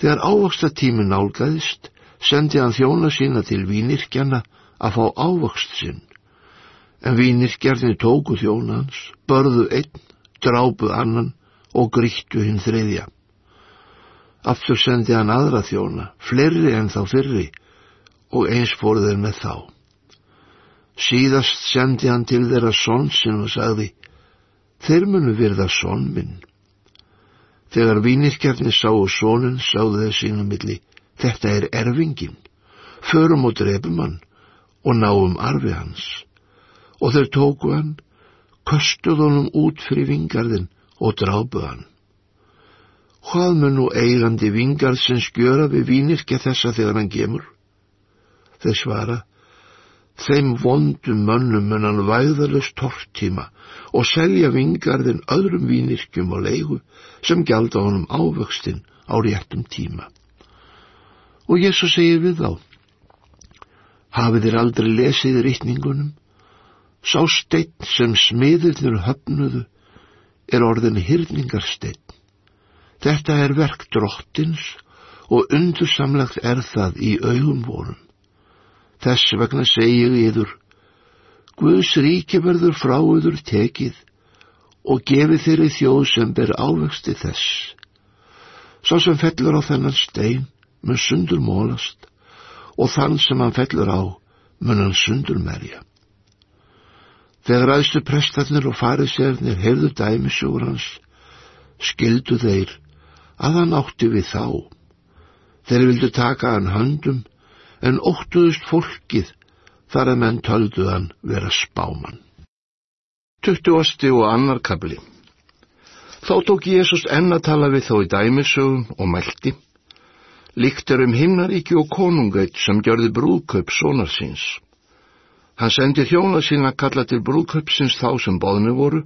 Þegar ávoksta tími nálgæðist, sendi hann þjóna sína til vínirkjana að fá ávokst sinn. En vínirkjarnir tóku þjóna hans, börðu einn, drápu annan og gríktu hinn þriðja. Aftur sendi hann aðra þjóna, fleiri en þá fyrri, og eins fór þeir með þá. Síðast sendi hann til þeirra sonn sinn og sagði, þeir munu virða sonn minn. Þegar vínirkjarnir sáu sonin, sáðu þeir sínum milli, þetta er erfingin, förum og drefum hann og náum arfi hans. Og þeir tóku hann, köstuð honum út fyrir vingarðin og drápu hann. Hvað mun nú eigandi vingarðsins gjöra við vínirkja þessa þegar hann gemur? Þeir svara, þeim vondum mönnum mun hann væðalust tortíma og selja vingarðin öðrum vínirkjum og leigu sem gjalda honum ávöxtin á réttum tíma. Og Jésu segir við þá, hafið þér aldrei lesið rittningunum? Sá steinn sem smiðirnir höfnuðu er orðin hyrningarsteinn. Þetta er verk drottins og undursamlegt er það í augum vorum. Þess vegna segi ég yður, Guðs ríki verður frá yður tekið og gefi þeirri þjóð sem ber ávexti þess. Sá sem fellur á þennan stein mun sundur mólast og þann sem hann fellur á mun hann sundur merja. Þegar aðstu prestarnir og farisérnir heyrðu dæmisjóður hans, skildu þeir að hann átti við þá. Þeir vildu taka hann höndum en óttuðust fólkið þar að menn töldu hann vera spáman. Tuttugasti og annar kabli Þá tók Jésús enn að tala við þá í dæmisögum og mælti. Líkt er um himnaríki og konungætt sem gjörði brúðkaup sonar síns. Hann sendi þjóna sín að kalla til brúðkaupsins þá sem boðni voru,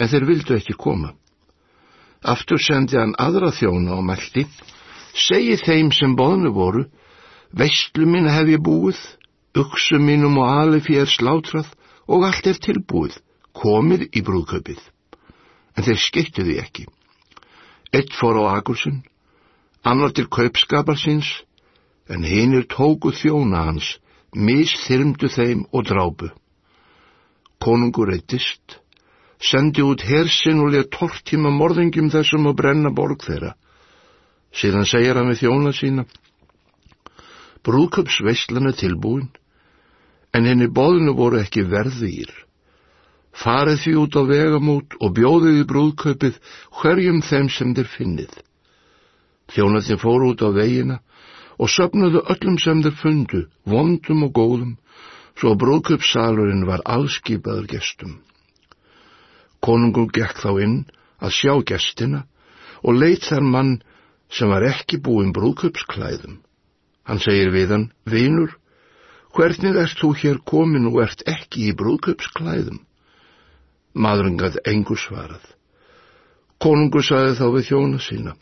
en þeir vildu ekki koma. Aftur sendi hann aðra þjóna og mælti. Segji þeim sem boðni voru, veistlu mín hef ég búið, uksum mínum og alifi er slátrað og allt er tilbúið, komið í brúðkaupið. En þeir skiptu því ekki. Eitt fór á agursun, annar til kaupskapar síns, en hinnir tóku þjóna hans, misþyrmdu þeim og drápu. Konungur reytist, sendi út hersinn og leð tortíma morðingjum þessum og brenna borg þeirra. Síðan segir hann við þjóna sína, brúðköpsveislan er tilbúin, en henni boðinu voru ekki verðir. Farið því út á vegamót og bjóðið í brúðkaupið hverjum þeim sem þeir finnið. Þjónaðin fóru út á vegina og söpnuðu öllum sem þeir fundu, vondum og góðum, svo brúðkaupssalurinn var allskipaður gestum. Konungur gekk þá inn að sjá gestina og leitt þar mann sem var ekki búin brúðkaupsklæðum. Hann segir við hann, vinur, hvernig ert þú hér komin og ert ekki í brúðkaupsklæðum? Maðurinn gæði engu svarað. Konungur saði þá við þjóna sína,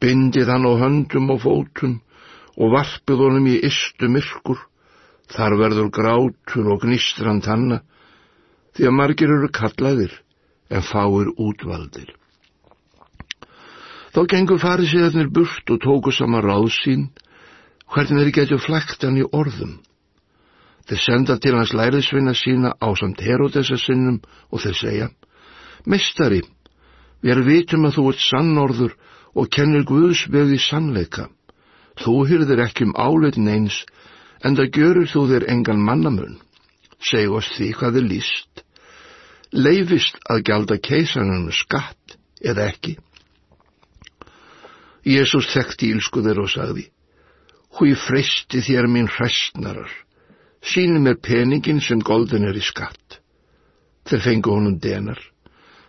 bindið hann á höndum og fótum og varpið honum í istu myrkur, þar verður grátur og gnistrand hanna, því að margir eru kallaðir en fáir útvaldir. Þá gengur farið séðarnir burt og tóku sama ráð sín, hvernig þeir getur flækt hann í orðum. Þeir senda til hans læriðsvinna sína á samt Herodesa sinnum og þeir segja, Mestari, við erum vitum að þú ert sannorður og kennir Guðs vegið sannleika. Þú hyrðir ekki um áleitin eins, en það görur þú þér engan mannamun. Seg oss því hvað er líst. Leifist að gjalda keisanum skatt eða ekki? Jésús þekkti ílskuður og sagði, Hví freysti þér mín hræstnarar? sínum er peningin sem golden er í skatt. Þeir fengu honum denar.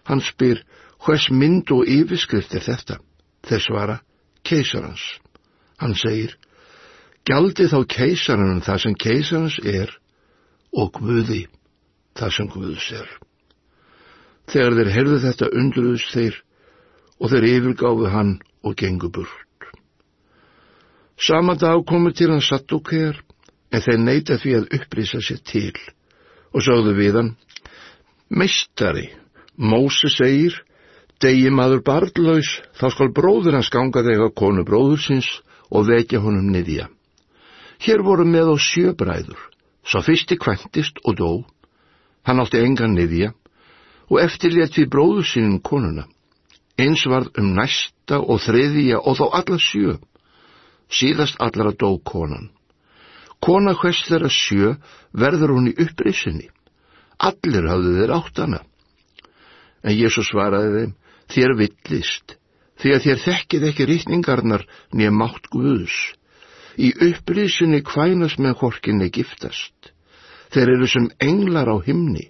Hann spyr, hvers mynd og yfirskrift er þetta? Þeir svara, keisarans. Hann segir, gjaldi þá keisaranum það sem keisarans er og Guði það sem Guðs er. Þegar þeir herðu þetta undruðust þeir og þeir yfirgáfu hann og gengu burt. Sama dag komu til hann satt og kér en þeir neyta því að upprýsa sér til og sáðu við hann, Meistari, Móse segir, degi maður barðlaus, þá skal bróður hans ganga þegar konu bróður síns og vekja honum niðja. Hér voru með á sjöbræður, svo fyrsti kventist og dó, hann átti engan niðja og eftirlétt við bróður sínum konuna. Eins varð um næsta og þriðja og þó alla sjö, síðast allara dó konan. Kona hvers þeirra sjö verður hún í upprisinni. Allir hafðu þeir átt hana. En Jésu svaraði þeim, þér villist, því að þér þekkið ekki rítningarnar nýja mátt Guðus. Í upprisinni kvænast með horkinni giftast. Þeir eru sem englar á himni,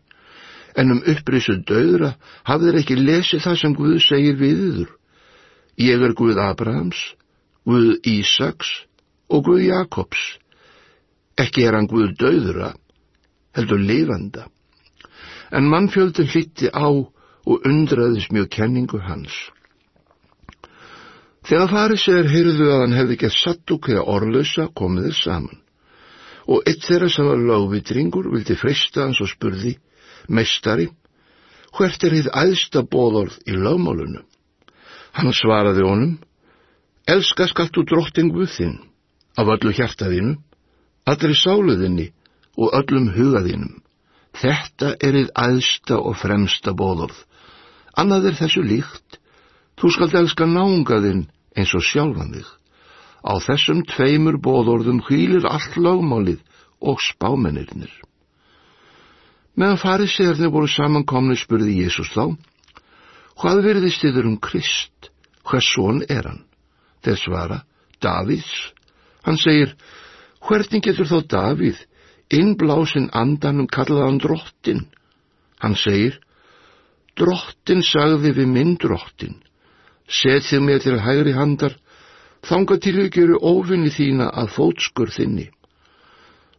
en um upprisu döðra hafðir ekki lesið það sem Guð segir við yður. Ég er Guð Abrahams, Guð Ísaks og Guð Jakobs. Ekki er hann Guð döðura, heldur lifanda. En mannfjöldin hlýtti á og undraðis mjög kenningu hans. Þegar farið sér heyrðu að hann hefði gett satt og eða orðlösa komið þeir saman. Og eitt þeirra sem var lágvitringur vildi frista hans og spurði, Mestari, hvert er þið æðsta bóðorð í lögmálunu? Hann svaraði honum, Elska skallt þú drottingu þinn, af öllu hjartaðinu, allri sáluðinni og öllum hugaðinum. Þetta er þið aðsta og fremsta bóðorð. Annað er þessu líkt. Þú skalt elska náungaðinn eins og sjálfan þig. Á þessum tveimur bóðorðum hvílir allt lögmálið og spámennirnir. Meðan farið séðarnir voru samankomni spurði Jésús þá, hvað verðist þið um Krist? Hvers son er hann? Þeir svara, Davids. Hann segir, Hvernig getur þó Davíð innblásin andanum kallaðan drottin? Hann segir, drottin sagði við minn drottin, setið mér til hægri handar, þanga til að gera ofinni þína að fótskur þinni.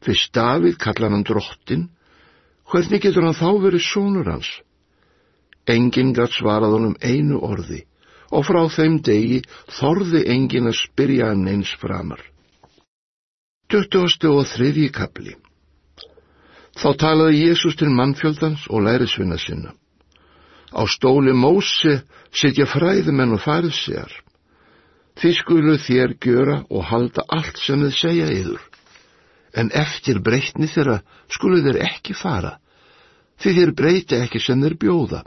Fyrst Davíð kallaðan hann drottin, hvernig getur hann þá verið sónur hans? Engin gatt svarað honum einu orði og frá þeim degi þorði engin að spyrja hann eins framar. Tuttugasti og þriðji kapli Þá talaði Jésús til mannfjöldans og lærisvinna sinna. Á stóli Móse sitja fræðumenn og fariðsjar. Þið skulu þér gjöra og halda allt sem þið segja yður. En eftir breytni þeirra skulu þeir ekki fara, því þeir breyti ekki sem þeir bjóða.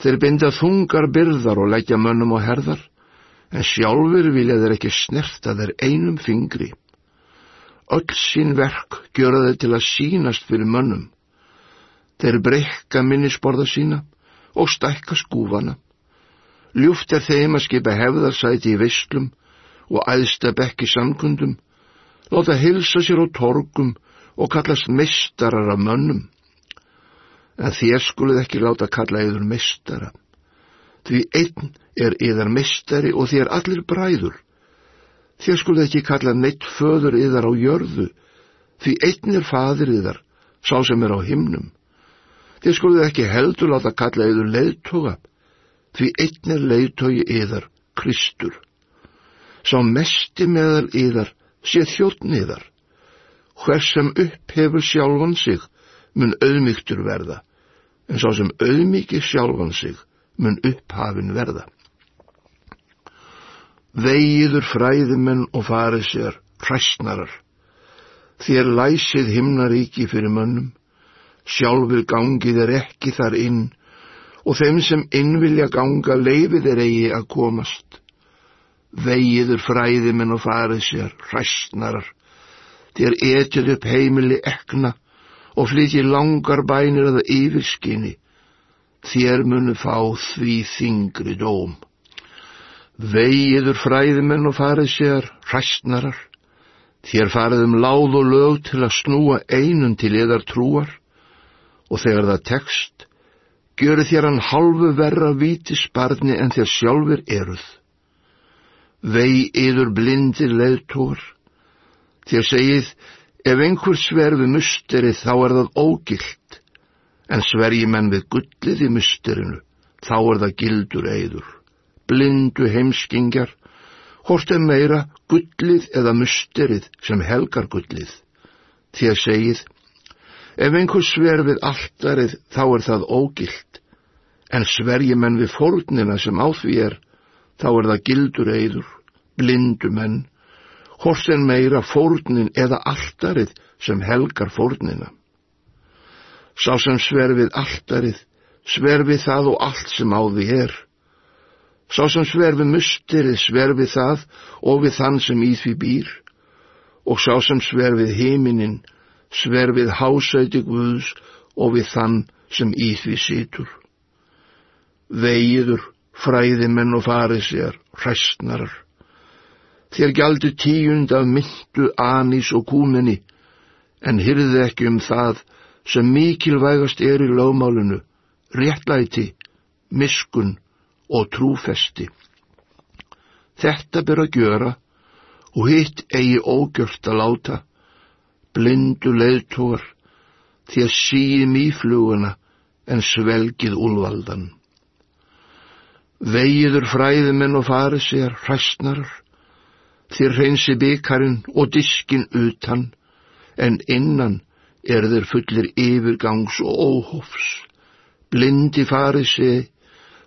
Þeir binda þungar byrðar og leggja mönnum og herðar, en sjálfur vilja þeir ekki snerta þeir einum fingri öll sín verk gjöra þeir til að sínast fyrir mönnum. Þeir breyka minnisborða sína og stækka skúfana. Ljúft er þeim að skipa hefðarsæti í visslum og æðsta bekki samkundum, láta hilsa sér á torgum og kallast mistarar af mönnum. En þér skulið ekki láta kalla yður mistara. Því einn er yðar mistari og þér allir bræður. Þér skulið ekki kalla neitt föður yðar á jörðu, því einn er fadir yðar, sá sem er á himnum. Þér skulið ekki heldur láta kalla yður leiðtoga, því einn er leiðtogi yðar, Kristur. Sá mesti meðal yðar sé þjóttn yðar. Hvers sem upp hefur sjálfan sig mun auðmygtur verða, en sá sem auðmyggi sjálfan sig mun upphafin verða. Vegiður fræðimenn og farið sér hræstnarar. Þér læsið himnaríki fyrir mönnum, sjálfur gangið er ekki þar inn og þeim sem innvilja ganga leifið er eigi að komast. Vegiður fræðiminn og farið sér, hræstnarar, þér etið upp heimili ekna og flytji langar bænir að yfirskinni, þér munu fá því þingri dóm. Vegiður fræðimenn og farið sér, hræstnarar, þér farið um láð og lög til að snúa einun til yðar trúar og þegar það tekst, gjöru þér hann halvu verra víti sparni en þér sjálfur eruð. Vei yður blindir leðtór, þér segið, ef einhver sverfi musterið þá er það ógilt, en sverji menn við gullið í musterinu, þá er það gildur eidur blindu heimskingjar, hort er meira gullið eða musterið sem helgar gullið. Þér segið, ef einhver sver við alltarið þá er það ógilt, en sverji menn við fórnina sem á því er, þá er það gildur eidur, blindu menn, hort er meira fórnin eða alltarið sem helgar fórnina. Sá sem sver við alltarið, sver við það og allt sem á því er, Sá sem sverfi mustirið sverfi það og við þann sem í því býr. Og sá sem sverfið heiminin sverfið hásæti Guðs og við þann sem í því situr. Vegiður, fræðimenn og farið sér, hræstnarar. Þér gjaldi tíund af myndu, anís og kúminni, en hyrði ekki um það sem mikilvægast er í lögmálunu, réttlæti, miskun og trúfesti. Þetta ber að gjöra og hitt eigi ógjört að láta, blindu leiðtógar, því að síðum í fluguna en svelgið úlvaldan. Vegiður fræðumenn og farið sér hræstnarar, þér hreinsi byggarinn og diskin utan, en innan er þeir fullir yfirgangs og óhófs. Blindi farið sér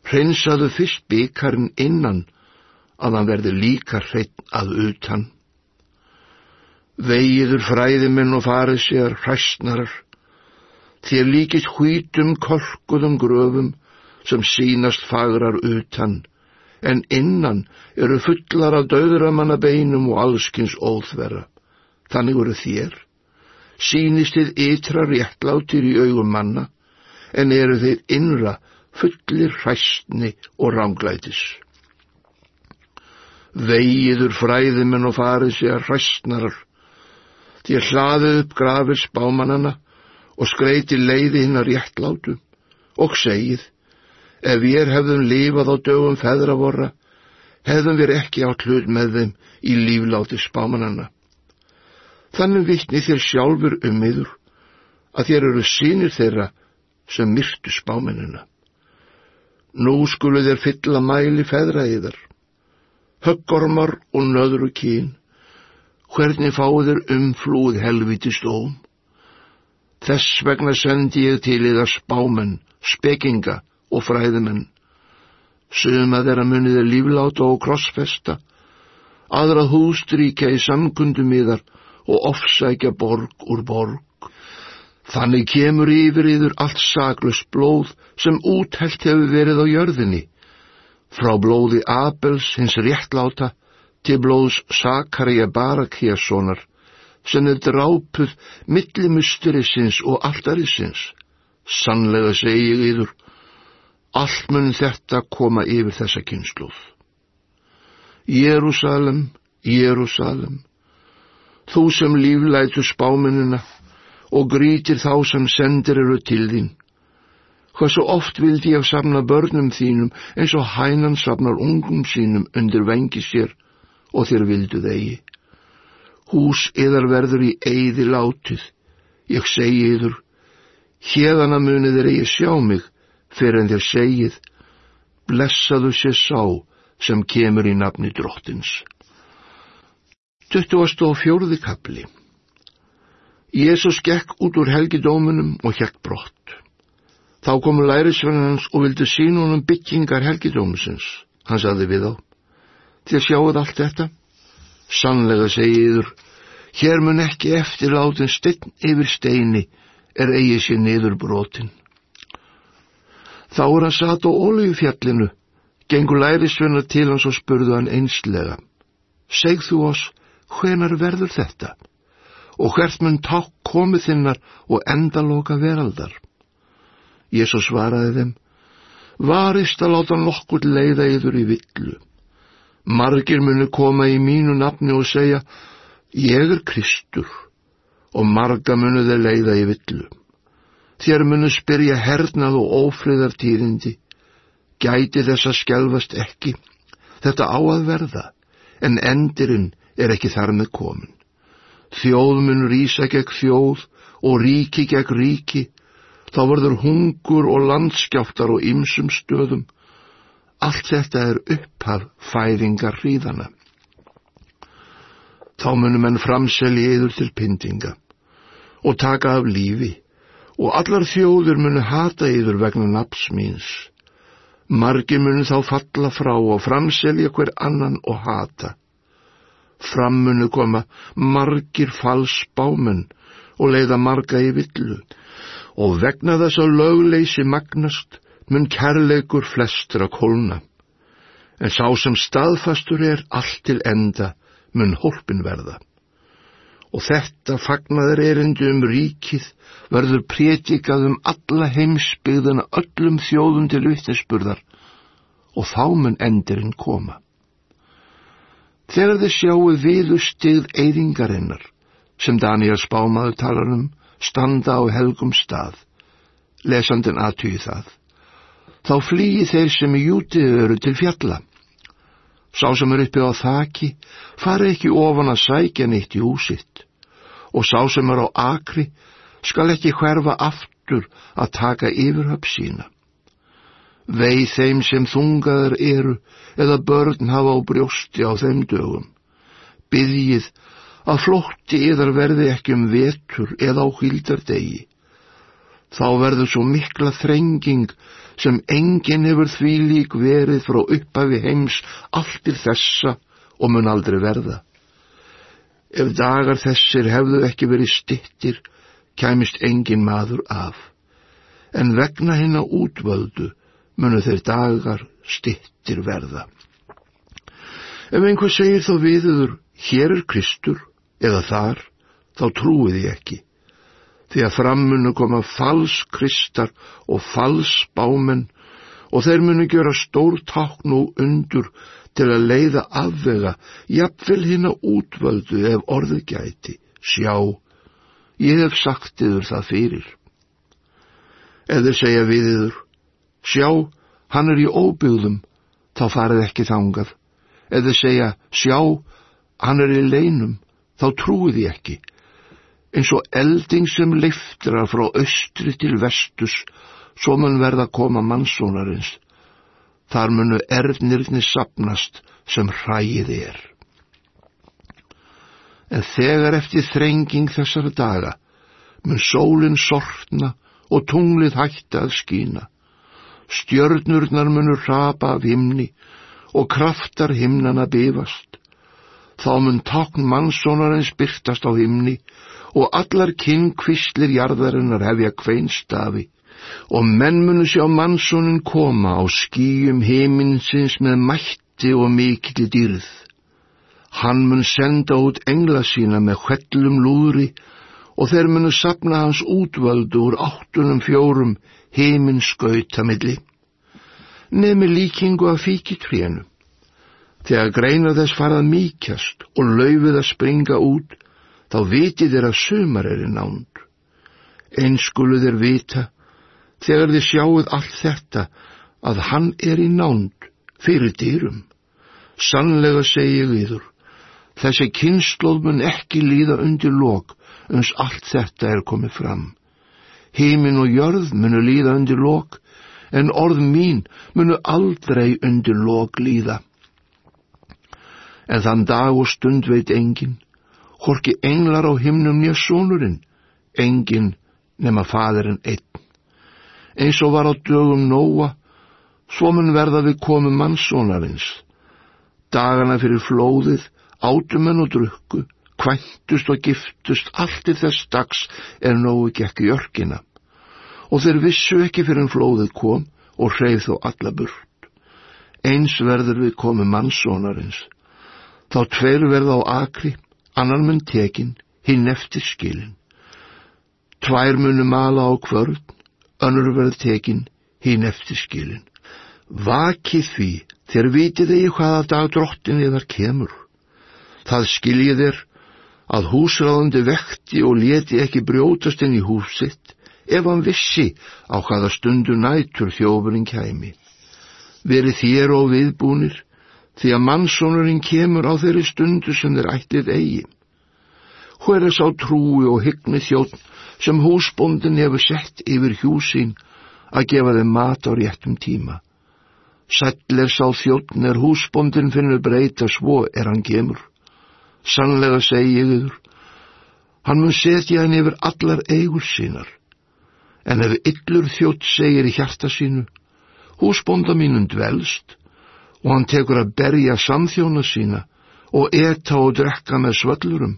hreinsaðu fyrst byggarinn innan að hann verði líka hreitn að utan. Vegiður fræðiminn og farið sér hræstnarar, þér líkist hvítum korkuðum gröfum sem sínast fagrar utan, en innan eru fullar af döðramanna beinum og allskins óþverra. Þannig eru þér. Sýnist þið ytra réttlátir í augum manna, en eru þið innra fullir hræstni og ránglætis. Vegiður fræðimenn og farið sér hræstnarar, að hlaðið upp grafir spámanana og skreiti leiði hinn að réttlátu og segið, ef við hefðum lifað á dögum feðravora, hefðum við ekki átt hlut með þeim í lífláti spámanana. Þannig vittni þér sjálfur um yður að þér eru sínir þeirra sem myrtu spámanina. Nú skulu þér fylla mæli feðra yðar, höggormar og nöðru kín, hvernig fáður umflúð helviti stóm. Þess vegna sendi ég til yðar spámen, spekinga og fræðumenn. Suma þeirra munið er lífláta og krossfesta, aðra hústríkja í samkundum yðar og ofsækja borg úr borg. Þannig kemur yfir yður allt saglust blóð sem úthelt hefur verið á jörðinni, frá blóði Abels hins réttláta til blóðs Sakarja Barakíassonar, sem er drápuð millimusturisins og alltarisins. Sannlega segi ég yður, allt mun þetta koma yfir þessa kynsluð. Jérúsalem, Jérúsalem, þú sem líflætu spáminuna, og grítir þá sem sendir eru til þín. Hversu oft vildi ég samna börnum þínum eins og hænan samnar ungum sínum undir vengi sér og þér vildu þegi. Hús yðar verður í eigði látið. Ég segi yður, hérðana munið er eigi sjá mig fyrir en þér segið, blessaðu sér sá sem kemur í nafni drottins. 24. kapli Jésús gekk út úr helgidómunum og hjekk brott. Þá komu lærisvennans og vildu sín honum byggingar helgidómusins. Hann saði við þá, þér sjáuð allt þetta? Sannlega segiður, Hér mun ekki eftir látin stein yfir steini er eigi sér niður brotin. Þá er hann satt á ólíufjallinu, gengur lærisvenna til hans og spurðu hann einslega. Segð þú oss, hvenar verður þetta? Og hvert mun takk komið þinnar og endaloka veraldar? Jésús svaraði þeim, varist að láta nokkur leiða yður í villu. Margir munu koma í mínu nafni og segja, ég er Kristur og marga munu þeir leiða í villu. Þér munu spyrja hernað og ófriðartýrindi. Gæti þess að skjálfast ekki. Þetta á að verða, en endirinn er ekki þar með komin. Þjóð mun rýsa gegn þjóð og ríki gegn ríki. Þá verður hungur og landskjáttar og ymsum stöðum. Allt þetta er upphaf færingar hríðana þá munum enn framselja yður til pyntinga og taka af lífi og allar þjóður munu hata yður vegna naps míns. Margi munu þá falla frá og framselja hver annan og hata. Fram munu koma margir falsbámen og leiða marga í villu og vegna þess að lögleysi magnast mun kærleikur flestur að kólna. En sá sem staðfastur er allt til enda mun hólpin verða. Og þetta fagnaður erindi um ríkið verður prétikað um alla heimsbyggðana öllum þjóðum til vittinsburðar og þá mun endirinn koma. Þegar þið sjáu viðu stigð eyðingarinnar, sem Daniel Spámaður talar um, standa á helgum stað, lesandin aðtýði það, þá flýi þeir sem í jútið eru til fjalla Sá sem er uppi á þaki fari ekki ofan að sækja neitt í húsitt og sá sem er á akri skal ekki hverfa aftur að taka yfirhöpp sína. Vei þeim sem þungaðar eru eða börn hafa á brjósti á þeim dögum. Byðjið að flótti yðar verði ekki um vetur eða á hildardegi. Þá verður svo mikla þrenging sem enginn hefur því lík verið frá upphafi heims allt til þessa og mun aldrei verða. Ef dagar þessir hefðu ekki verið stittir, kæmist engin maður af, en vegna hinn á útvöldu munu þeir dagar stittir verða. Ef einhver segir þá viðuður, hér er Kristur, eða þar, þá trúið ég ekki því að frammunu koma falskristar og falsbámen og þeir munu gera stór tákn og undur til að leiða afvega, jafnvel hinn að útvöldu ef orðu gæti. Sjá, ég hef sagt yfir það fyrir. Eða segja við yfir, sjá, hann er í óbyggðum, þá farið ekki þangað. Eða segja, sjá, hann er í leinum, þá trúið ég ekki eins og elding sem leiftra frá austri til vestus, svo mun verða koma mannsónarins. Þar munu erðnirni sapnast sem hræið er. En þegar eftir þrenging þessara daga mun sólinn sortna og tunglið hætta að skína. Stjörnurnar munu rapa af himni og kraftar himnana bifast. Þá mun takn mannsónarins byrtast á himni og allar kynkvistlir jarðarinnar hefja kveinstafi og menn munu sjá mannsónin koma á skýjum heiminsins með mætti og mikilli dýrð. Hann mun senda út engla sína með hvellum lúðri og þeir munu sapna hans útvöldu úr áttunum fjórum heiminskauta milli. Nefni líkingu af fíkitrénu. Þegar greina þess farað mýkjast og laufið að springa út, þá vitið þér að sumar er í nánd. Einskulu þér vita, þegar þið sjáuð allt þetta, að hann er í nánd fyrir dýrum. Sannlega segi ég yður, þessi kynnslóð mun ekki líða undir lok, uns allt þetta er komið fram. Heimin og jörð munu líða undir lok, en orð mín munu aldrei undir lok líða. En þann dag og stund veit enginn, Horki englar á himnum nýja sónurinn, engin nema fadirinn einn. Eins og var á dögum nóa, svo mun verða við komu mannsónarins. Dagana fyrir flóðið, átumenn og drukku, kvæntust og giftust allt til þess dags er nógu gekk í örkina. Og þeir vissu ekki fyrir en flóðið kom og hreyð þó alla burt. Eins verður við komið mannsónarins. Þá tveir verða á akri, annar mun tekin, hinn eftir skilin. Tvær munu mala á kvörn, önnur verður tekin, hinn eftir skilin. Vakið því, þér vitið eigi hvaða dag drottin eðar kemur. Það skiljið er að húsráðandi vekti og leti ekki brjótast inn í húsitt ef hann vissi á hvaða stundu nætur þjófurinn kæmi. Verið þér og viðbúnir því að mannsónurinn kemur á þeirri stundu sem þeir ættið eigi. Hver er sá trúi og hyggni þjótt sem húsbóndin hefur sett yfir hjúsín að gefa þeim mat á réttum tíma. Sæll er sá þjóttn er húsbóndin finnur breyta svo er hann kemur. Sannlega segi yfir, hann mun setja hann yfir allar eigur sínar. En ef yllur þjótt segir í hjarta sínu, húsbónda mínum dvelst, og hann tekur að berja samþjóna sína og eta og drekka með svöllurum,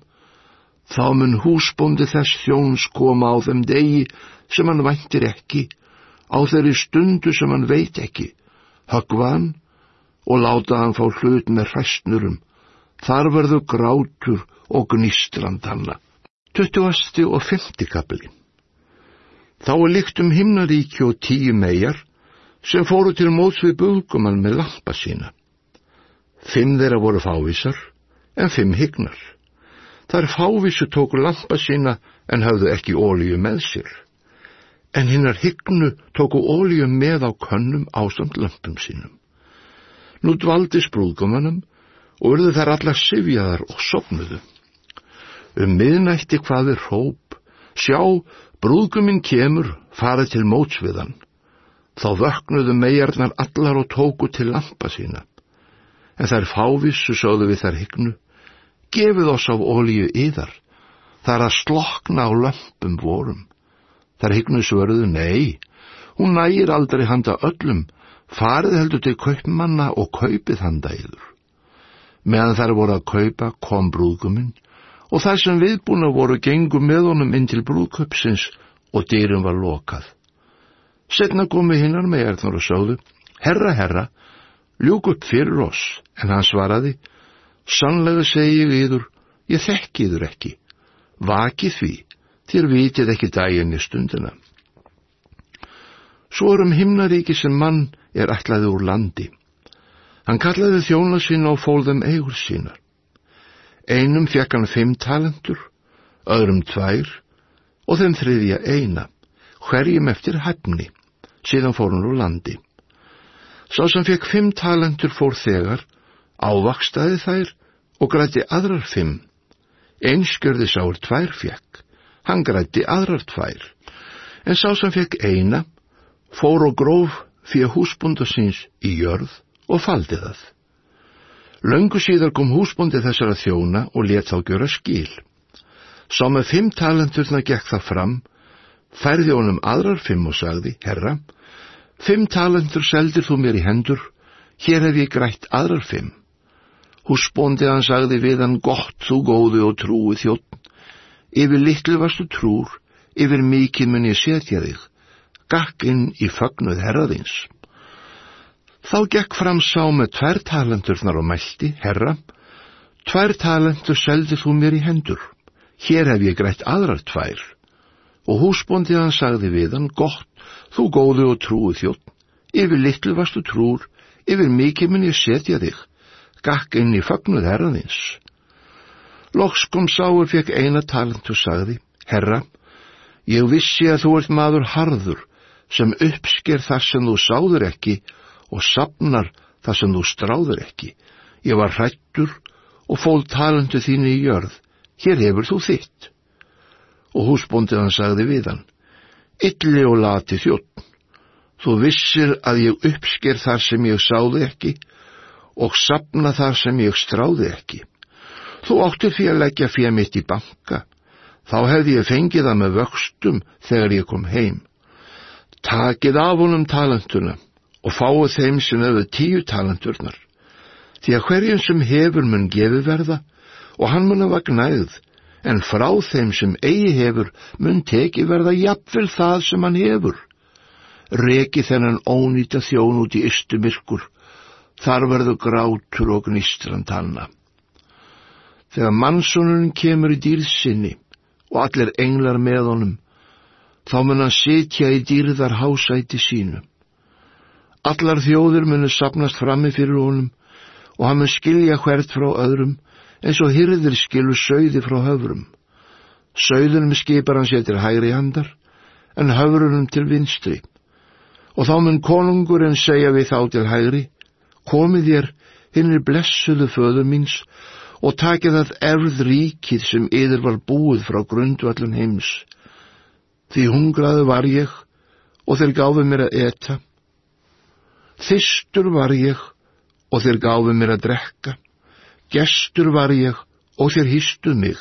þá mun húsbóndi þess þjóns koma á þeim degi sem hann væntir ekki, á þeirri stundu sem hann veit ekki, höggva hann og láta hann fá hlut með hræstnurum, þar verður grátur og gnistrand hanna. 20. og 50. kapli Þá er líkt um himnaríki og tíu megar sem fóru til móts við bulgumann með lampa sína. Fimm þeirra voru fávísar en fimm hygnar. Þar fávísu tóku lampa sína en hafðu ekki ólíu með sér. En hinnar hygnu tóku ólíu með á könnum ásamt lampum sínum. Nú dvaldi sprúðgumannum og urðu þær allar sifjaðar og sopnuðu. Um miðnætti hvaði hróp, sjá, brúðguminn kemur, farið til móts við hann. Þá vöknuðu megarnar allar og tóku til lampa sína. En þær fávissu sögðu við þær hygnu, gefið oss af ólíu yðar, þar að slokna á lampum vorum. Þær hygnu svörðu, nei, hún nægir aldrei handa öllum, farið heldur til kaupmanna og kaupið handa yður. Meðan þær voru að kaupa kom brúðguminn og þær sem viðbúna voru gengum með honum inn til brúðköpsins og dýrum var lokað. Setna komi hinnar með erðnur og sögðu, herra, herra, ljúk upp fyrir oss, en hann svaraði, sannlega segi ég yður, ég þekki yður ekki, vaki því, þér vitið ekki daginn í stundina. Svo er um himnaríki sem mann er ætlaði úr landi. Hann kallaði þjóna sína og fólðum eigur sínar. Einum fekk hann fimm talentur, öðrum tvær og þeim þriðja eina, hverjum eftir hefni, síðan fór hann úr landi. Sá sem fekk fimm talentur fór þegar, ávakstaði þær og græti aðrar fimm. Einskjörði sáur tvær fekk, hann græti aðrar tvær, en sá sem fekk eina, fór og gróf fyrir húsbúnda síns í jörð og faldi það. Löngu síðar kom húsbúndi þessara þjóna og let þá gjöra skil. Sá með fimm talenturna gekk það fram, færði honum aðrar fimm og sagði, herra, fimm talentur seldir þú mér í hendur, hér hef ég grætt aðrar fimm. Húsbóndi hann sagði við hann gott þú góði og trúi þjótt, yfir litlu varstu trúr, yfir mikið mun ég setja þig, gakk inn í fögnuð herraðins. Þá gekk fram sá með tvær talenturnar og mælti, herra, tvær talentur seldi þú mér í hendur, hér hef ég greitt aðrar tvær. Og húsbóndið hann sagði við hann, gott, þú góðu og trúi þjótt, yfir litlu varstu trúr, yfir mikið mun ég setja þig, gakk inn í fagnuð herraðins. Loks kom sáur fekk eina talent og sagði, herra, ég vissi að þú ert maður harður, sem uppsker það sem þú sáður ekki og sapnar það sem þú stráður ekki. Ég var hrættur og fól talentu þínu í jörð. Hér hefur þú þitt. Og húsbóndið hann sagði við hann. Ylli og lati þjótt. Þú vissir að ég uppsker þar sem ég sáði ekki og sapna þar sem ég stráði ekki. Þú áttir því að leggja fyrir mitt í banka. Þá hefði ég fengið það með vöxtum þegar ég kom heim. Takið af honum talentuna og fáið þeim sem hefur tíu talenturnar. Því að hverjum sem hefur mun gefi verða og hann mun hafa gnægð, en frá þeim sem eigi hefur mun teki verða jafnvel það sem hann hefur. Reki þennan ónýta þjón út í ystu myrkur, þar verður grátur og gnistrand hanna. Þegar mannsónunum kemur í dýrðsynni og allir englar með honum, þá mun hann sitja í dýrðar hásæti sínu. Allar þjóður munu sapnast frammi fyrir honum og hann mun skilja hvert frá öðrum eins og hyrðir skilu sögði frá höfrum. Sögðunum skipar hann sér til hægri handar en höfrunum til vinstri og þá mun konungurinn segja við þá til hægri komið þér hinn er blessuðu föður míns og takið það erð ríkið sem yður var búið frá grundvallun heims. Því hungraðu var ég og þeir gáðu mér að eta. Þistur var ég og þeir gáðu mér að drekka. Gestur var ég og þeir hýstu mig.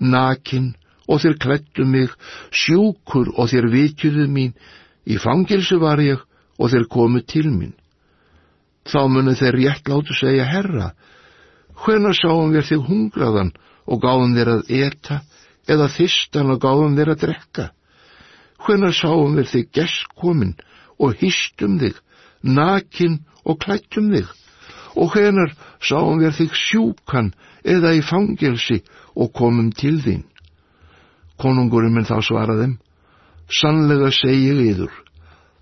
Nakin og þeir klættu mig. Sjúkur og þeir vitjuðu mín. Í fangilsu var ég og þeir komu til mín. Þá munu þeir réttláttu segja herra, Hvenar sáum við þig hungraðan og gáðum þér að eta eða þistan og gáðum þér að drekka? Hvenar sáum við þig geskkomin og hýstum þig, nakin og klættum þig? Og hvenar sáum við þig sjúkan eða í fangelsi og komum til þín? Konungurinn minn þá svaraðum, sannlega segi ég yður,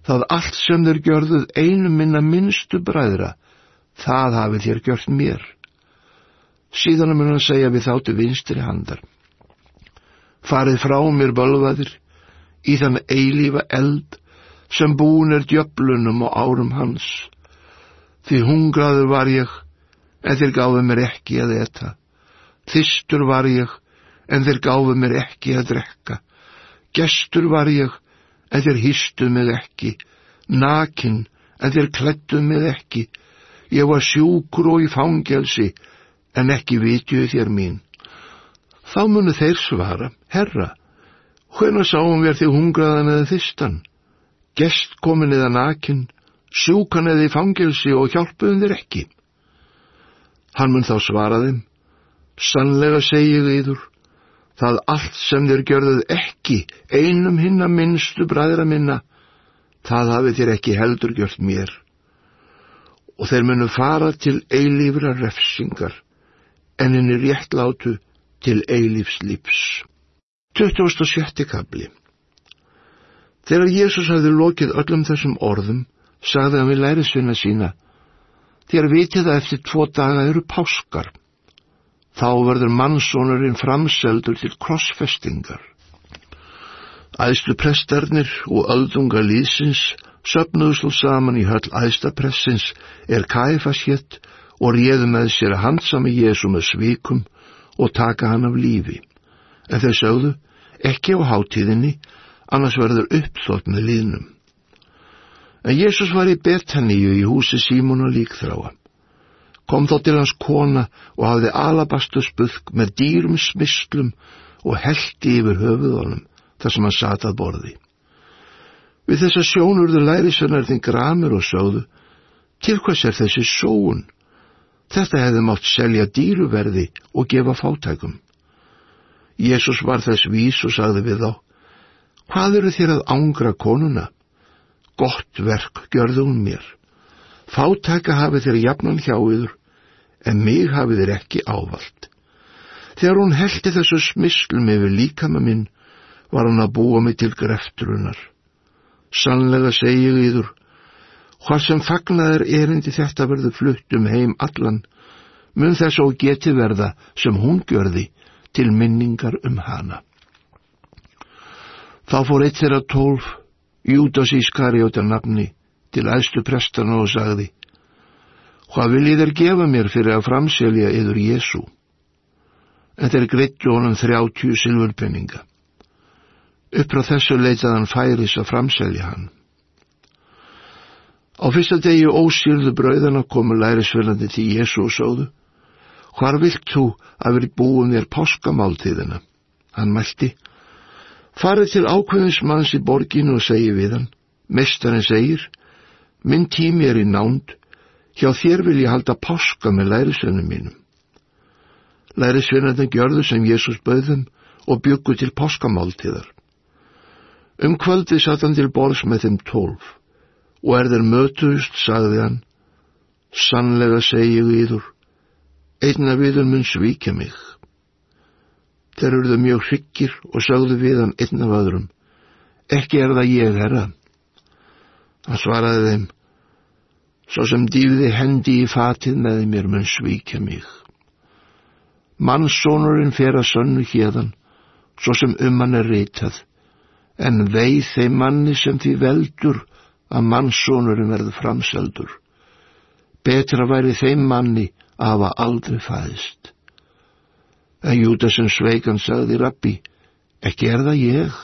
það allt sem þeir gjörðuð einu minna minnstu bræðra, það hafið þér gjört mér. Síðan mun hann segja við þáttu vinstri handar. Farið frá mér bölvaðir í þann eilífa eld sem búin er djöflunum og árum hans. Því hungraður var ég, en þeir gáðu mér ekki að etta. Þistur var ég, en þeir gáðu mér ekki að drekka. Gestur var ég, en þeir hýstu mig ekki. Nakin, en þeir klættu mig ekki. Ég var sjúkur og í fangelsi, en ekki vitjuð þér mín. Þá munu þeir svara, herra, hvena sáum við þig hungraðan eða þistan, gest komin eða nakin, sjúkan eða í fangelsi og hjálpuðum þér ekki. Hann mun þá svara þeim, sannlega segið yður, það allt sem þér gjörðuð ekki einum hinna minnstu bræðra minna, það hafið þér ekki heldur gjört mér. Og þeir munu fara til eilífra refsingar, en henni réttlátu til eilífs lífs. 27. kabli Þegar Jésús hafði lokið öllum þessum orðum, sagði hann við lærisvinna sína, þér vitið að eftir tvo daga eru páskar. Þá verður mannsónurinn framseldur til krossfestingar. Æðslu prestarnir og öldunga líðsins söpnuðslu saman í höll æðstapressins er kæfas hétt og réðu með sér að handsama Jésu með svikum og taka hann af lífi. En þeir sögðu, ekki á hátíðinni, annars verður uppþótt með líðnum. En Jésús var í Betaníu í húsi Símona líkþráa. Kom þó til hans kona og hafði alabastusbuðk með dýrum smislum og heldi yfir höfuðunum þar sem hann satað borði. Við þessa sjónurðu lærisvennar þinn gramur og sögðu, til hvers er þessi sóun? Þetta hefði mátt selja dýruverði og gefa fátækum. Jésús var þess vís og sagði við þá, hvað eru þér að ángra konuna? Gott verk gjörðu hún mér. Fátæka hafið þér jafnan hjá yður, en mig hafið þér ekki ávalt. Þegar hún heldi þessu smislum yfir líkama minn, var hún að búa mig til greftrunar. Sannlega segi ég yður, Hvað sem fagnaður erindi þetta verður flutt um heim allan, mun þess og geti verða sem hún gjörði til minningar um hana. Þá fór eitt þeirra tólf, Júdas Ískarióta nafni, til æstu prestana og sagði, Hvað vil ég þeir gefa mér fyrir að framselja yður Jésu? En þeir greittu honum þrjátjú silfurpenninga. Uppra þessu leitaðan færis að framselja hann. Á fyrsta degi ósýrðu brauðana komu lærisverðandi til Jésu og sóðu. Hvar vilt þú að veri búin þér páskamáltíðina? Hann mælti. Farið til ákveðins manns í borginu og segi við hann. Mestarinn segir, minn tími er í nánd, hjá þér vil ég halda páska með lærisvennum mínum. Læri svinnarnir gjörðu sem Jésús bauðum og byggu til páskamáltíðar. Um kvöldi satt hann til borðs með þeim tólf og er þeir mötuðust, sagði hann, sannlega segi ég íður, einna viður mun svíkja mig. Þeir eruðu mjög hryggir og sagðu við hann einn af öðrum, ekki er það ég, herra. Hann svaraði þeim, svo sem dýfiði hendi í fatið með mér mun svíkja mig. Mannsónurinn fer að sönnu hérdan, svo sem um hann er reytað, en veið þeim manni sem því veldur að mannsónurinn verður framseldur. Betra væri þeim manni að hafa aldrei fæðist. En Júdasson sveikan sagði rabbi, ekki er það ég?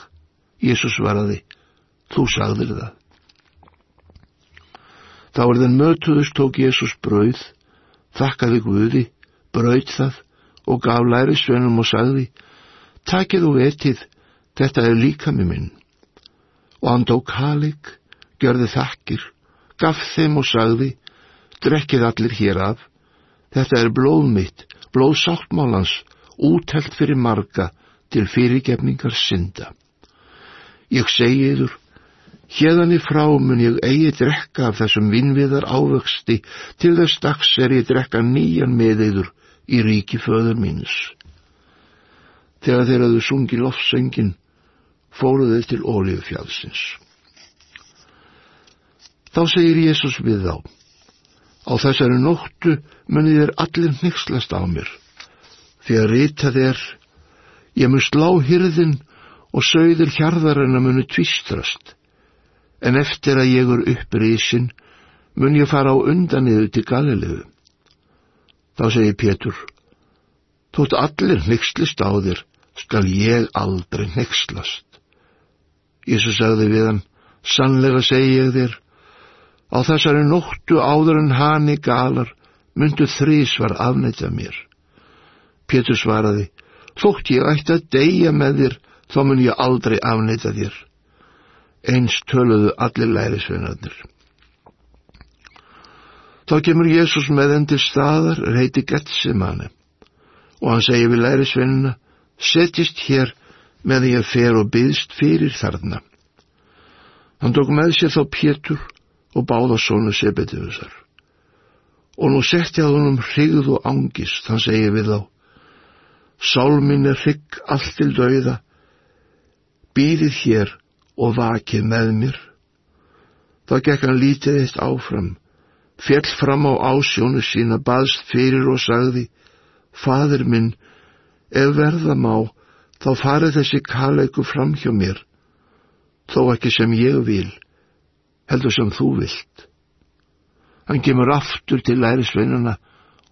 Jésús svaraði, þú sagðir það. Þá er þenn mötuðust tók Jésús brauð, þakkaði Guði, brauð það og gaf lærisveinum og sagði, takið og etið, þetta er líka með minn. Og hann tók halik, gjörði þakkir, gaf þeim og sagði, drekkið allir hér af, þetta er blóð mitt, blóð sáttmálans, útelt fyrir marga til fyrirgefningar synda. Ég segi yður, hérðan í frá mun ég eigi drekka af þessum vinnviðar ávöxti til þess dags er ég drekka nýjan með yður í ríki föður míns. Þegar þeir hafðu sungi lofsöngin, fóruðu til ólíufjálsins. Þá segir Jésús við þá, á þessari nóttu munið þér allir nixlast á mér, að ritað er, ég mun slá hyrðin og sögður hjarðarinn að munu tvistrast, en eftir að ég er upprísin, mun ég fara á undan yfir til Galilegu. Þá segir Pétur, þótt allir nixlist á þér, skal ég aldrei nixlast. Jésu sagði við hann, sannlega segi ég þér, á þessari nóttu áður en hani galar, myndu þrís var afnættað mér. Pétur svaraði, þótt ég ætti að deyja með þér, þá mun ég aldrei afnætta þér. Eins töluðu allir lærisveinarnir. Þá kemur Jésús með enn til staðar, reyti Getsemane, og hann segir við lærisveinina, setjist hér með því að fer og byðst fyrir þarna. Hann tók með sér þá Pétur og báða sónu Sebetiðusar. Og nú setti að honum hrigð og angist, hann segi við þá, Sálminn er hrigg allt til dauða, býðið hér og vakið með mér. Þá gekk hann lítið eitt áfram, fjell fram á ásjónu sína, baðst fyrir og sagði, Fadur minn, ef verða má, þá farið þessi kaleiku fram hjá mér, þó ekki sem ég vil, heldur sem þú vilt. Hann kemur aftur til lærisveinuna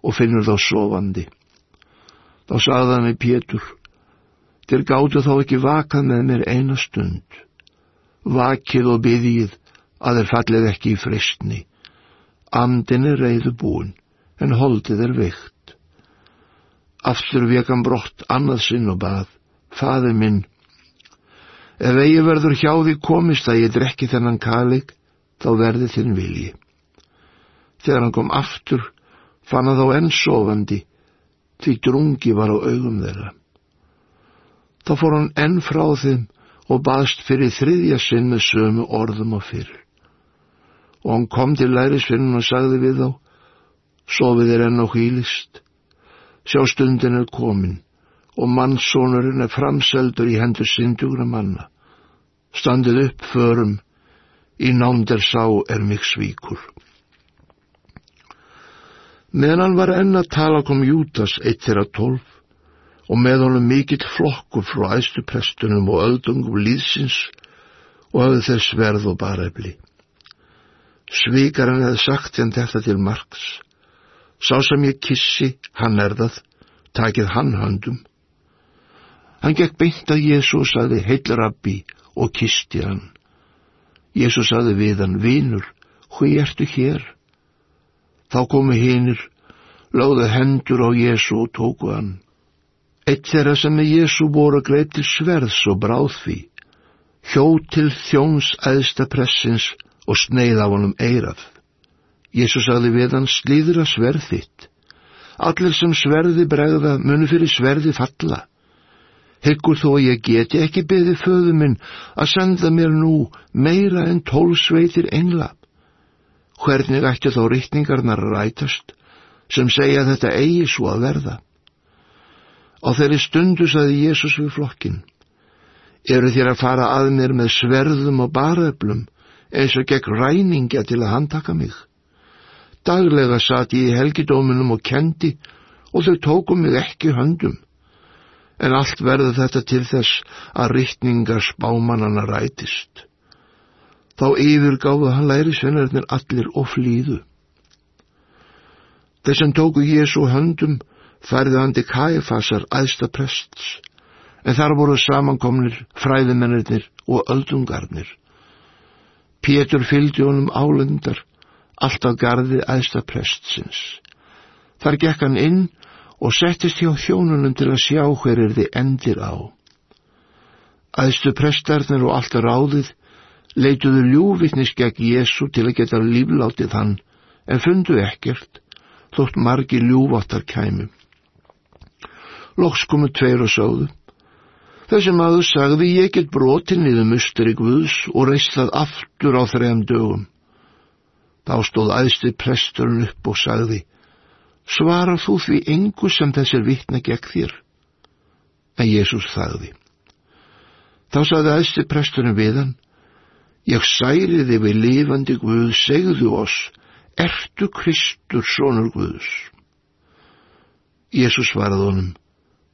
og finnur þá sofandi. Þá hann í Pétur, þér gáttu þá ekki vakað með mér eina stund. Vakið og byðið að þeir fallið ekki í fristni. Andin er reyðu búin, en holdið er veikt. Aftur vekan brott annað sinn og bað, faði minn, ef eigi verður hjá því komist að ég drekki þennan kalik, þá verði þinn vilji. Þegar hann kom aftur, fann hann þá enn sofandi, því drungi var á augum þeirra. Þá fór hann enn frá þeim og baðst fyrir þriðja sinn með sömu orðum og fyrr. Og hann kom til lærisvinnun og sagði við þá, sofið er enn og hýlist, sjá stundin er komin og mannsónurinn er framseldur í hendur syndugra manna. Standið upp förum, í nándir sá er mig svíkur. Meðan hann var enn að tala kom Jútas eitt þeirra tólf og með honum mikill flokkur frá æstu prestunum og öldungum líðsins og hafði þess verð og barefli. Svíkar hann hefði sagt henn þetta til margs. Sá sem ég kissi, hann er það, takið hann höndum. Hann gekk beint að Jésu og saði heil rabbi og kisti hann. Jésu saði við hann, vinur, hví ertu hér? Þá komu hinnir, láðu hendur á Jésu og tóku hann. Eitt þeirra sem með Jésu voru greið til sverðs og bráð því, hjó til þjóns æðsta pressins og sneið á honum eirað. Jésu sagði við hann slíðra sverð þitt. Allir sem sverði bregða muni fyrir sverði falla. Hyggur þó ég geti ekki beði föðu minn að senda mér nú meira en tólsveitir engla. Hvernig ætti þá rittningarnar rætast sem segja þetta eigi svo að verða? Á þeirri stundu saði Jésus við flokkin. Eru þér að fara að mér með sverðum og baröflum eins og gegn ræningja til að handtaka mig? Daglega satt ég í helgidóminum og kendi og þau tókum mig ekki höndum en allt verður þetta til þess að rittningar spámanana rætist. Þá yfirgáðu hann læri svennarnir allir og flýðu. Sem tóku Jésu höndum færði hann til Kæfasar aðsta prests, en þar voru samankomnir fræðimennir og öldungarnir. Pétur fylgdi honum álendar, allt á gardi aðsta prestsins. Þar gekk hann inn og settist hjá hjónunum til að sjá hver er þið endir á. Æðstu prestarnir og allt ráðið leituðu ljúvittnis gegn Jésu til að geta líflátið hann, en fundu ekkert, þótt margi ljúváttar kæmu. Loks komu tveir og sáðu. Þessi maður sagði ég get brotin niður mustur í Guðs og reist það aftur á þrejum dögum. Þá stóð æðsti presturinn upp og sagði, svarar þú því engu sem þessir vittna gegn þér? En Jésús þagði. Þá saði æsti presturinn við hann, ég særi þið við lifandi Guð, segðu oss, ertu Kristur sonur Guðs? Jésús svaraði honum,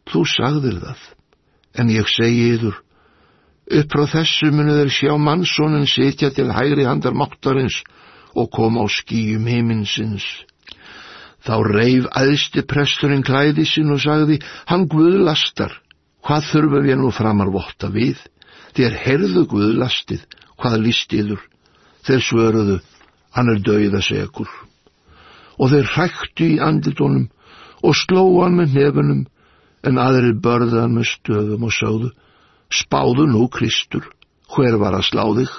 þú sagðir það, en ég segi yður, upp frá þessu munu þeir sjá mannsónin sitja til hægri handar máttarins og koma á skýjum heiminsins. Þá reif aðsti presturinn klæði sin og sagði, hann Guðlastar, hvað þurfa við nú framar votta við? Þér herðu Guðlastið, hvað listiður? Þeir svöruðu, hann er döiða segur. Og þeir hræktu í andildónum og slóan með nefunum, en aðri börðan með stöðum og sögðu, spáðu nú Kristur, hver var að slá þig?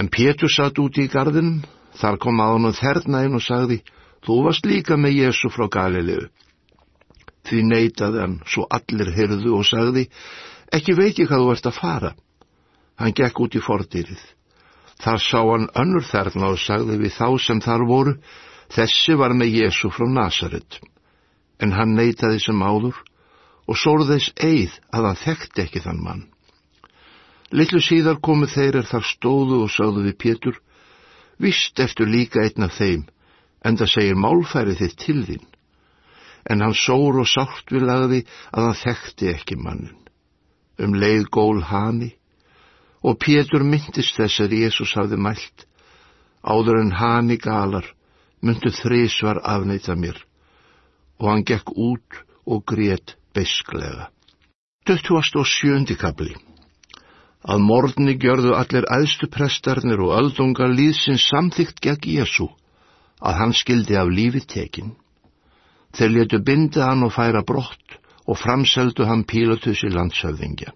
En Pétur satt úti í gardinum, Þar kom að honum þernægin og sagði, þú varst líka með Jésu frá Galilegu. Því neytaði hann, svo allir hyrðu og sagði, ekki veit ég hvað þú ert að fara. Hann gekk út í fordýrið. Þar sá hann önnur þerna og sagði við þá sem þar voru, þessi var með Jésu frá Nasaret. En hann neytaði sem áður og sóruðis eið að hann þekkti ekki þann mann. Littlu síðar komu þeir er þar stóðu og sagðu við Pétur, Vist eftir líka einn af þeim, en það segir málfærið þitt til þín. En hann sór og sátt við lagði að hann þekkti ekki mannin. Um leið gól hani, og Pétur myndist þess að Jésús hafði mælt. Áður en hani galar, myndu þrísvar afneita mér, og hann gekk út og grét besklega. Döttuast og sjöndi kabli. Að morgunni gjörðu allir æðstu prestarnir og öldunga líðsins samþygt gegn Jésu, að hann skildi af lífi tekin. Þeir letu binda hann og færa brott og framseldu hann Pílatus í landshöfðingja.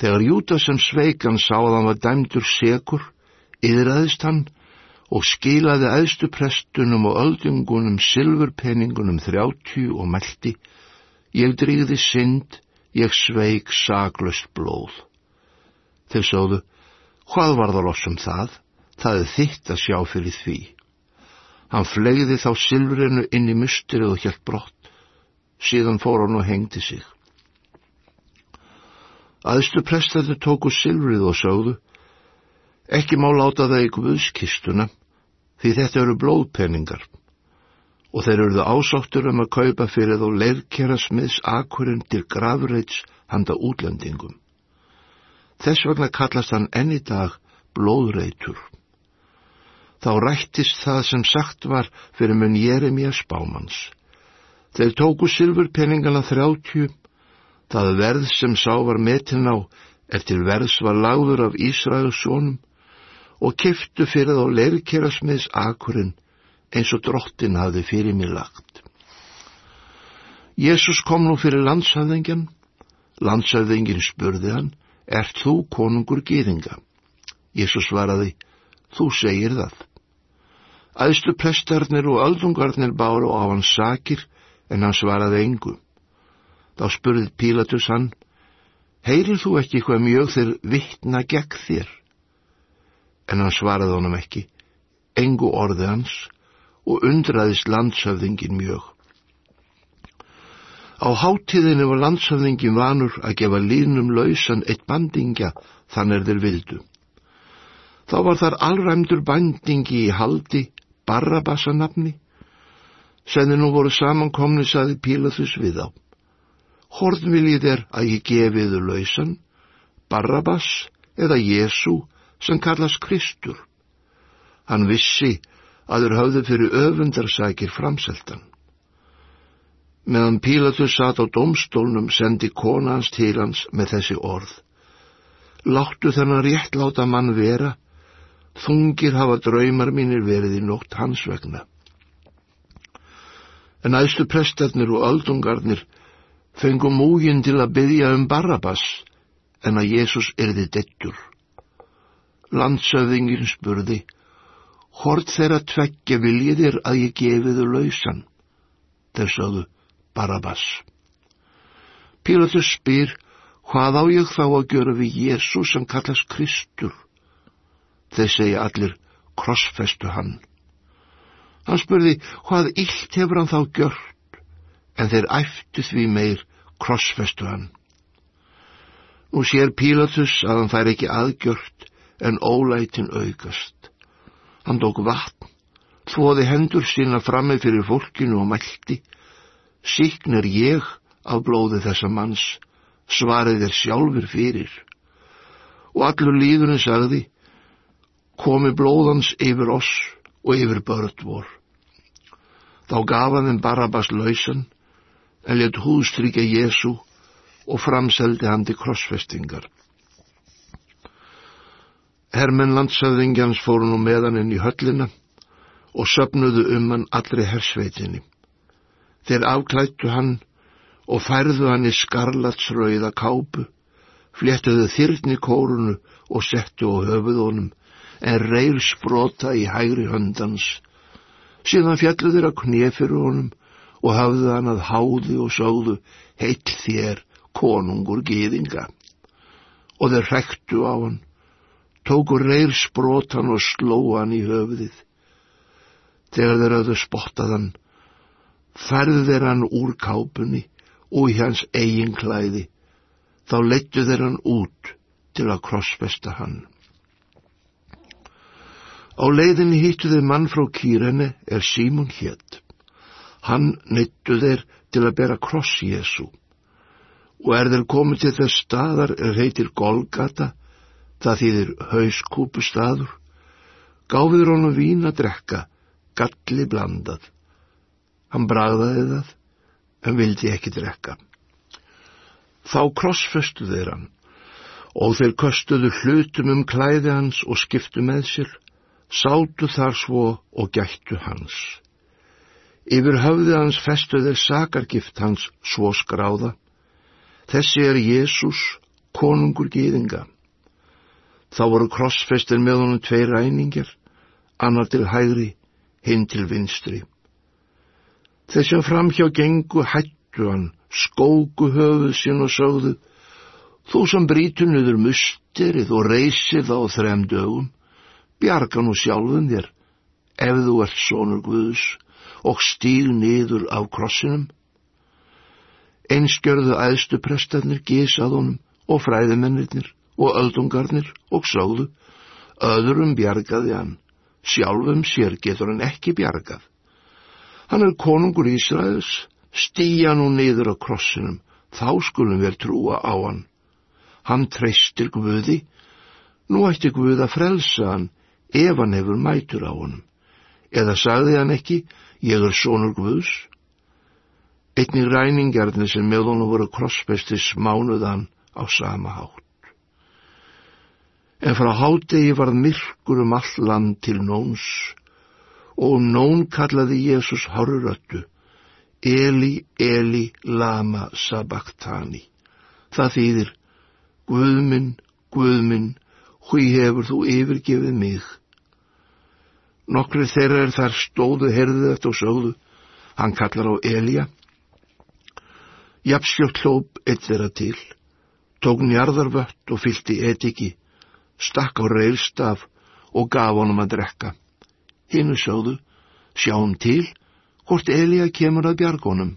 Þegar Júta sem sveikan sá að hann var dæmdur segur, yðræðist hann og skilaði æðstu prestunum og öldungunum silfurpenningunum þrjátjú og meldi, ég drýði synd, ég sveik saglust blóð. Þeir sóðu, hvað var það lossum það? Það er þitt að sjá fyrir því. Hann flegði þá silfrinu inn í mustrið og hjælt brott. Síðan fór hann og hengdi sig. Aðstu prestarður tóku silfrið og sögðu, ekki má láta það í guðskistuna, því þetta eru blóðpenningar og þeir eruðu ásáttur um að kaupa fyrir þá leirkjara smiðs akkurinn til gravreits handa útlendingum. Þess vegna kallast hann enn í dag blóðreitur. Þá rættist það sem sagt var fyrir mun Jeremia spámans. Þeir tóku silfurpenningana þrjátjú, það verð sem sá var metin á eftir verðs var láður af Ísraelsónum og kiftu fyrir þá leirkjara smiðs akkurinn eins og drottin hafði fyrir mér lagt. Jésús kom nú fyrir landshöfðingjan. Landshöfðingin spurði hann, ert þú konungur gýðinga? Jésús svaraði, þú segir það. Æðstu prestarnir og öldungarnir báru á hans sakir en hann svaraði engu. Þá spurði Pílatus hann, heyrir þú ekki hvað mjög þeir vittna gegn þér? En hann svaraði honum ekki, engu orði hans og undraðist landshöfðingin mjög. Á háttíðinu var landshöfðingin vanur að gefa línum lausan eitt bandingja þann er þeir vildu. Þá var þar allræmdur bandingi í haldi Barrabassanafni, sem þið nú voru samankomni saði Pílathus við á. Hort viljið er að ég gefiðu lausan, Barrabas eða Jésu sem kallast Kristur. Hann vissi að þeir höfðu fyrir öfundarsækir framseltan. Meðan Pílathus satt á domstólnum sendi kona hans til hans með þessi orð. Láttu þennan réttláta mann vera Þungir hafa draumar mínir verið í nótt hans vegna. En æstu prestarnir og öldungarnir fengum múgin til að byggja um Barabas en að Jésús erði dettur. Landsöfðingin spurði, Hort þeirra tveggja viljiðir að ég gefiðu lausan? Þeir sögðu, Barabas. Pílatus spyr, hvað á ég þá að gjöra við Jésús sem kallast Kristur? Þeir segja allir, krossfestu hann. Hann spurði, hvað illt hefur hann þá gjört, en þeir æftu því meir, krossfestu hann. Nú sér Pílatus að hann fær ekki aðgjört, en ólætin aukast. Hann dók vatn, þvoði hendur sína frammi fyrir fólkinu og mælti, síknir ég af blóði þessa manns, svarið er sjálfur fyrir. Og allur líðurinn sagði, komi blóðans yfir oss og yfir börn vor. Þá gaf hann þeim Barabas lausan, en let hústrykja Jésu og framseldi hann til krossfestingar. Hermenn landsöðingjans fóru nú meðan inn í höllina og söpnuðu um hann allri hersveitinni. Þeir afklættu hann og færðu hann í skarlatsrauða kápu, fléttuðu þyrni kórunu og settu á höfuðónum en reyr sprota í hægri höndans. Síðan fjallu þeirra knið fyrir honum og hafðu hann að háði og sáðu heitt þér konungur gýðinga. Og þeir rektu á hann, tóku reyr sprotan og sló hann í höfðið. Þegar þeir hafðu spottað hann, færðu þeir hann úr kápunni og í hans eigin klæði, þá leittu þeir hann út til að krossfesta hann. Á leiðinni hýttu þeir mann frá kýrene er Símon hétt. Hann neittu þeir til að bera kross Jésu. Og er þeir komið til þess staðar er heitir Golgata, það þýðir hauskúpu staður. Gáfiður honum vín að drekka, galli blandað. Hann bragðaði það, en vildi ekki drekka. Þá krossfestu þeir hann, og þeir köstuðu hlutum um klæði hans og skiptu með sér sátu þar svo og gættu hans. Yfir höfði hans festu þeir sakargift hans svo skráða. Þessi er Jésús, konungur gýðinga. Þá voru krossfestir með honum tvei ræningar, annar til hægri, hinn til vinstri. Þessum framhjá gengu hættu hann, skóku höfuð sín og sögðu, þú sem brítur niður musterið og reysið á þrem dögum, bjarga nú sjálfum þér ef þú ert sonur Guðus og stíg niður af krossinum. Einskjörðu æðstu prestarnir gísað honum og fræðimennirnir og öldungarnir og sáðu, öðrum bjargaði hann, sjálfum sér getur hann ekki bjargað. Hann er konungur Ísraels, stíja nú niður á krossinum, þá skulum við trúa á hann. Hann treystir Guði, nú ætti Guð að frelsa hann ef hann hefur mætur á honum. Eða sagði hann ekki, ég er sonur Guðs? Einnig ræningarnir sem með honum voru krossbesti smánuðan á sama hátt. En frá hátegi varð myrkur um all land til nóns og um nón kallaði Jésús háruröttu Eli, Eli, lama sabachthani. Það þýðir Guðminn, Guðminn, hví hefur þú yfirgefið mig? Nokkri þeirra er þar stóðu herðu þetta og sögðu, hann kallar á Elja. Japsjótt hlóp eitt þeirra til, tók njarðarvött og fylgti etiki, stakk á reilstaf og gaf honum að drekka. Hinnu sögðu, sjáum til, hvort Elja kemur að bjargónum.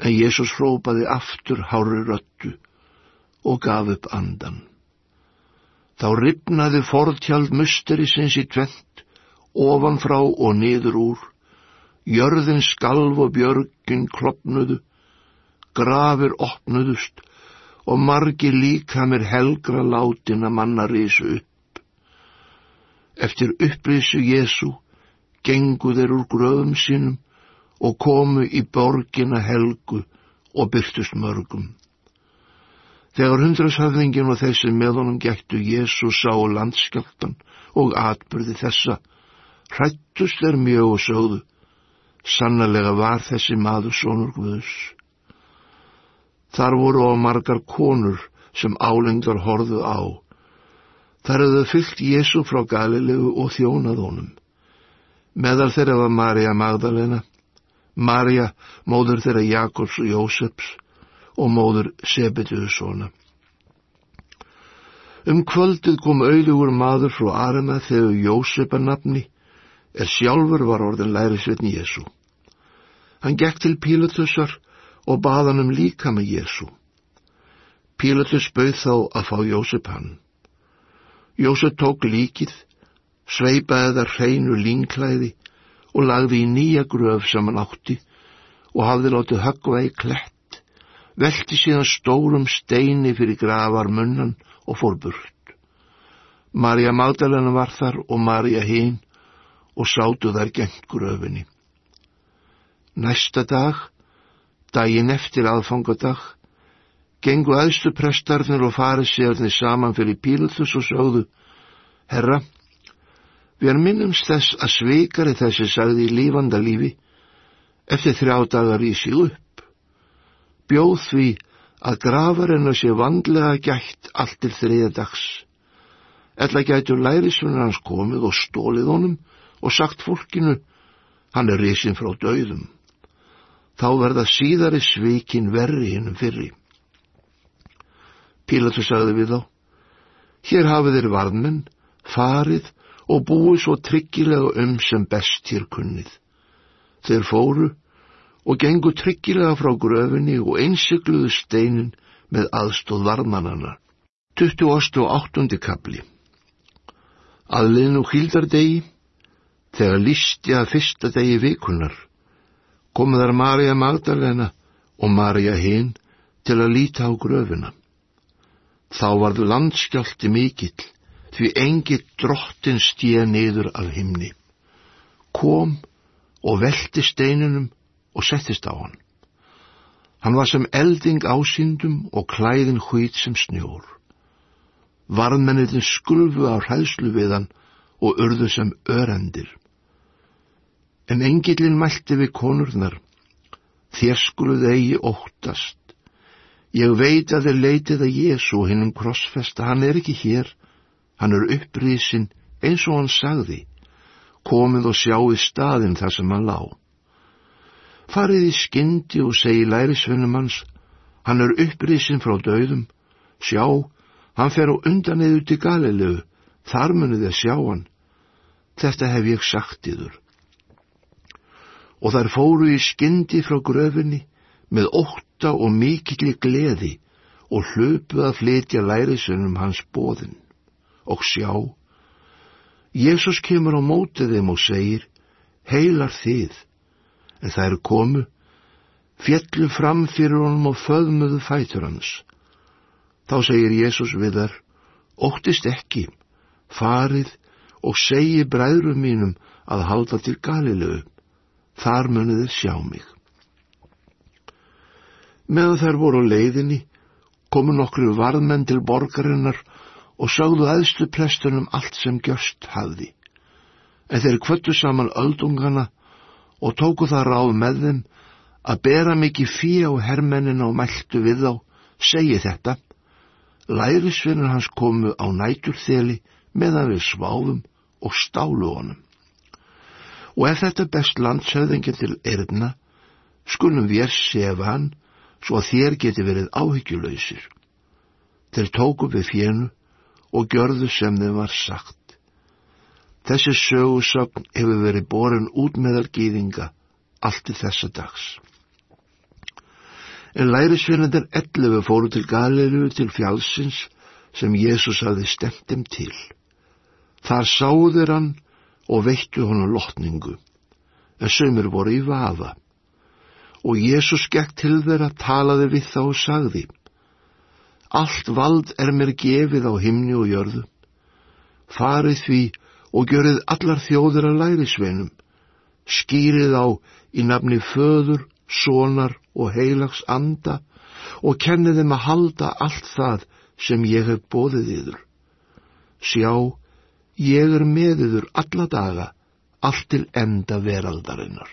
En Jésús hrópaði aftur hári röttu og gaf upp andan. Þá ripnaði forðtjald musterisins í tvent, ofan frá og niður úr, jörðin skalv og björgin klopnuðu, grafir opnuðust og margi líka mér helgra látina manna risu upp. Eftir upprisu Jésu gengu þeir úr gröðum sínum og komu í borgina helgu og byrtust mörgum. Þegar hundrashafðingin og þessi með honum gættu Jésu sá landskjáltan og atbyrði þessa, hrættust er mjög og sögðu, sannlega var þessi maður sonur Guðus. Þar voru á margar konur sem álendar horðu á. Þar hefðu fyllt Jésu frá Galilegu og þjónað honum. Meðal þeirra var Marja Magdalena, Marja, móður þeirra Jakobs og Jóseps og móður Sebetuðssona. Um kvöldið kom auðugur maður frá Arena þegar Jósepa nafni er sjálfur var orðin lærisveitn Jésu. Hann gekk til Pílatusar og baðan um líka með Jésu. Pílatus bauð þá að fá Jósep hann. Jósep tók líkið sveipaði það hreinu línklæði og lagði í nýja gröf sem hann átti og hafði látið höggva í klett, velti síðan stórum steini fyrir gravar munnan og fór burt. Marja Magdalena var þar og Marja hinn og sátu þær gengt gröfinni. Næsta dag, daginn eftir aðfangadag, gengu aðstu prestarnir og farið sérni saman fyrir Pílutus og sögðu, Herra, Við erum minnumst þess að sveikari þessi sagði í lífanda lífi eftir þrjá dagar í sig upp. Bjóð því að grafarinn að sé vandlega gætt allt til þriða dags. Ella gætur lærisvunir hans komið og stólið honum og sagt fólkinu, hann er risin frá döðum. Þá verða síðari sveikin verri hinnum fyrri. Pílatur sagði við þá, hér hafið þeir varðmenn, farið og búið svo tryggilega um sem best hér kunnið. Þeir fóru og gengu tryggilega frá gröfinni og einsikluðu steinin með aðstóð varmannana. 28. kapli Aðliðn og hildardegi, þegar listi að fyrsta degi vikunar, komuðar Marja Magdalena og Marja hinn til að líta á gröfina. Þá varðu landskjálti mikill því engi drottin stíða niður af himni. Kom og velti steinunum og settist á hann. Hann var sem elding ásýndum og klæðin hvít sem snjór. Varðmennitin skulfu á hræðslu við hann og urðu sem örendir. En engillin mælti við konurnar, þér skuluð eigi óttast. Ég veit að þeir leitið að Jésu hinnum krossfesta, hann er ekki hér, Hann er upprísin eins og hann sagði, komið og sjáið staðin þar sem hann lá. Farið í skyndi og segi lærisvennum hans, hann er upprísin frá döðum, sjá, hann fer á undan eða út í galilegu, þar munið þið sjá hann. Þetta hef ég sagt yður. Og þær fóru í skyndi frá gröfinni með ótta og mikilli gleði og hlöpuð að flytja lærisvennum hans bóðin og sjá. Jésús kemur á mótið þeim og segir, heilar þið, en það eru komu, fjellu fram fyrir honum og föðmuðu fætur hans. Þá segir Jésús við þar, óttist ekki, farið og segi bræðrum mínum að halda til Galilegu, þar muniðið sjá mig. Meðan þær voru á leiðinni, komu nokkru varðmenn til borgarinnar og sögðu aðstu prestunum allt sem gjörst hafði. En þeir kvöttu saman öldungana og tóku það ráð með þeim að bera mikið fíja og hermennina og mæltu við þá, segi þetta. Lærisvinnur hans komu á næturþeli meðan við sváðum og stálu honum. Og ef þetta best landsöðingin til erðna, skulum við sefa hann, svo að þér geti verið áhyggjulausir. Þeir tóku við fjennu og gjörðu sem þeim var sagt. Þessi sögusögn hefur verið borin út meðal gýðinga allt til þessa dags. En lærisveinandar 11 fóru til Galilu til fjálsins sem Jésús hafði stemt þeim til. Þar sáður hann og veittu hann lotningu, en sömur voru í vafa. Og Jésús gekk til þeirra, talaði við þá og sagði, Allt vald er mér gefið á himni og jörðu. Farið því og görið allar þjóður að lærisveinum. Skýrið á í nafni föður, sonar og heilags anda og kennið þeim að halda allt það sem ég hef bóðið yður. Sjá, ég er með yður alla daga, allt til enda veraldarinnar.